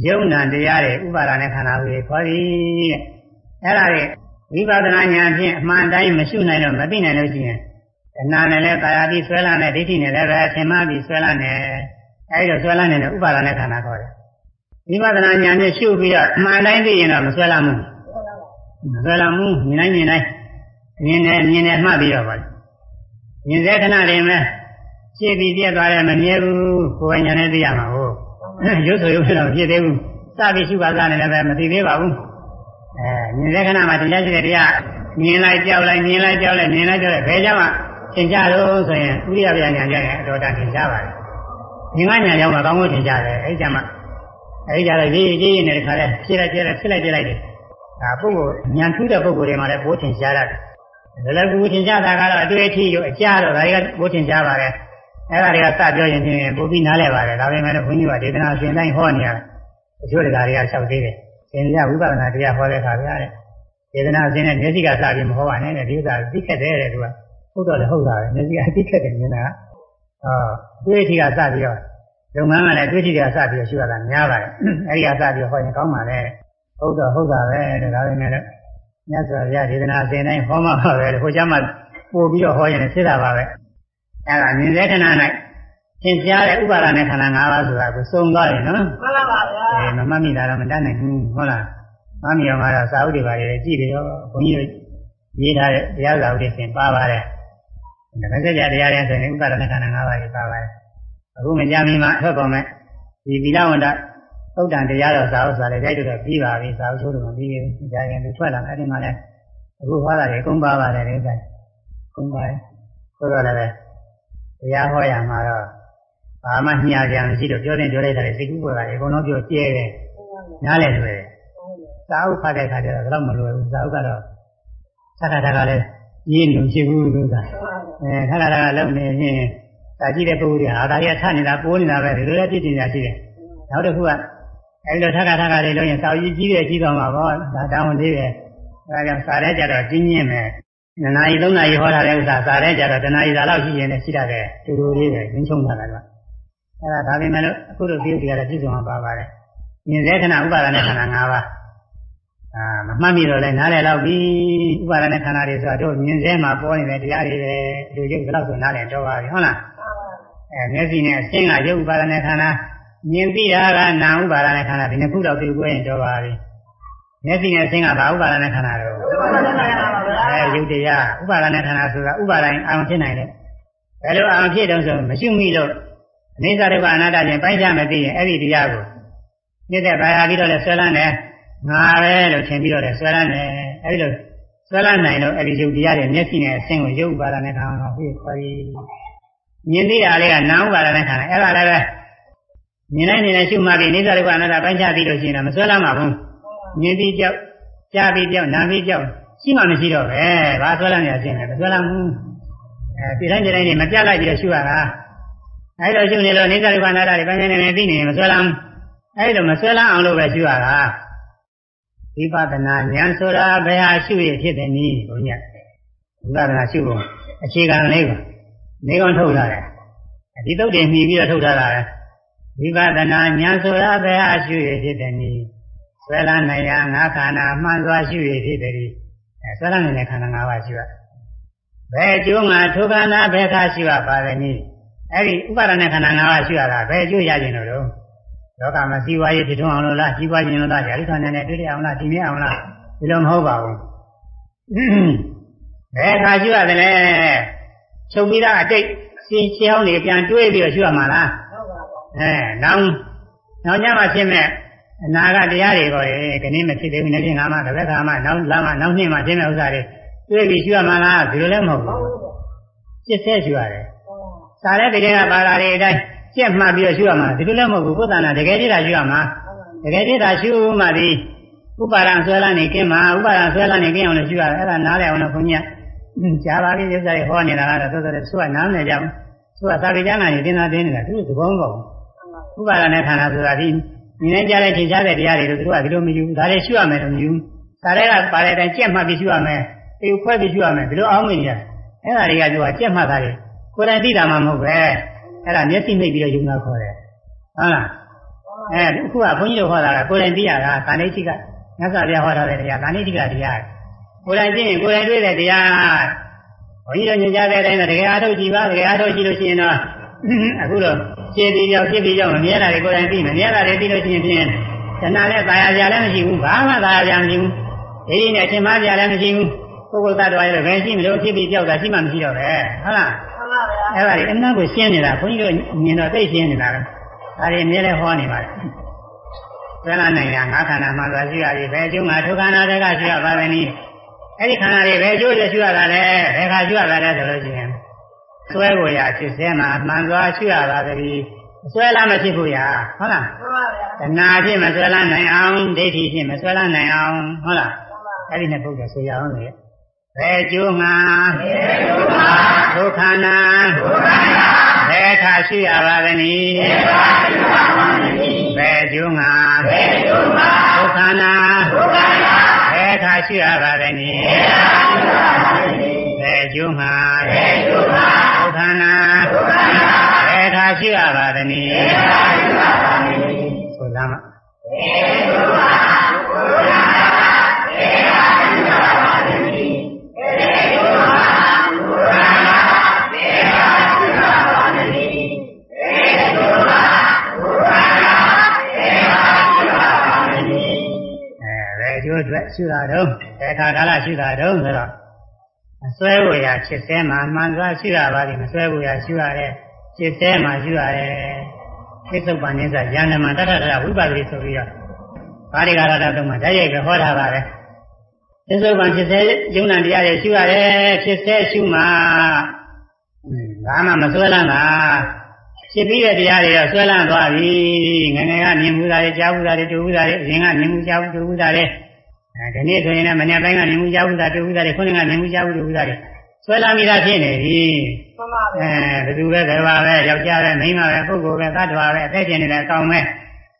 ယုံနာတရားတွေဥပါဒနဲ့ခန္ဓာကိုခေါ်သည်တဲ့အဲ့ဒါတွေဝိပဿနာဉာဏ်ဖြင့်အမှန်တိုင်းမရှုနိုင်တော့မသိနိုင်လို့ရှိရင်တဏှာနဲ့လည်းကာယတိဆွဲလာတဲ့ဒိဋ္ဌိနဲ့လည်းပဲအထင်မှားပြီးဆွဲလာနေအဲဒီတော့ဆွဲလာနေတဲ့ဥပါဒနဲ့ခန္ဓာခေါ်တယ်ဝိပဿနာဉာဏ်နဲ့ရှုပြီးတော့အမှန်တိုင်းသိရင်တော့မဆွဲလာဘူးမဆွဲလာဘူးမြင်နိုင်မြင်နိုင်မြင်တယ်မြင်တယ်မှတ်ပြီးတော့ပါမြင်တဲ့ခဏလေးမဲ့ ရှင်းပြီးပြတ်သွားတယ်မမြဲဘူးကိုယ်ဉာဏ်နဲ့သိရမှာဟုတ်ရုပ်ဆိုရုပ်တော့ဖြစ်သေးဘူးစပြီးရှုပါသားနေလည်းပဲမသိသေးပါဘူးအဲမြင်တဲ့ခဏမှာတရားရှိတဲ့တရားမြင်လိုက်ကြောက်လိုက်မြင်လိုက်ကြောက်လိုက်မြင်လိုက်ကြောက်လိုက်ဘယ်ကြောင့်မှသင်ကြတော့ဆိုရင်ဥရိယဗျာဉာဏ်ကြရင်အတော်တန်သင်ကြပါတယ်မြင်ကဉာဏ်ရောက်မှကောင်းဖို့သင်ကြတယ်အဲဒီကြမှာအဲဒီကြတော့ရေးရေးနေတဲ့ခါလဲဖြစ်လိုက်ဖြစ်လိုက်ဖြစ်လိုက်ဖြစ်လိုက်တယ်ဒါပုဂ္ဂိုလ်ဉာဏ်ထူးတဲ့ပုဂ္ဂိုလ်တွေမှာလည်းဘိုးသင်ရှားရတယ်ဒါလည်းကူသင်ကြတာကတော့အတွေ့အထိရောအကြတော့ဒါတွေကဘိုးသင်ရှားပါတယ် အဲ့ဒါတွေကစပြောရင်ဖြင့်ပိုပြီးနားလဲပါတယ်ဒါပေမဲ့ဘုန်းကြီးကဒေသနာရှင်တိုင်းဟောနေရတယ်တချို့တရားတွေကလျှောက်သေးတယ်သင်ရဝိပဿနာတရားဟောတဲ့အခါဗျာတဲ့ဒေသနာရှင်နဲ့မျက်စိကစပြီးမဟောပါနဲ့တဲ့ဒီဥစ္စာသိခက်တယ်တဲ့သူကဟုတ်တော့လည်းဟုတ်တာပဲမျက်စိကသိခက်တယ်မြင်တာဟောတွေ့အထိကစပြီးတော့လုပ်ငန်းကလည်းတွေ့အထိကစပြီးတော့ရှိရတာများပါတယ်အဲဒီကစပြီးတော့ဟောရင်ကောင်းပါလေဟုတ်တော့ဟုတ်တာပဲတဲ့ဒါပေမဲ့လည်းမြတ်စွာဘုရားဒေသနာရှင်တိုင်းဟောမှာပါပဲဟိုကျမှပို့ပြီးတော့ဟောရင်ဖြစ်တာပါပဲ အဲ့ဒါမြင်တဲ့ခဏ၌သင်ကြားတဲ့ဥပါဒနဲ့ခန္ဓာ၅ပါးဆိုတာကိုစုံသွားတယ်နော်မှန်ပါပါဗျာအဲမမှတ်မိတာတော့မတတ်နိုင်ဘူးဟုတ်လားမမှတ်မိအောင်ကတော့စာအုပ်တွေပါလေကြည့်တယ်ရောဘုန်းကြီးတို့ရေးထားတဲ့တရားစာအုပ်တွေရှင်ပါပါတယ်ဒါမဲ့ကြတရားတွေဆိုရင်ဥပါဒနဲ့ခန္ဓာ၅ပါးကြီးပါပါတယ်အခုမကြမီမှာထွက်ပေါ်မယ်ဒီသီလဝန္တသုတ်တန်တရားတော်စာအုပ်စာလည်းကြိုက်တော့ပြီးပါပြီစာအုပ်ချိုးတော့ပြီးပြီကြာရင်သူထွက်လာအဲ့ဒီမှာလည်းအခုဟောတာတွေအကုန်ပါပါတယ်လေကဲကုန်ပါတယ်ဆိုတော့လည်း တရားဟောရမှာတော့ဘာမှညှာကြံမရှိတော့ပြောတဲ့ပြောလိုက်တာတွေသိကူးပေါ်တာတွေအကုန်လုံးပြောကျဲတယ်နားလဲလွယ်စာအုပ်ဖတ်တဲ့အခါကျတော့ဘယ်တော့မလွယ်ဘူးစာအုပ်ကတော့သက္ကတာကလည်းရင်းလို့ရှိဘူးလို့သာအဲသက္ကတာကလုံးနေရင်ဒါကြည့်တဲ့ပုဂ္ဂိုလ်ကအာဒါရီကထနေတာပိုးနေတာပဲဒီလိုလည်းပြည့်တင်ရရှိတယ်နောက်တစ်ခုကအဲဒီလိုထက်ကထက်ကလေးလုံးရင်စာအုပ်ကြီးကြီးတယ်ကြီးသွားမှာပေါ့ဒါတောင်းသေးတယ်အဲဒါကြောင့်စာရဲကြတော့ကြီးညင်းမယ် နှစ်နာရီသုံးနာရီဟောတာတဲ့ဥစ္စာစာရဲကြတော့တနာရီသာလောက်ရှိရင်လည်းရှိတတ်တယ်တူတူလေးပဲရင်းချုံတာကလည်းအဲဒါဒါပေမဲ့လို့အခုတို့ဒီဥစ္စာကပြည့်စုံမှာပါပါတယ်မြင်စေခဏဥပါဒနဲ့ခန္ဓာ၅ပါးအာမမှတ်မိတော့လဲနားလည်တော့ပြီဥပါဒနဲ့ခန္ဓာတွေဆိုတော့မြင်စေမှာပေါ်နေတဲ့တရားတွေပဲဒီရုပ်ကတော့ဆိုနားလည်တော့ပါပြီဟုတ်လားအဲမျက်စိနဲ့အရှင်းကရုပ်ဥပါဒနဲ့ခန္ဓာမြင်သိတာကနာဥပါဒနဲ့ခန္ဓာဒီနှစ်ခုတော့သိကိုရင်တော့ပါပြီမျက်စိနဲ့အင်းကဘာဥပါဒနဲ့ခန္ဓာတော့ ဘုရားနဲ့ခန္ဓာပါဗျာအဲယုတ်တရားဥပါဒနဲ့ခန္ဓာဆိုတာဥပါဒရင်အာရုံဖြစ်နိုင်တယ်ဘယ်လိုအာရုံဖြစ်တုံးဆိုမရှိမိလို့အနိစ္စဒုက္ခအနတ္တချင်းပိုင်းခြားမသိရင်အဲ့ဒီတရားကိုမြစ်တဲ့ဘာယာပြီးတော့လဲဆွဲလန်းတယ်ငါပဲလို့ထင်ပြီးတော့လဲဆွဲလန်းတယ်အဲ့ဒီလိုဆွဲလန်းနိုင်လို့အဲ့ဒီယုတ်တရားတွေမျက်စိနဲ့အင်းကိုယုတ်ဥပါဒနဲ့ခန္ဓာကိုပြီးခေါ်ပြီးမြင်သိတာလေးကနာဥပါဒနဲ့ခန္ဓာအဲ့ဒါလည်းပဲမြင်နိုင်နေတဲ့ရှုမှတ်ပြီးအနိစ္စဒုက္ခအနတ္တပိုင်းခြားသိလို့ရှိရင်တော့မဆွဲလန်းပါဘူးမြင်ပြီးကြောက်ကြားပြီးကြောက်နားပြီးကြောက် ရှိမှမရှိတော့ပဲဘာဆွဲလန်းနေရခြင်းလဲမဆွဲလန်းဘူးအဲဒီတိုင်းဒီတိုင်းနေမပြတ်လိုက်ပြီးတော့ရှုရတာအဲဒါရှုနေလို့နေသရိပနာတာတွေပိုင်းနေနေသိနေမဆွဲလန်းအဲဒါမဆွဲလန်းအောင်လို့ပဲရှုရတာဝိပဿနာဉာဏ်ဆိုတာဘယ်ဟာရှုရဖြစ်တယ်နည်းဘုရားဝိပဿနာရှုဖို့အခြေခံလေးကိုနေကောင်ထုတ်ထားတယ်ဒီသုတ်တွေမှီပြီးတော့ထုတ်ထားတာဝိပဿနာဉာဏ်ဆိုတာဘယ်ဟာရှုရဖြစ်တယ်နည်းဆွဲလန်းနိုင်ရငါခန္ဓာမှန်စွာရှုရဖြစ်တယ် အဲဆွဲလန်းနေတဲ့ခန္ဓာ၅ပါးရှုရဘယ်ကျိုးမှာထိုခန္ဓာဘယ်ခါရှုရပါလဲနည်းအဲ့ဒီဥပါဒနဲ့ခန္ဓာ၅ပါးရှုရတာဘယ်ကျိုးရခြင်းလို့တော့လောကမှာစီဝါရေးဖြစ်ထွန်းအောင်လို့လားစီဝါခြင်းလို့လားဓာတိခန္ဓာနဲ့တွေ့ရအောင်လားဒီမြအောင်လားဒီလိုမဟုတ်ပါဘူးဘယ်ခါရှုရတယ်လဲချုပ်ပြီးသားအတိတ်ရှင်းရှင်းအောင်နေပြန်တွေးပြီးတော့ရှုရမှာလားဟုတ်ပါဘူးအဲနောက်နောက်ညမှာဖြစ်မဲ့ အနာဂတ်တရားတွေပေါ့လေခဏမဖြစ်သေးဘူးနေ့ငါမှတစ်ခါမှနောက်လာမှနောက်နှစ်မှဖြစ်မဲ့ဥစ္စာတွေတွေးပြီးရှုရမှာလားဒီလိုလည်းမဟုတ်ဟုတ်ဘူးပါဘူးပြစ်ဆဲရှုရတယ်စားတဲ့တကယ်ကပါလာတွေအတိုင်းကြက်မှတ်ပြီးတော့ရှုရမှာဒီလိုလည်းမဟုတ်ဘူးပုသနာတကယ်ပြည့်တာရှုရမှာတကယ်ပြည့်တာရှုမှဒီဥပါဒံဆွဲလာနေကင်းမှာဥပါဒံဆွဲလာနေကင်းအောင်လို့ရှုရတယ်အဲ့ဒါနားလည်အောင်လို့ခွန်ကြီးကကြားပါလိမ့်ဥစ္စာတွေဟောနေတာကတော့သို့တော်သူကနားမလည်ကြဘူးသူကသာကြကြနာနေတင်တာတင်နေတာသူသဘောမပေါဘူးဥပါဒနဲ့ခန္ဓာဆိုတာဒီ မြင်နေကြတဲ့ထင်ရှားတဲ့တရားတွေတို့သူကဒီလိုမယူဘူးဒါတွေရှုရမယ်လို့မယူဘူးဒါတွေကပါတဲ့အတိုင်းကြက်မှတ်ပြီးရှုရမယ်တေခွဲပြီးရှုရမယ်ဒီလိုအောင်းမင်းကြအဲ့ဒါတွေကသူကကြက်မှတ်တာတွေကိုယ်တိုင်သိတာမှမဟုတ်ပဲအဲ့ဒါမျက်စိမိတ်ပြီးတော့ယူနာခေါ်တယ်ဟုတ်လားအဲအခုကဘုန်းကြီးတို့ဟောတာကကိုယ်တိုင်သိရတာကာဏိတိကမြတ်စွာဘုရားဟောထားတဲ့တရားကာဏိတိကတရားကိုယ်တိုင်သိရင်ကိုယ်တိုင်တွေ့တဲ့တရားဘုန်းကြီးတို့ညွှန်ကြားတဲ့အတိုင်းတကယ်အားထုတ်ကြည့်ပါတကယ်အားထုတ်ကြည့်လို့ရှိရင်တော့အခုတော့ ရှင်းပြီးကြောက်ဖြစ်ပြီးကြောက်မမြဲတာတွေကိုယ်တိုင်သိမမြဲတာတွေသိလို့ရှိရင်ဖြင့်တဏှာနဲ့ตายရကြလည်းမရှိဘူးဘာမှตายရကြမရှိဘူးဒိဋ္ဌိနဲ့သင်္မာကြလည်းမရှိဘူးပုဂ္ဂိုလ်သတ္တဝါရဲ့ဘယ်ရှိမလို့ဖြစ်ပြီးကြောက်တာရှိမှမရှိတော့ပဲဟုတ်လား ဟုတ်ပါဗျာ အဲ့ဒါတွေအနတ်ကိုရှင်းနေတာဘုန်းကြီးတို့မြင်တော့သိရှင်းနေတာပဲဒါတွေအမြဲတမ်းဟောနေပါတယ်ဆွဲလာနိုင်တာငါးခန္ဓာမှသွားရှိရပြီဘယ်အကျိုးငါဒုက္ခနာတွေကရှိရပါပဲနည်းအဲ့ဒီခန္ဓာတွေဘယ်အကျိုးတွေရှိရတာလဲဘယ်ခါရှိရတာလဲဆိုလို့ရှိရင် ဆွဲကိုရဖြစ်စဲမှာမှန်သွားရှိရပါသတည်းဆွဲလာမဖြစ်ဘူးရဟုတ်လားဟုတ်ပါဗျာတဏှာဖြင့်မဆွဲလာနိုင်အောင်ဒိဋ္ဌိဖြင့်မဆွဲလာနိုင်အောင်ဟုတ်လားဟုတ်ပါအဲ့ဒီနဲ့ပုဂ္ဂိုလ်ဆိုရအောင်လေဘယ်ကျိုးငါဘယ်လိုပါဒုက္ခနာဘုရားနာဘယ်ခါရှိရပါသနည်းဘယ်ပါရှိပါမလဲဘယ်ကျိုးငါဘယ်လိုပါဒုက္ခနာဘုရားနာဘယ်ခါရှိရပါသနည်း ဘယ်ပါရှိပါမလဲဘယ်ကျိုးငါဘယ်လိုပါဒုက္ခနာဘုရားနာဘယ်ခါရှိရပါသနည်းဘယ်ပါရှိပါမလဲဆိုသားမဘယ်လိုပါဘုရားနာဘယ်ပါရှိပါမလဲဘယ်လိုပါဘုရားနာဘယ်ပါရှိပါမလဲဘယ်လိုပါဘုရားနာဘယ်ပါရှိပါမလဲအဲဘယ်ကျိုးအတွက်ရှိတာတော့ဘယ်ခါကာလရှိတာတော့ဆိုတော့ မဆွဲဖို့ရဖြစ်စဲမှာမှန်စွာရှိရပါလိမ့်မဆွဲဖို့ရရှိရတယ်ဖြစ်စဲမှာရှိရတယ်သစ္စုပ္ပန်နိစ္စယန္တမတထထဝိပါဒိဆိုပြီးတော့ပါဠိကာရတတုံးမှာဓာတ်ရိုက်ပဲဟောထားပါတယ်သစ္စုပ္ပန်ဖြစ်စဲယုံနာတရားတွေရှိရတယ်ဖြစ်စဲရှိမှာဘာမှမဆွဲလန်းတာဖြစ်ပြီးတဲ့တရားတွေတော့ဆွဲလန်းသွားပြီငငယ်ကမြင်မှုသားတွေကြားမှုသားတွေတွေ့မှုသားတွေအရင်ကမြင်မှုကြားမှုတွေ့မှုသားတွေအဲ ဒီနေ့ဆိုရင်လည်းမနေ့ပိုင်းကမြင်မှုကြားမှုသားတွေ့မှုသားတွေခုနကမြင်မှုကြားမှုတွေ့မှုသားတွေဆွဲလန်းပြီးသားဖြစ်နေပြီမှန်ပါဗျာအဲဘယ်သူပဲဘယ်ပါပဲယောက်ျားပဲမိန်းမပဲပုဂ္ဂိုလ်ပဲသတ္တဝါပဲအသက်ရှင်နေတယ်ကောင်းပဲ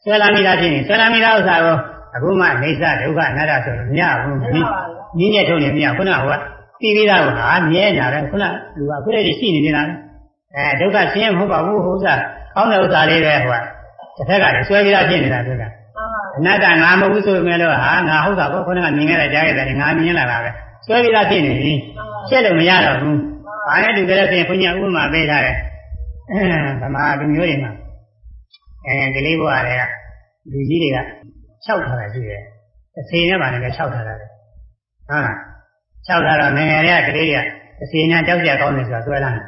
ဆွဲလာမိတာဖြစ်နေဆွဲလာမိတာဥစ္စာကိုအခုမှနေသဒုက္ခအနတ္တဆိုလို့မရဘူးမှန်နည်းပါဗျာနည်းနဲ့ထုတ်နေမရခုနကဟိုကပြီးပြီးသားကဟာမြဲနေတာပဲခုနလူကခုတည်းရှိနေနေတာလေအဲဒုက္ခဆင်းရဲမဟုတ်ပါဘူးဟိုဥစ္စာကောင်းတဲ့ဥစ္စာလေးပဲဟိုကတစ်ဖက်ကလည်းဆွဲပြီးသားဖြစ်နေတာဒုက္ခမှန်ပါ အနတ္တငါမဟုတ်ဘူးဆိုပေမဲ့လို့ဟာငါဟုတ်တာပေါ့ခုနကမြင်ခဲ့တဲ့ကြားခဲ့တယ်ငါမြင်လာတာပဲဆွဲပြီးသားဖြစ်နေပြီချက်လို့မရတော့ဘူးဘာနဲ့တူကြလဲဆိုရင်ခွန်ကြီးဥပမာပေးထားတယ်ဗမာလူမျိုးတွေမှာအဲဒီလေးဘဝတွေကလူကြီးတွေက၆ထားတာရှိတယ်အစီနဲ့ပါနေပဲ၆ထားတာလေဟုတ်လား၆ထားတော့ငယ်ငယ်လေးကကလေးတွေကအစီနဲ့ကြောက်ကြကောင်းတယ်ဆိုတာဆွဲလာတယ်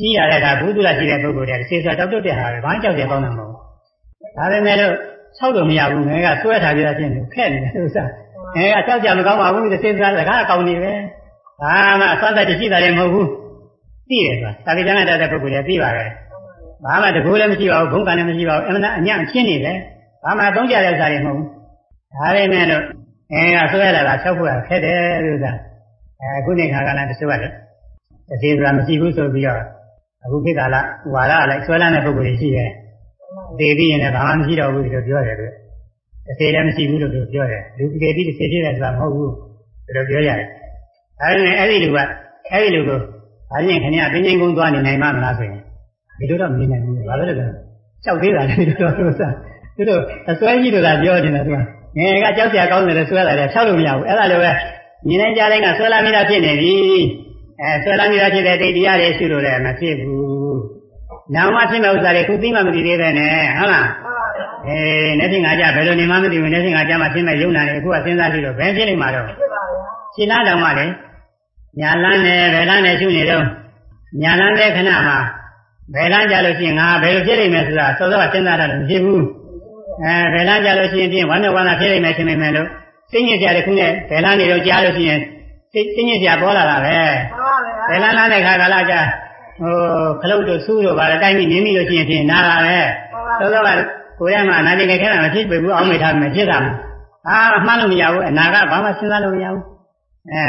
ကြီးရတဲ့အခါဘုသူရရှိတဲ့ပုဂ္ဂိုလ်တွေစေဆိုတောက်တုတ်တဲ့ဟာပဲဘာကြောက်ကြကောင်းတာမဟုတ်ဘူးဒါပေမဲ့လို့ ဆောက်လို့မရဘူးငယ်ကဆွဲထားပြတာချင်းခက်နေတယ်ဥစ္စာငယ်ကကြောက်ကြမကောင်းပါဘူးစေဆိုတာစကားကောင်းနေပဲဘာမှအသက်သက်ရှိတာလည်းမဟုတ်ဘူးသိတယ်ဆိုတာသာဝေကျမ်းနဲ့တတ်တဲ့ပုဂ္ဂိုလ်တွေသိပါတယ်ဘာမှတကူလည်းမရှိပါဘူးဘုံကလည်းမရှိပါဘူးအမှန်အညံ့ချင်းနေတယ်ဘာမှသုံးကြတဲ့ဥစ္စာတွေမဟုတ်ဘူးဒါပေမဲ့လို့အဲကဆွဲလာတာဆောက်ဖို့ကခက်တယ်ဥစ္စာအဲခုနေခါကလည်းတချို့ကလည်းတတိဆိုတာမရှိဘူးဆိုပြီးတော့အခုခေတ်ကာလဝါရလည်းဆွဲလာတဲ့ပုဂ္ဂိုလ်တွေရှိတယ် သေပြီးရင်လည်းဘာမှမရှိတော့ဘူးလို့ပြောတယ်သူတတိလည်းမရှိဘူးလို့ပြောတယ်လူတကယ်ပြီးတတိဖြစ်တယ်ဆိုတာမဟုတ်ဘူးလို့ပြောရတယ်ဒါပေမဲ့အဲ့ဒီလူကအဲ့ဒီလူကိုဘာရင်ခင်ဗျာပြင်းပြင်းကုန်းသွားနေနိုင်မှာမလားဆိုရင်ဒီလိုတော့မနေနိုင်ဘူးဘာလို့လဲဆိုတော့ကြောက်သေးတာလေဒီလိုတော့ဆိုတာသူတို့အစွဲကြီးတို့ကပြောနေတာသူကငယ်ကကြောက်ကြကောင်းတယ်လို့ဆွဲလာတယ်ဖြောက်လို့မရဘူးအဲ့ဒါလိုပဲမြင်နေကြတိုင်းကဆွဲလာမိတာဖြစ်နေပြီအဲဆွဲလာမိတာဖြစ်တဲ့ဒိဋ္ဌိရတယ်ရှိလို့လည်းမဖြစ်ဘူး နောင်မှဖြစ်မဲ့ဥစ္စာတွေခုသိမှမသိသေးပဲနဲ့ဟုတ်လားအေးနေ့ချင်းငါကြဘယ်လိုနေမှမသိဘူးနေ့ချင်းငါကြမှဖြစ်မဲ့ယုံနာတယ်အခုကစဉ်းစားကြည့်တော့ဘယ်ဖြစ်နေမှာတော့ရှင်းလားတောင်မှလေညာလန်းနဲ့ဘယ်လန်းနဲ့ရှုနေတော့ညာလန်းတဲ့ခဏမှာဘယ်လန်းကြလို့ရှိရင်ငါဘယ်လိုဖြစ်နေမယ်ဆိုတာစောစောကစဉ်းစားတာလည်းမဖြစ်ဘူးအဲဘယ်လမ်းကြလို့ရှိရင်ပြင်ဝမ်းနဲ့ဝမ်းသာဖြစ်နေမယ်ထင်နေမယ်လို့သိညစ်ကြတဲ့ခုနဲ့ဘယ်လမ်းနေတော့ကြားလို့ရှိရင်သိညစ်ကြပေါ်လာတာပဲဘယ်လမ်းလမ်းတဲ့ခါကလာကြ ဟိုခလုတ်တို့ဆူးတို့ဗါလည်းတိုင်းပြီးနင်းပြီးလို့ရှိရင်ပြင်နာတာပဲသောသောကကိုယ်ရမှာနာနေခဲ့တာမဖြစ်ပြီဘူးအောင်းမိထားမှဖြစ်တာမှာအာမှန်းလို့မရဘူးအနာကဘာမှစဉ်းစားလို့မရဘူးအဲ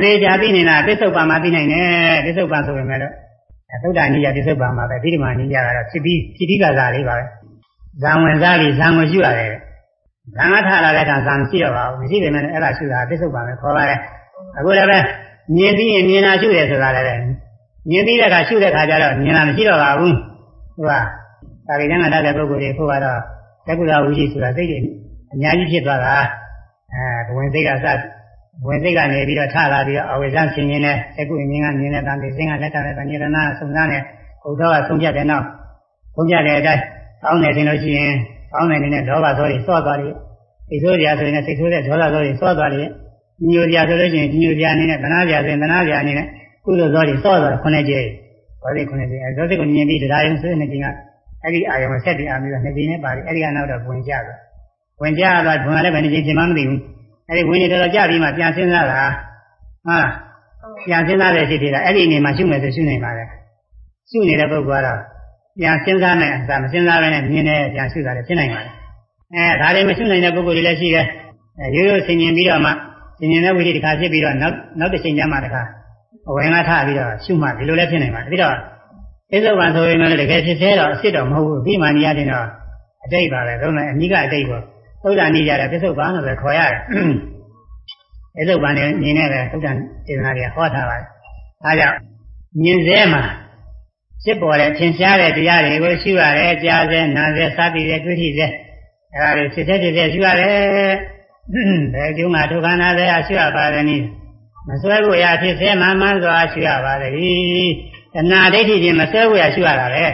သေချာသိနေတာပစ္စုပန်မှာသိနိုင်တယ်ပစ္စုပန်ဆိုပေမဲ့တော့သုဒ္ဓနိယပစ္စုပန်မှာပဲဒီဒီမှာနိယကတော့ဖြစ်ပြီးဖြစ်ပြီးကစားလေးပါပဲဇံဝင်စားပြီးဇံကိုရှုရတယ်ဇံကထလာတဲ့အခါဇံရှိတော့ပါဘူးမရှိပေမဲ့အဲ့ဒါရှုတာပစ္စုပန်ပဲခေါ်ပါတယ်အခုလည်းပဲမြင်ပြီးရင်မြင်တာရှုတယ်ဆိုတာလည်း မြင်ပြီးတဲ့အခါရှုတဲ့အခါကျတော့မြင်တာမရှိတော့ပါဘူးသူကသာဝေကျမ်းကတတ်တဲ့ပုဂ္ဂိုလ်တွေခုကတော့သက္ကုရဝိရှိဆိုတာသိတယ်အများကြီးဖြစ်သွားတာအဲဝင်စိတ်ကစဝင်စိတ်ကနေပြီးတော့ထလာပြီးတော့အဝိဇ္ဇဆင်ရင်နဲ့သက္ကုမြင်ကမြင်တဲ့တန်တိစင်ကလက်တာနဲ့တဏှာနာသုံးသားနဲ့ဘုရားကသုံးပြတဲ့နောက်သုံးပြတဲ့အတိုင်းကောင်းတယ်ထင်လို့ရှိရင်ကောင်းတယ်နေတဲ့လောဘသောတွေစော့သွားတယ်စိတ်ဆိုးကြဆိုရင်စိတ်ဆိုးတဲ့ဒေါသသောတွေစော့သွားတယ်ညိုကြဆိုလို့ရှိရင်ညိုကြအနေနဲ့သနာကြဆိုရင်သနာကြအနေနဲ့ ကုသိုလ်သောတွေစော့သွားခုနှစ်ကျဲဘာလို့ခုနှစ်ကျဲအဲသောစိတ်ကိုမြင်ပြီးတရားရင်ဆိုတဲ့ချိန်ကအဲ့ဒီအာယုံဆက်ပြီးအာမျိုးနှစ်ချိန်နဲ့ပါတယ်အဲ့ဒီကနောက်တော့ဝင်ကြသွားဝင်ကြသွားဘုံကလည်းဘယ်နှချိန်ချိန်မှမသိဘူးအဲ့ဒီဝင်နေတော့ကြပြီးမှပြန်စဉ်းစားတာဟုတ်လားပြန်စဉ်းစားတဲ့စိတ်တွေကအဲ့ဒီအနေမှာရှုမယ်ဆိုရှုနေပါလေရှုနေတဲ့ပုဂ္ဂိုလ်ကတော့ပြန်စဉ်းစားနိုင်အစားမစဉ်းစားဘဲနဲ့မြင်နေပြန်ရှုတာလည်းဖြစ်နိုင်ပါတယ်အဲဒါတွေမရှုနိုင်တဲ့ပုဂ္ဂိုလ်တွေလည်းရှိတယ်အဲရိုးရိုးဆင်ញင်ပြီးတော့မှဆင်ញင်တဲ့ဝိသေတစ်ခါဖြစ်ပြီးတော့နောက်နောက်တစ်ချိန်ကျမှတစ်ခါ အဝင်ကထပြီးတော့ရှုမှဒီလိုလည်းဖြစ်နိုင်ပါတယ်ပြီးတော့ဣဇဝံဆိုရင်လည်းတကယ်ဖြစ်သေးတော့အစ်စ်တော့မဟုတ်ဘူးပြီးမှနေရတဲ့တော့အတိတ်ပါပဲဒါမှအနိကအတိတ်ပေါ့သုဒ္ဓနေကြတယ်ပစ္စုပန်လို့ပဲခေါ်ရတယ်ဣဇဝံနေနေနဲ့ပဲသုဒ္ဓစေတနာတွေဟောထားပါတယ်ဒါကြောင့်မြင်စေမှာဖြစ်ပေါ်တဲ့ထင်ရှားတဲ့တရားတွေကိုရှုရတယ်ကြားစေနာစေစသည်တွေတွေ့ထိစေအဲဒါတွေဖြစ်တဲ့ဖြစ်တဲ့ရှုရတယ်ဘယ်ကျုံကဒုက္ခနာစေရှုရပါတယ်နည်း မဆွဲဖို့ရဖြစ်စေမှမှန်စွာရှုရပါလေတဏှာဒိဋ္ဌိချင်းမဆွဲဖို့ရရှုရတာပဲ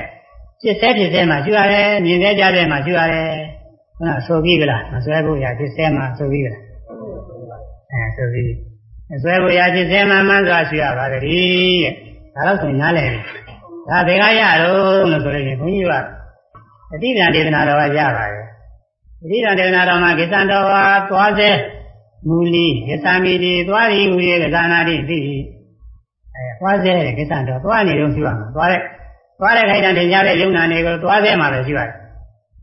ဖြစ်စေဖြစ်စေမှရှုရတယ်မြင်စေကြားစေမှရှုရတယ်ဟုတ်လားဆိုပြီးကလားမဆွဲဖို့ရဖြစ်စေမှဆိုပြီးကလားအဲဆိုပြီးမဆွဲဖို့ရဖြစ်စေမှမှန်စွာရှုရပါလေတဲ့ဒါတော့ဆိုရင်နားလည်တယ်ဒါဘယ်ကရတော့လို့ဆိုလို့ရင်ဘုန်းကြီးကအတိဒံဒေသနာတော်ကရပါတယ်အတိဒံဒေသနာတော်မှာကိစ္စတော်ဟာသွားစေ မူလီကိစ္စမီဒီသွားရီဟူရဲ့ကနာတိသိအဲသွားစေတဲ့ကိစ္စတော်သွားနေတော့ရှိရမှာသွားတဲ့သွားတဲ့ခိုင်တန်ထင်ရှားတဲ့ယုံနာတွေကိုသွားစေမှာပဲရှိရတယ်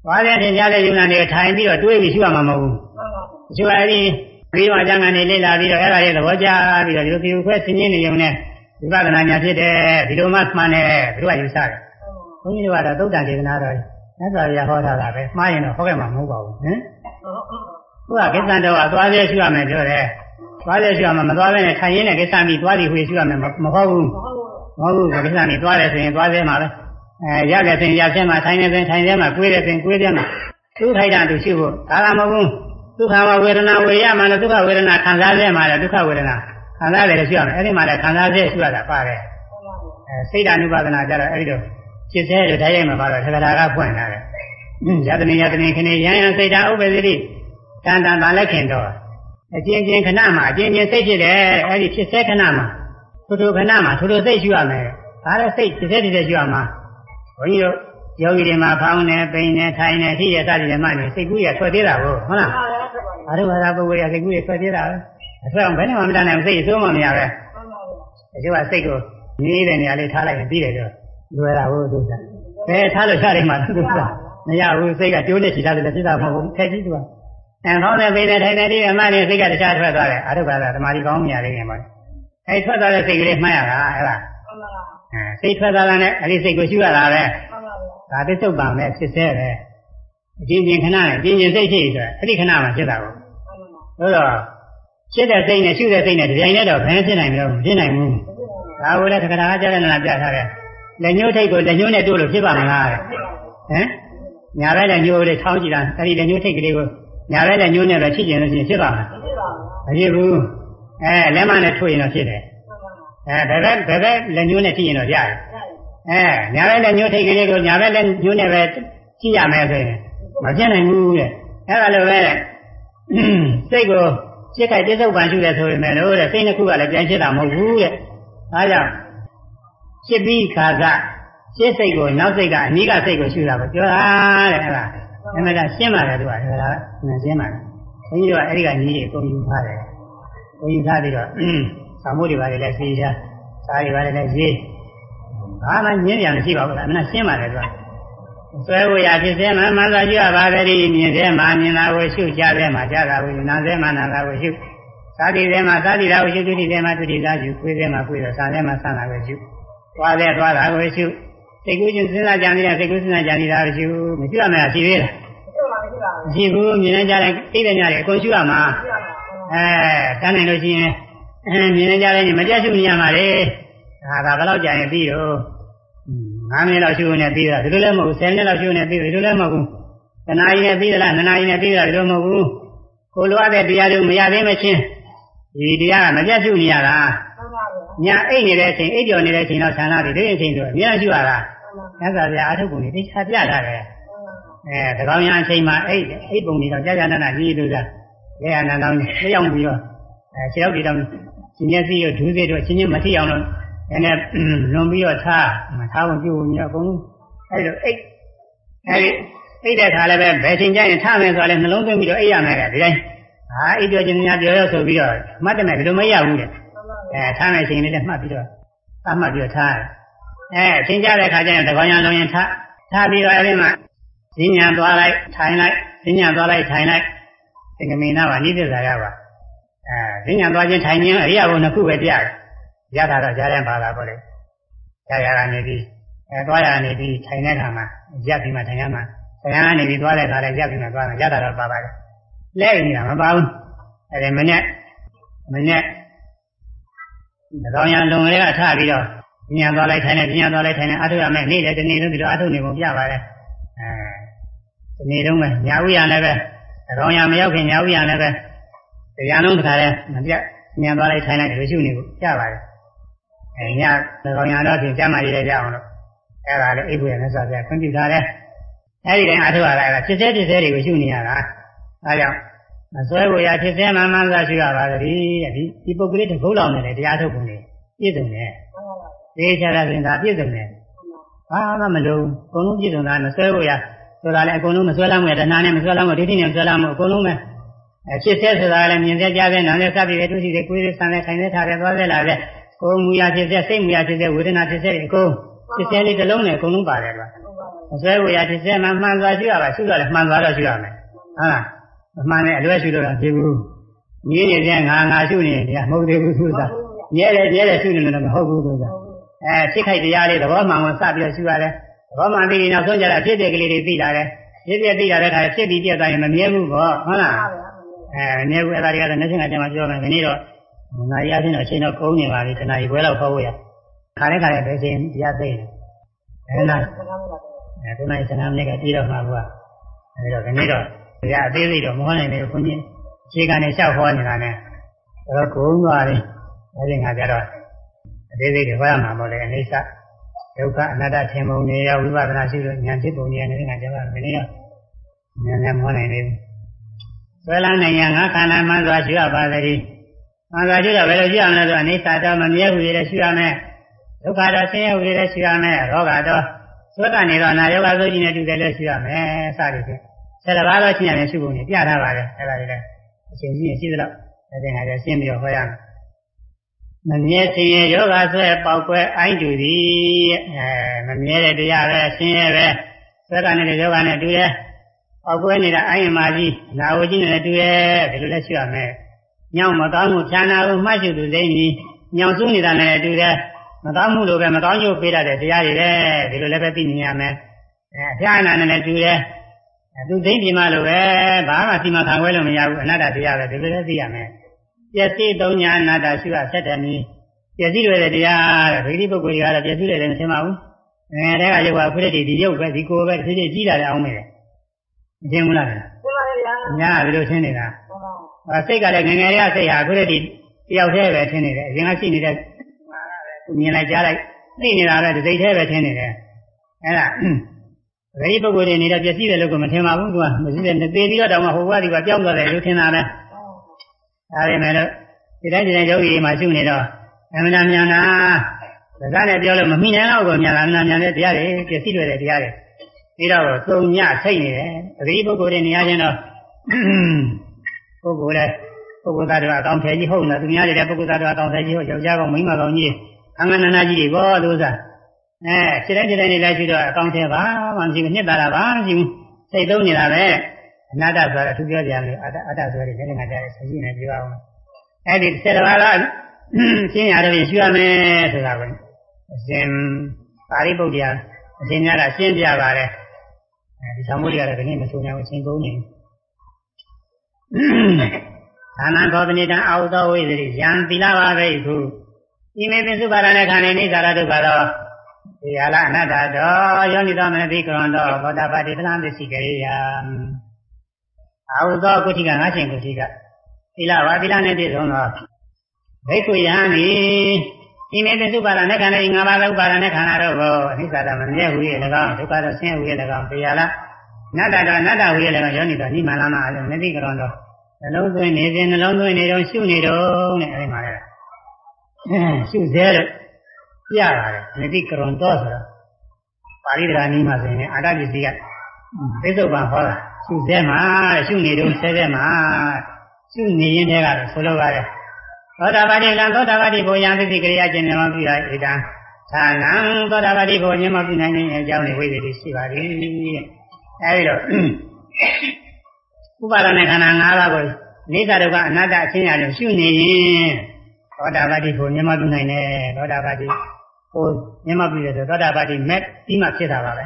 သွားတဲ့ထင်ရှားတဲ့ယုံနာတွေထိုင်ပြီးတော့တွေးပြီးရှိရမှာမဟုတ်ဘူးရှိရအဲဒီပြီးတော့အကျမ်းကနေလေ့လာပြီးတော့အဲ့ဒါရဲ့သဘောကျပြီးတော့ဒီလိုဒီခွဲဆင်းရင်းနေုံနဲ့ဝိပဿနာညာဖြစ်တယ်ဒီလိုမှမှန်တယ်သူကယူဆတယ်ဘုန်းကြီးတို့ကတော့သုတ်တန်ဒေသနာတော်မြတ်စွာဘုရားဟောထားတာပဲမှားရင်တော့ဟောခဲ့မှာမဟုတ်ပါဘူးဟင် သူကကိစ္စတော်ကသွားသေးရှိရမယ်ပြောတယ်သွားသေးရှိရမှာမသွားဘဲနဲ့ထိုင်ရင်းနဲ့ကိစ္စမိသွားပြီးခွေရှိရမယ်မဟုတ်ဘူးမဟုတ်ဘူးကိစ္စမိသွားတယ်ဆိုရင်သွားသေးမှာပဲအဲရတယ်ဆိုရင်ရဆင်းမှာထိုင်နေဆိုရင်ထိုင်သေးမှာကိုယ်တယ်ဆိုရင်ကိုယ်သေးမှာသူထိုက်တာသူရှိဖို့ဒါကမဟုတ်ဘူးဒုက္ခဝေဒနာဝေရမှာလည်းဒုက္ခဝေဒနာခံစားရမှာလည်းဒုက္ခဝေဒနာခံစားရတယ်ရှိရမယ်အဲ့ဒီမှာလည်းခံစားစေရှိရတာပါတယ်အဲစိတ်ဓာနုပါဒနာကြတော့အဲ့ဒီတော့จิตသေးတယ်ဓာတ်ရိုက်မှာပါတော့သက္ကရာကဖွင့်လာတယ်ယတနေယတနေခနေယံယံစိတ်ဓာဥပ္ပဇိတိ တန်တန်တန်လက်ခင်တော့အကျဉ်းချင်းခဏမှာအကျဉ်းချင်းစိတ်ဖြစ်တယ်အဲ့ဒီဖြစ်စေခဏမှာထိုထိုခဏမှာထိုထိုစိတ်ရှိရမယ်ဒါလည်းစိတ်ဖြစ်စေဖြစ်စေရှိရမှာဘုန်းကြီးတို့ယောဂီတွေမှာဖောင်းနေပိန်နေထိုင်နေထိရသတိတွေမှနေစိတ်ကူးရထွက်သေးတာကိုဟုတ်လားအရုပ်ဘာသာပုဂ္ဂိုလ်ရစိတ်ကူးရထွက်သေးတာပဲအဆွဲအောင်ဘယ်နဲ့မှမတတ်နိုင်ဘူးစိတ်အစိုးမှမရပဲအကျိုးကစိတ်ကိုနေတဲ့နေရာလေးထားလိုက်ရင်ပြီးတယ်တော့လွယ်တာဟုတ်သူကဘယ်ထားလို့ရှားနေမှာသူကမရဘူးစိတ်ကကျိုးနေချီတာလည်းပြစ်တာမဟုတ်ဘူးထက်ကြီးသူက အဲကောင်းတဲ့ပိန်နေထိုင်နေဒီအမှန်နဲ့စိတ်ကတခြားထွက်သွားတယ်အရုပ်ဘာသာဓမ္မဒီကောင်းမြင်ရလိမ့်မယ်ပေါ့အဲထွက်သွားတဲ့စိတ်ကလေးမှတ်ရတာအဲ့ဒါအဲစိတ်ထွက်သွားတာနဲ့အဲ့ဒီစိတ်ကိုရှုရတာပဲဒါပစ္စုပ္ပန်ပဲဖြစ်စေပဲအချင်းချင်းခဏနဲ့အချင်းချင်းစိတ်ဖြစ်ဆိုအဲ့ဒီခဏမှာဖြစ်တာကိုဆိုတော့ဖြစ်တဲ့စိတ်နဲ့ရှုတဲ့စိတ်နဲ့ဒီတိုင်းနဲ့တော့ဘယ်ဖြစ်နိုင်မလို့မဖြစ်နိုင်ဘူးဒါကိုလည်းသက္ကရာကျတဲ့နာပြထားတယ်လက်ညှိုးထိတ်ကိုလက်ညှိုးနဲ့တို့လို့ဖြစ်ပါမလားဟမ်ညာဘက်လက်ညှိုးလေးထောင်းကြည့်တာအဲ့ဒီလက်ညှိုးထိတ်ကလေးကို ညာဘက်လက်ညှိုးနဲ့ပဲဖြစ်ကျင်လို့ရှိရင်ဖြစ်ပါမလားမဖြစ်ဘူးအဲလက်မနဲ့ထွေရင်တော့ဖြစ်တယ်အဲဘယ်ဘက်ဘယ်ဘက်လက်ညှိုးနဲ့ဖြစ်ရင်တော့ရတယ်အဲညာဘက်လက်ညှိုးထိတ်ကလေးကိုညာဘက်လက်ညှိုးနဲ့ပဲကြည့်ရမယ်ဆိုရင်မဖြစ်နိုင်ဘူးတဲ့အဲဒါလိုပဲစိတ်ကိုစိတ်ခိုက်တိစ္ဆုတ်ပန်ရှုတယ်ဆိုရင်လည်းတဲ့စိတ်နှစ်ခုကလည်းပြန်ဖြစ်တာမဟုတ်ဘူးတဲ့အဲကြောင့်ဖြစ်ပြီးခါကရှင်းစိတ်ကိုနောက်စိတ်ကအနိကစိတ်ကိုရှုတာကိုပြောတာတဲ့အဲ့ဒါ အမှန်ကရှင်းပါတယ်သူကအဲ့ဒါကရှင်းပါတယ်ဘုန်းကြီးတို့ကအဲ့ဒီကညီကြီးကိုယူထားတယ်ကိုယူထားပြီးတော့သာမိုးတွေပါလေလည်းသိချာစားတွေပါလေလည်းရေးဘာမှညင်းရမရှိပါဘူးလားအမှန်ရှင်းပါတယ်သူကဆွဲဝရဖြစ်စေမှမှန်သာကြည့်ရပါသည်မြင်စေမှမြင်တာကိုရှုကြားစေမှကြားတာကိုနာစေမှနာတာကိုရှုသာတိစေမှသာတိတာကိုရှုတုတိစေမှတုတိတာရှုခွေးစေမှခွေးတာဆာစေမှဆာတာကိုရှုသွားစေသွားတာကိုရှု စိတ်ကူးချင်းစဉ်းစားကြနေတဲ့စိတ်ကူးစဉ်းစားကြနေတာမရှိဘူးမရှိရမယ်ရှိသေးလားမရှိဘူးမြင်နေကြတဲ့သိတဲ့ညတွေအကုန်ရှုရမှာအဲတန်းနိုင်လို့ရှိရင်အဲမြင်နေကြတဲ့ညမပြတ်ရှုနေရမှာလေဒါကဘယ်တော့ကြာရင်ပြီးတော့9မိနစ်လောက်ရှုနေပြီးတော့ဒီလိုလည်းမဟုတ်ဘူး10မိနစ်လောက်ရှုနေပြီးဒီလိုလည်းမဟုတ်ဘူးတနာရီနဲ့ပြီးသလား2နာရီနဲ့ပြီးသလားဒီလိုမဟုတ်ဘူးကိုလိုအပ်တဲ့တရားတွေမရသေးမချင်းဒီတရားကမပြတ်ရှုနေရတာ ညာအိတ်နေတဲ့အချိန်အိတ်ကြော်နေတဲ့အချိန်တော့ဌာနတွေဒီအချိန်ဆိုအများကြီးရှုရတာမြတ်စွာဘုရားအထုပ်ပုံတွေသိချပြထားတယ်အဲသကောင်းရအချိန်မှာအိတ်အိတ်ပုံတွေတော့ကြာကြာနာနာကြီးလို့သာလေအနန္တောင်းလျှောက်ပြီးတော့အဲခြေရောက်တွေတော့ရှင်မျက်စိရောဒူးစိတို့အချင်းချင်းမထိအောင်လို့အဲနဲ့လွန်ပြီးတော့ထားထားဖို့ပြုဖို့ညအကုန်လုံးအဲလိုအိတ်အဲဒီအိတ်တဲ့ခါလည်းပဲဘယ်ချိန်ကျရင်ထားမယ်ဆိုတော့လည်းနှလုံးသွင်းပြီးတော့အိတ်ရမယ်ကဒီတိုင်းဟာအိတ်ပြောခြင်းများပြောရဆိုပြီးတော့မှတ်တယ်မဲ့ဒီလိုမရဘူးတဲ့ အဲထားမယ်ချိန်လေးလည်းမှတ်ပြီးတော့သတ်မှတ်ပြီးတော့ထားအဲအချိန်ကြတဲ့ခါကျရင်တကောင်းရလုံးရင်ထားထားပြီးတော့အဲဒီမှာဈဉ္ညာသွားလိုက်ထိုင်လိုက်ဈဉ္ညာသွားလိုက်ထိုင်လိုက်သင်္ကမေနာပါနိစ္စဇာရပါအဲဈဉ္ညာသွားခြင်းထိုင်ခြင်းအရိယဘုံနှစ်ခုပဲပြတယ်ရတာတော့ကြားရင်ပါတာပေါ့လေရရကနေပြီးအဲသွားရနေပြီးထိုင်တဲ့ခါမှာရက်ပြီးမှထိုင်ရမှာဆရာကနေပြီးသွားတဲ့ခါလဲရက်ပြီးမှသွားမှာရတာတော့ပါပါတယ်လဲနေတာမပါဘူးအဲဒီမနေ့မနေ့ ဒါကောင်ရလုံလေးကထပြီးတော့ဉာဏ်သွားလိုက်ထိုင်နေဉာဏ်သွားလိုက်ထိုင်နေအထုရမယ်နေ့လည်းဒီနေ့လုံးပြီးတော့အထုနေပုံပြပါတယ်အဲဒီနေ့လုံးပဲညာဥရလည်းပဲဒါကောင်ရမရောက်ခင်ညာဥရလည်းပဲတရားလုံးတစ်ခါလဲမပြတ်ဉာဏ်သွားလိုက်ထိုင်လိုက်ဒီလိုရှုနေကိုပြပါတယ်အဲညဒါကောင်ရတော့ပြင်ကျမ်းမာရေးလည်းကြအောင်လို့အဲဒါလည်းအိပ်ဖို့ရမယ်ဆိုတော့ခွင့်ပြုထားတယ်အဲဒီတိုင်းအထုရတာကဖြစ်စေဖြစ်စေတွေကိုရှုနေရတာအဲကြောင့် မစွဲကိုရဖြစ်စေမှမှန်သာရှိရပါသည်တဲ့ဒီဒီပုဂ္ဂလိတကုတ်လောင်နေတယ်တရားထုတ်ပုံတွေပြည့်စုံတယ်သေချာတာပြင်သာပြည့်စုံတယ်ဘာမှမလုံးအကုန်လုံးပြည့်စုံတာမစွဲကိုရဆိုတာလည်းအကုန်လုံးမစွဲလာမှုတဏှာနဲ့မစွဲလာမှုဒိဋ္ဌိနဲ့မစွဲလာမှုအကုန်လုံးပဲအဖြစ်စေဆိုတာလည်းမြင်စေကြားစေနားစေစသည်တွေတွေ့ရှိစေကိုယ်စေဆံစေခိုင်စေထားစေသွားစေလာစေကိုယ်မူရဖြစ်စေစိတ်မူရဖြစ်စေဝေဒနာဖြစ်စေအကုန်ဖြစ်စေလေးတစ်လုံးနဲ့အကုန်လုံးပါတယ်ကွာမစွဲကိုရဖြစ်စေမှမှန်သွားရှိရပါရှိတော့လည်းမှန်သွားတော့ရှိရမယ်ဟုတ်လား အမှန်နဲ့အလွဲရှိလို့တော့ဖြစ်ဘူး။ကြီးနေတဲ့ငါငါရှုနေတယ်မဟုတ်သေးဘူးသူက။မြဲတယ်မြဲတယ်ရှုနေတယ်မဟုတ်ဘူးသူက။အဲစိတ်ခိုက်တရားလေးသဘောမှန်ကိုစပြီးတော့ရှုရတယ်။သဘောမှန်ပြီးနောက်ဆုံးကြတာဖြစ်တဲ့ကလေးတွေသိလာတယ်။ဖြစ်ပြသိလာတဲ့အခါဖြစ်ပြီးပြတ်သွားရင်မမြဲဘူးပေါ့ဟုတ်လား။အဲမြဲဘူးအဲ့ဒါတွေကတော့နေ့စဉ်ကတည်းကပြောမယ်ဒီနေ့တော့ငါရချင်းတော့အချိန်တော့ကုန်နေပါပြီတနားရီဘွဲတော့ခေါ်ဖို့ရ။ခါလေးခါလေးပဲချင်းတရားသိတယ်။အဲလား။အဲဒီနေ့စနာမနေ့ကပြီးတော့မှာကွာ။အဲဒီတော့ဒီနေ့တော့ တရားအသေးစိတ်တော့မဟောနိုင်ဘူးခွန်ကြီးခြေကနေလျှောက်ဟောနေတာနဲ့တော့ကုန်းသွားတယ်အဲဒီငါကြတော့အသေးစိတ်တွေဟောရမှာမဟုတ်လေအိဋ္ဌဒုက္ခအနတ္တထင်ပုံတွေရောဝိပဿနာရှိလို့ဉာဏ်ဖြစ်ပုံတွေနဲ့ငါကြပါမင်းရောဉာဏ်နဲ့မဟောနိုင်ဘူးဆွဲလန်းနိုင်ရငါခန္ဓာမှန်စွာရှိရပါသည်မှန်စွာရှိတော့ဘယ်လိုရှိရမလဲဆိုအနိစ္စတော့မမြဲဘူးရရှိရမယ်ဒုက္ခတော့ဆင်းရဲဘူးရရှိရမယ်ရောဂါတော့သွက်ကနေတော့နာယောဂဆိုကြီးနဲ့တူတယ်လည်းရှိရမယ်စသည်ဖြင့် ဆယ်တပါးတော့ရှင်းရတယ်ရှိဖို့နေပြထားပါတယ်အဲ့ဒါတွေလည်းအချိန်ကြီးရှိသလောက်ဒါတင်ဟာလည်းရှင်းပြီးတော့ဟောရမယ်မမြဲဆင်းရဲယောဂဆွဲပေါက်ကွဲအိုင်းတူသည်အဲမမြဲတဲ့တရားပဲဆင်းရဲပဲဆွဲကနေတဲ့ယောဂနဲ့တူတယ်ပေါက်ကွဲနေတာအိုင်းမာကြီးနာဝကြီးနဲ့တူတယ်ဒီလိုလည်းရှိရမယ်ညောင်မကောင်းမှုဖြာနာမှုမှတ်ရှုသူသိနေညောင်စုနေတာနဲ့တူတယ်မကောင်းမှုလိုပဲမကောင်းကျိုးပေးတတ်တဲ့တရားတွေပဲဒီလိုလည်းပဲသိနေရမယ်အဲဖြာနာနဲ့လည်းတူတယ် သူသိပြီမှလိုပဲဘာမှစီမံခံခွဲလို့မရဘူးအနတ္တတရားပဲဒီလိုလည်းသိရမယ်ပျက်စီးသုံးညာအနာတ္တရှိရဆက်တယ်နည်းပျက်စီးတွေတရားတဲ့ဗိဓိပုဂ္ဂိုလ်တွေကလည်းပျက်စီးတယ်လည်းမထင်ပါဘူးငယ်တဲ့ကရုပ်ကခုတည်းဒီရုပ်ပဲဒီကိုယ်ပဲဒီဒီကြီးလာတယ်အောင်မယ်မထင်ဘူးလားထင်ပါဗျာညာဘယ်လိုထင်နေတာဟာစိတ်ကလည်းငငယ်ရစိတ်ဟာခုတည်းဒီတယောက်တည်းပဲထင်နေတယ်အရင်ကရှိနေတဲ့မြင်လိုက်ကြားလိုက်သိနေတာပဲဒီစိတ်တည်းပဲထင်နေတယ်အဲ့ဒါ ဗိဓိပုဂ္ဂိုလ်တွေနေတဲ့ပျက်စီးတယ်လို့ကမထင်ပါဘူးသူကမရှိတဲ့သေပြီးတော့တောင်မှဟိုဘက်ကဒီကပြောင်းသွားတယ်လို့ထင်တာပဲဒါပေမဲ့လို့ဒီတိုင်းဒီတိုင်းယောဂီမှာရှုနေတော့အမှန်တရားမြန်တာဒါကလည်းပြောလို့မမိနိုင်တော့ကိုမြန်တာမြန်မြန်တဲ့တရားတွေပျက်စီးတွေတဲ့တရားတွေပြီးတော့သုံညစိတ်နေတယ်အရိပုဂ္ဂိုလ်တွေနေရာချင်းတော့ပုဂ္ဂိုလ်လည်းပုဂ္ဂိုလ်သားတွေအကောင်ထည်ကြီးဟုတ်လားသူများတွေလည်းပုဂ္ဂိုလ်သားတွေအကောင်ထည်ကြီးဟုတ်ယောက်ျားကောင်မိန်းမကောင်ကြီးအငန္နနာကြီးတွေဘောသူစား အဲခြေတိုင်းခြေတိုင်းနေလိုက်ပြီးတော့အကောင်ထည်ပါမှမရှိဘူးနှစ်သာတာပါမရှိဘူးစိတ်သုံးနေတာပဲအနာတ္တဆိုတာအထူးပြောကြရမယ်အတ္တအတ္တဆိုတဲ့လက်ငါကြတဲ့ဆင်းရဲနေပြောအောင်အဲ့ဒီစေတဘာကရှင်းရတယ်ရှင်းရမယ်ဆိုတာကိုအရှင်ပါရိပုတ္တရာအရှင်များကရှင်းပြပါတယ်အဲဒီသံဃာတွေကတော့ဒီနေ့မဆိုနိုင်ဘူးရှင်းကုန်နေသာနံသောတနိတံအာဟုသောဝိသရိယံသီလပါပဲခုဤမေပိစုပါရဏခန္ဓေနိသရတုပါတော့ ဒီဟာလအနတ္တတော်ယောနိသောမနတိကရံတော်ဘောဓပါတိသလံပစ္စည်းကရိယာအာဟုသောကုဋ္ဌိကငါးရှင်ကုဋ္ဌိကသီလဝါသီလနဲ့ပြည့်စုံသောဘိက္ခုယံဤဤမေတ္တုပါဒနဲ့ခန္ဓာဤငါးပါးသောပါဒနဲ့ခန္ဓာတို့ကိုအနိစ္စတမမြဲဟူ၍၎င်းဒုက္ခတော့ဆင်းဟူ၍၎င်းတရားလားနတ္တတော်နတ္တဟူ၍၎င်းယောနိတော်နိမလာမအလုံးမသိကြတော်တော့နှလုံးသွင်းနေစဉ်နှလုံးသွင်းနေတော့ရှုနေတော့နဲ့အဲဒီမှာလေရှုသေးလို့ ပြရတယ်မသိကြတော်တော့ဆိုတော့ပါဠိတရားနည်းမှာဆိုရင်အာတပစ္စည်းကသိသုတ်ပံဟောတာရှုသေးမှာရှုနေတော့ဆဲသေးမှာရှုနေရင်တည်းကတော့ဆိုလိုပါတယ်သောတာပတိလံသောတာပတိဘုံယံသတိကရိယာကျင့်နေမှပြုရဣဒံသာနံသောတာပတိဘုံညမပြုနိုင်တဲ့အကြောင်းတွေဝိသေတိရှိပါသည်အဲဒီတော့ဥပါဒณะခန္ဓာ၅ပါးကိုနေသဒုက္ခအနတ္တအချင်းရလို့ရှုနေရင်သောတာပတိဘုံညမပြုနိုင်တယ်သောတာပတိ ဟိုညမပြုရဆိုသောတာပတိမက်ပြီးမှဖြစ်တာပါပဲ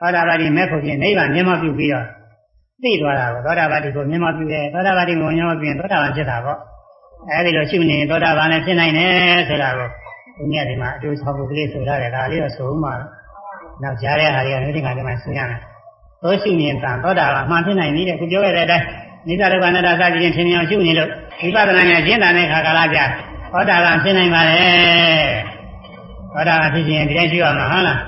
သောတာပတိမက်ဖို့ပြင်နိဗ္ဗာန်ညမပြုပြီးတော့သိသွားတာကိုသောတာပတိကိုညမပြုတယ်သောတာပတိကိုညမပြုရင်သောတာပန်ဖြစ်တာပေါ့အဲဒီလိုရှုနေသောတာပန်လည်းဖြစ်နိုင်တယ်ဆိုတာကိုဒီနေ့ဒီမှာအကျိုးဆောင်ဖို့ကလေးဆိုရတယ်ဒါလေးတော့ဆိုဦးမှာနောက်ကြားတဲ့ဟာတွေကနေ့ဒီကနေ့မှဆိုရမယ်သောရှုမြင်တန်သောတာပန်အမှန်ဖြစ်နိုင်ပြီတဲ့ခုပြောရတဲ့အတိုင်းနိစ္စဒုက္ခအနတ္တစသည်ဖြင့်ထင်မြင်အောင်ရှုနေလို့ဝိပဿနာနဲ့ကျင့်တာနဲ့ခါကာလကြာသောတာပန်ဖြစ်နိုင်ပါလေ သောတာပန်ဖြစ်ခြင်းဒီတိုင်းရှုရမှာဟုတ်လား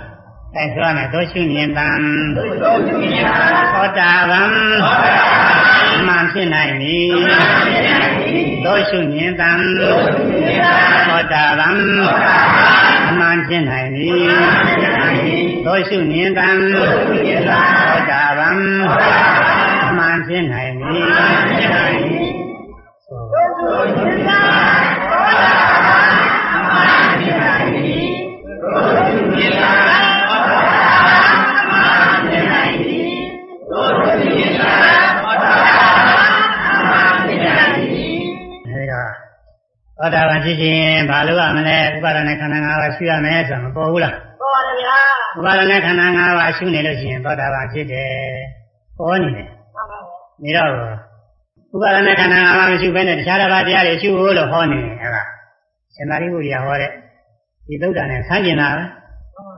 အဲဆိုရမယ်သောရှုမြင်တန်သောတာပန်အမှန်ဖြစ်နိုင်ပြီသောရှုမြင်တံသောတာပန်အမှန်ဖြစ်နိုင်ပြီသောရှုမြင်တံသောတာပန်အမှန်ဖြစ်နိုင်ပြီသောရှုမြင်တံသောတာ တ္တာပန်ဖြစ်ခြင်းဘာလို့ရမလဲဥပါဒနဲ့ခန္ဓာ၅ပါးရှိရမယ်ဆိုတာမပေါ်ဘူးလားပေါ်ပါဗျာဥပါဒနဲ့ခန္ဓာ၅ပါးရှိနေလို့ရှိရင်သောတာပန်ဖြစ်တယ်ပေါ်နေတယ်မှန်ပါဘူးနေတော့ဥပါဒနဲ့ခန္ဓာ၅ပါးမရှိဘဲနဲ့တခြားတစ်ပါးတရားတွေရှိဖို့လို့ဟောနေတယ်အဲ့ဒါရှင်သာရိပုတ္တရာဟောတဲ့ဒီသုဒ္ဓနဲ့ဆန်းကျင်တာပဲ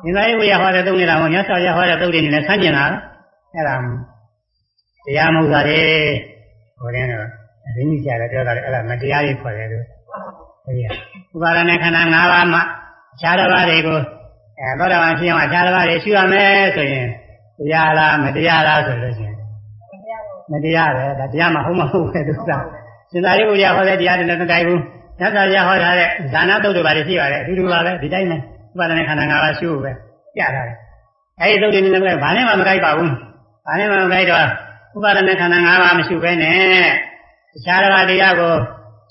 ရှင်သာရိပုတ္တရာဟောတဲ့သုဒ္ဓနဲ့တော့မြတ်စွာဘုရားဟောတဲ့သုဒ္ဓနဲ့လည်းဆန်းကျင်တာပဲအဲ့ဒါတရားမဟုတ်တာလေဟိုတဲ့တော့အရင်းကြီးကြတယ်ပြောတာလေအဲ့ဒါမတရားတွေခေါ်တယ်လို့ ဥပါဒณะခန္ဓာ၅ပါးမှာခြားတစ်ပါးတွေကိုအဲသောတာပန်ဖြစ်အောင်ခြားတစ်ပါးတွေရှုရမယ်ဆိုရင်တရားလားမတရားလားဆိုလို့ရှိရင်မတရားပဲဒါတရားမဟုတ်မဟုတ်ပဲသူကစဉ်းစားရေးကိုရဟောတဲ့တရားတွေလည်းမကြိုက်ဘူးညဇာရဟောထားတဲ့ဒါနတုတ်တွေပါလေရှိပါတယ်အတူတူပါပဲဒီတိုင်းပဲဥပါဒနဲ့ခန္ဓာ၅ပါးရှိဖို့ပဲပြထားတယ်အဲဒီသုတ်တွေနဲ့လည်းဘာနဲ့မှမကြိုက်ပါဘူးဘာနဲ့မှမကြိုက်တော့ဥပါဒနဲ့ခန္ဓာ၅ပါးမရှိဘဲနဲ့တခြားတရားကို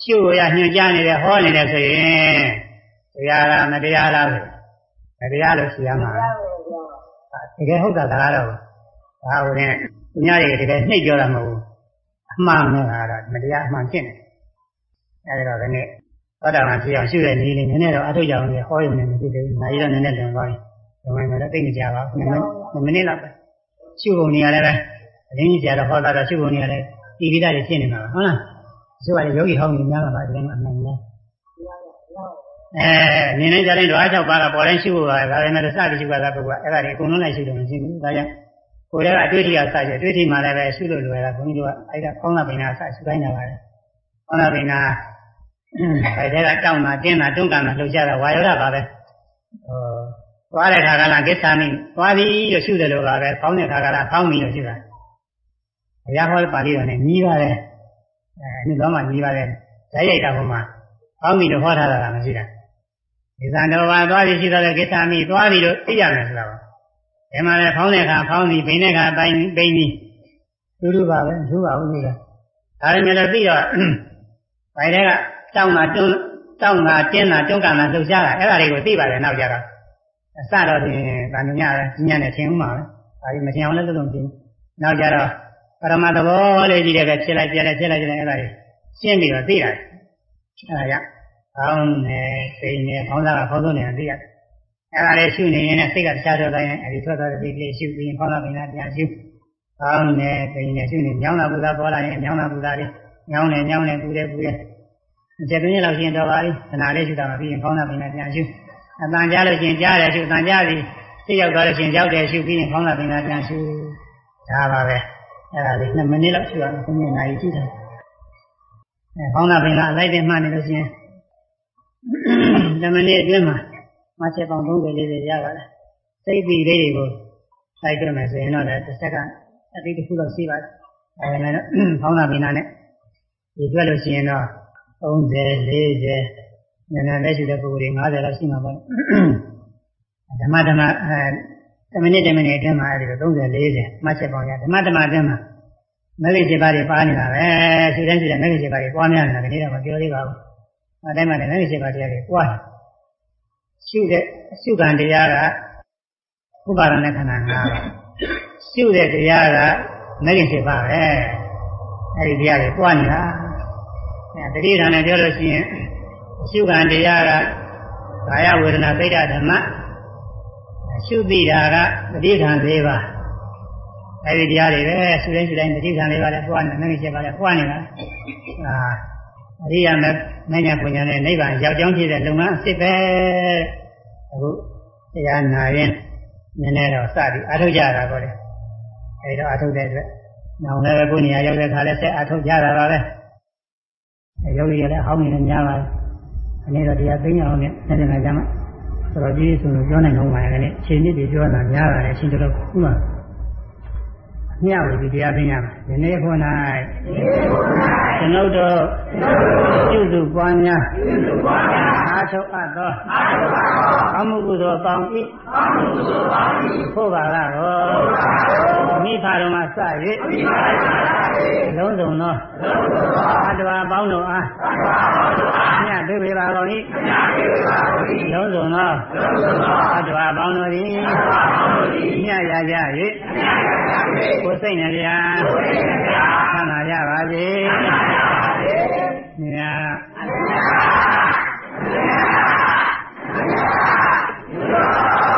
ရှုရညွှန်ကြားနေတယ်ဟောနေတယ်ဆိုရင်တရားလားမတရားလားဆိုမတရားလို့ရှိရမှာတကယ်ဟုတ်တာဒါကတော့ဒါဟိုနဲ့သူများတွေတကယ်နှိပ်ပြောတာမဟုတ်ဘူးအမှန်နဲ့ကတော့မတရားအမှန်ဖြစ်နေအဲဒီတော့ဒီနေ့သောတာပန်ဖြစ်အောင်ရှုတဲ့နည်းလေးနည်းနည်းတော့အထုတ်ကြအောင်လေဟောရုံနဲ့မဖြစ်သေးဘူး။နိုင်ရတော့နည်းနည်းလွန်သွားပြီ။ဒီမှာလည်းသိနေကြပါဘူး။မိနစ်လောက်ပဲရှုပုံနေရလည်းပဲအရင်းကြီးကြတော့ဟောတာတော့ရှုပုံနေရလည်းဒီပိဒါတွေဖြစ်နေမှာပါဟုတ်လား။ ဆိုရတယ်ယောဂီဟောင်းနေများမှာပါဒီမှာအမှန်များအဲမြင်နေကြတဲ့ဓဝါ၆ပါးကပေါ်တိုင်းရှုဖို့ပါဒါပေမဲ့စပြီးရှုပါတာပုဂ္ဂိုလ်အဲ့ဒါတွေအကုန်လုံးလိုက်ရှုတယ်မရှိဘူးဒါကြောင့်ကိုယ်တည်းကအတွေ့အထိအစရှိအတွေ့အထိမှလည်းပဲရှုလို့လွယ်တာဘုန်းကြီးတို့ကအဲ့ဒါကောင်းတာပင်နာအစရှုတိုင်းတာပါလေကောင်းတာပင်နာအဲ့ဒါကတောင်းတာတင်းတာတွန်းကန်တာလှုပ်ရှားတာဝါယောဓပါပဲဟောသွားတဲ့ခါကလည်းကိစ္ဆာမိသွားပြီလို့ရှုတယ်လို့ပါပဲဖောင်းတဲ့ခါကလည်းဖောင်းပြီလို့ရှုတာဘုရားဟောပါဠိတော်နဲ့ညီးပါတယ် အဲနှစ်တော်မှညီးပါတယ်ဇာတ်ရိုက်တာဘုမှာဖောင်းပြီလို့ဟောထားတာကမရှိတာဒီသံတော်ဘာသွားပြီးရှိတော့ကိစ္ဆာမိသွားပြီလို့သိရမယ်ဆိုတာပါဒီမှာလည်းဖောင်းတဲ့ခါဖောင်းပြီဘိန်းတဲ့ခါပိုင်းဘိန်းပြီတူတူပါပဲသူ့ပါဦးနေတာဒါပေမဲ့လည်းသိတော့ဘိုင်တဲ့ကတောင်းတာတွန်းတောင်းတာကျင်းတာတွန်းကန်တာလှုပ်ရှားတာအဲ့ဒါတွေကိုသိပါတယ်နောက်ကြတော့အစတော့ဒီဗာညရညနေထင်ဦးမှာပဲဒါကြီးမထင်အောင်လည်းလုံးလုံးသိနောက်ကြတော့ ပရမသဘောလေးကြီးတဲ့ကဖြစ်လိုက်ပြလိုက်ဖြစ်လိုက်ပြလိုက်အဲ့ဒါတွေရှင်းပြီးတော့သိရတယ်အဲ့ဒါကြောင့်ကောင်းနေစိတ်နဲ့ခေါင်းသားကခေါင်းဆုံးနေတာသိရတယ်အဲ့ဒါလေးရှုနေရင်စိတ်ကတခြားတော့တိုင်းအဲ့ဒီထွက်သွားတဲ့စိတ်လေးရှုပြီးရင်ခေါင်းသားပင်သားပြန်ရှုကောင်းနေစိတ်နဲ့ရှုနေညောင်းတာပူတာပေါ်လာရင်ညောင်းတာပူတာလေးညောင်းနေညောင်းနေပူတယ်ပူတယ်ကျက်သွင်းရလောက်ရှင်တော်ပါပြီခဏလေးရှုတာမပြီးရင်ခေါင်းသားပင်သားပြန်ရှုအတန်ကြားလို့ရှင်ကြားတယ်ရှုအတန်ကြားပြီးစိတ်ရောက်သွားလို့ရှင်ရောက်တယ်ရှုပြီးရင်ခေါင်းသားပင်သားပြန်ရှုဒါပါပဲ အဲ့ဒါလေး2မိနစ်လောက်ရှုရမယ်9မိနစ်နိုင်ကြည့်တယ်အဲခေါင်းသားပင်သားအလိုက်တဲ့မှနေလို့ရှင်2မိနစ်အတွင်းမှာမချက်ပေါင်း30လေးတွေရပါတယ်စိတ်ပြီးလေးတွေကိုစိုက်ပြမယ်ဆိုရင်တော့တစ်စက္ကန့်အတိတ်တစ်ခုလောက်ရှိပါတယ်အဲဒါနဲ့ခေါင်းသားပင်သားနဲ့ဒီတွေ့လို့ရှိရင်တော့30 40နည်းနည်းလက်ရှိတဲ့ပုဂ္ဂိုလ်တွေ90လောက်ရှိမှာပေါ့ဓမ္မဓမ္မအဲ 10မိနစ်10မိနစ်အတွင်းမှာအဲဒီ30 40မှတ်ချက်ပေါင်းရဓမ္မဓမ္မအတွင်းမှာမဂ္ဂင်7ပါးတွေပါနေတာပဲသူတိုင်းသူတိုင်းမဂ္ဂင်7ပါးတွေပွားများနေတာဒီနေ့တော့မပြောသေးပါဘူးအဲတိုင်းမှာလည်းမဂ္ဂင်7ပါးတရားတွေပွားရှုတဲ့ရှုခံတရားကဥပါဒณะခန္ဓာ၅ပါးရှုတဲ့တရားကမဂ္ဂင်7ပါးပဲအဲဒီတရားတွေပွားနေတာတတိယနဲ့ပြောလို့ရှိရင်ရှုခံတရားကကာယဝေဒနာသိက္ခာဓမ္မ ရှုသိတာကတတိခံ၄ပါးအဲဒီတရားတွေပဲရှုတိုင်းရှုတိုင်းတတိခံ၄ပါးလည်းပွားနေတယ်ချက်ပါလည်းပွားနေတာအာအရိယာမေမညာပညာနဲ့နိဗ္ဗာန်ရောက်ကြောင်းဖြစ်တဲ့လုပ်ငန်းအစ်စ်ပဲအခုတရားနာရင်နည်းနည်းတော့စပြီးအထုတ်ကြတာပေါ့လေအဲဒီတော့အထုတ်တဲ့အတွက်နောင်လည်းကိုယ်နေရာရောက်တဲ့ခါလဲဆက်အထုတ်ကြတာပါပဲယောဂီရလည်းအဟောင်းနေလည်းများပါတယ်။အနေတော့တရားသိအောင်နဲ့ဆက်နေတာကြမှာ ဆိုတော့ဒီဆိုလို့ပြောနိုင်တော့မှာလည်းအချိန်နည်းတွေပြောတာများပါတယ်အချိန်တော်ခုမှ မျှဝေပြီးတရားသိရမှာဒီနေ့ခု၌ကျွန်ုပ်တို့ပြုစုပွားများအားထုတ်အပ်သောအမှုကုသိုလ်ပေါင်း၏ဖို့ပါကတော့မိဖတော်မှာစ၍လုံးစုံသောအတ္တဝါပေါင်းတို့အားမြတ်ပေးပေပါကုန်၏လုံးစုံသောအတ္တဝါပေါင်းတို့သည်မြတ်ရကြ၍ကိုစိတ်နဲ့ဗျာကိုစိတ်နဲ့ဗျာဆန္ဒရပါစေဆန္ဒရပါစေမြတ်အမြတ်အမြတ်အမြတ်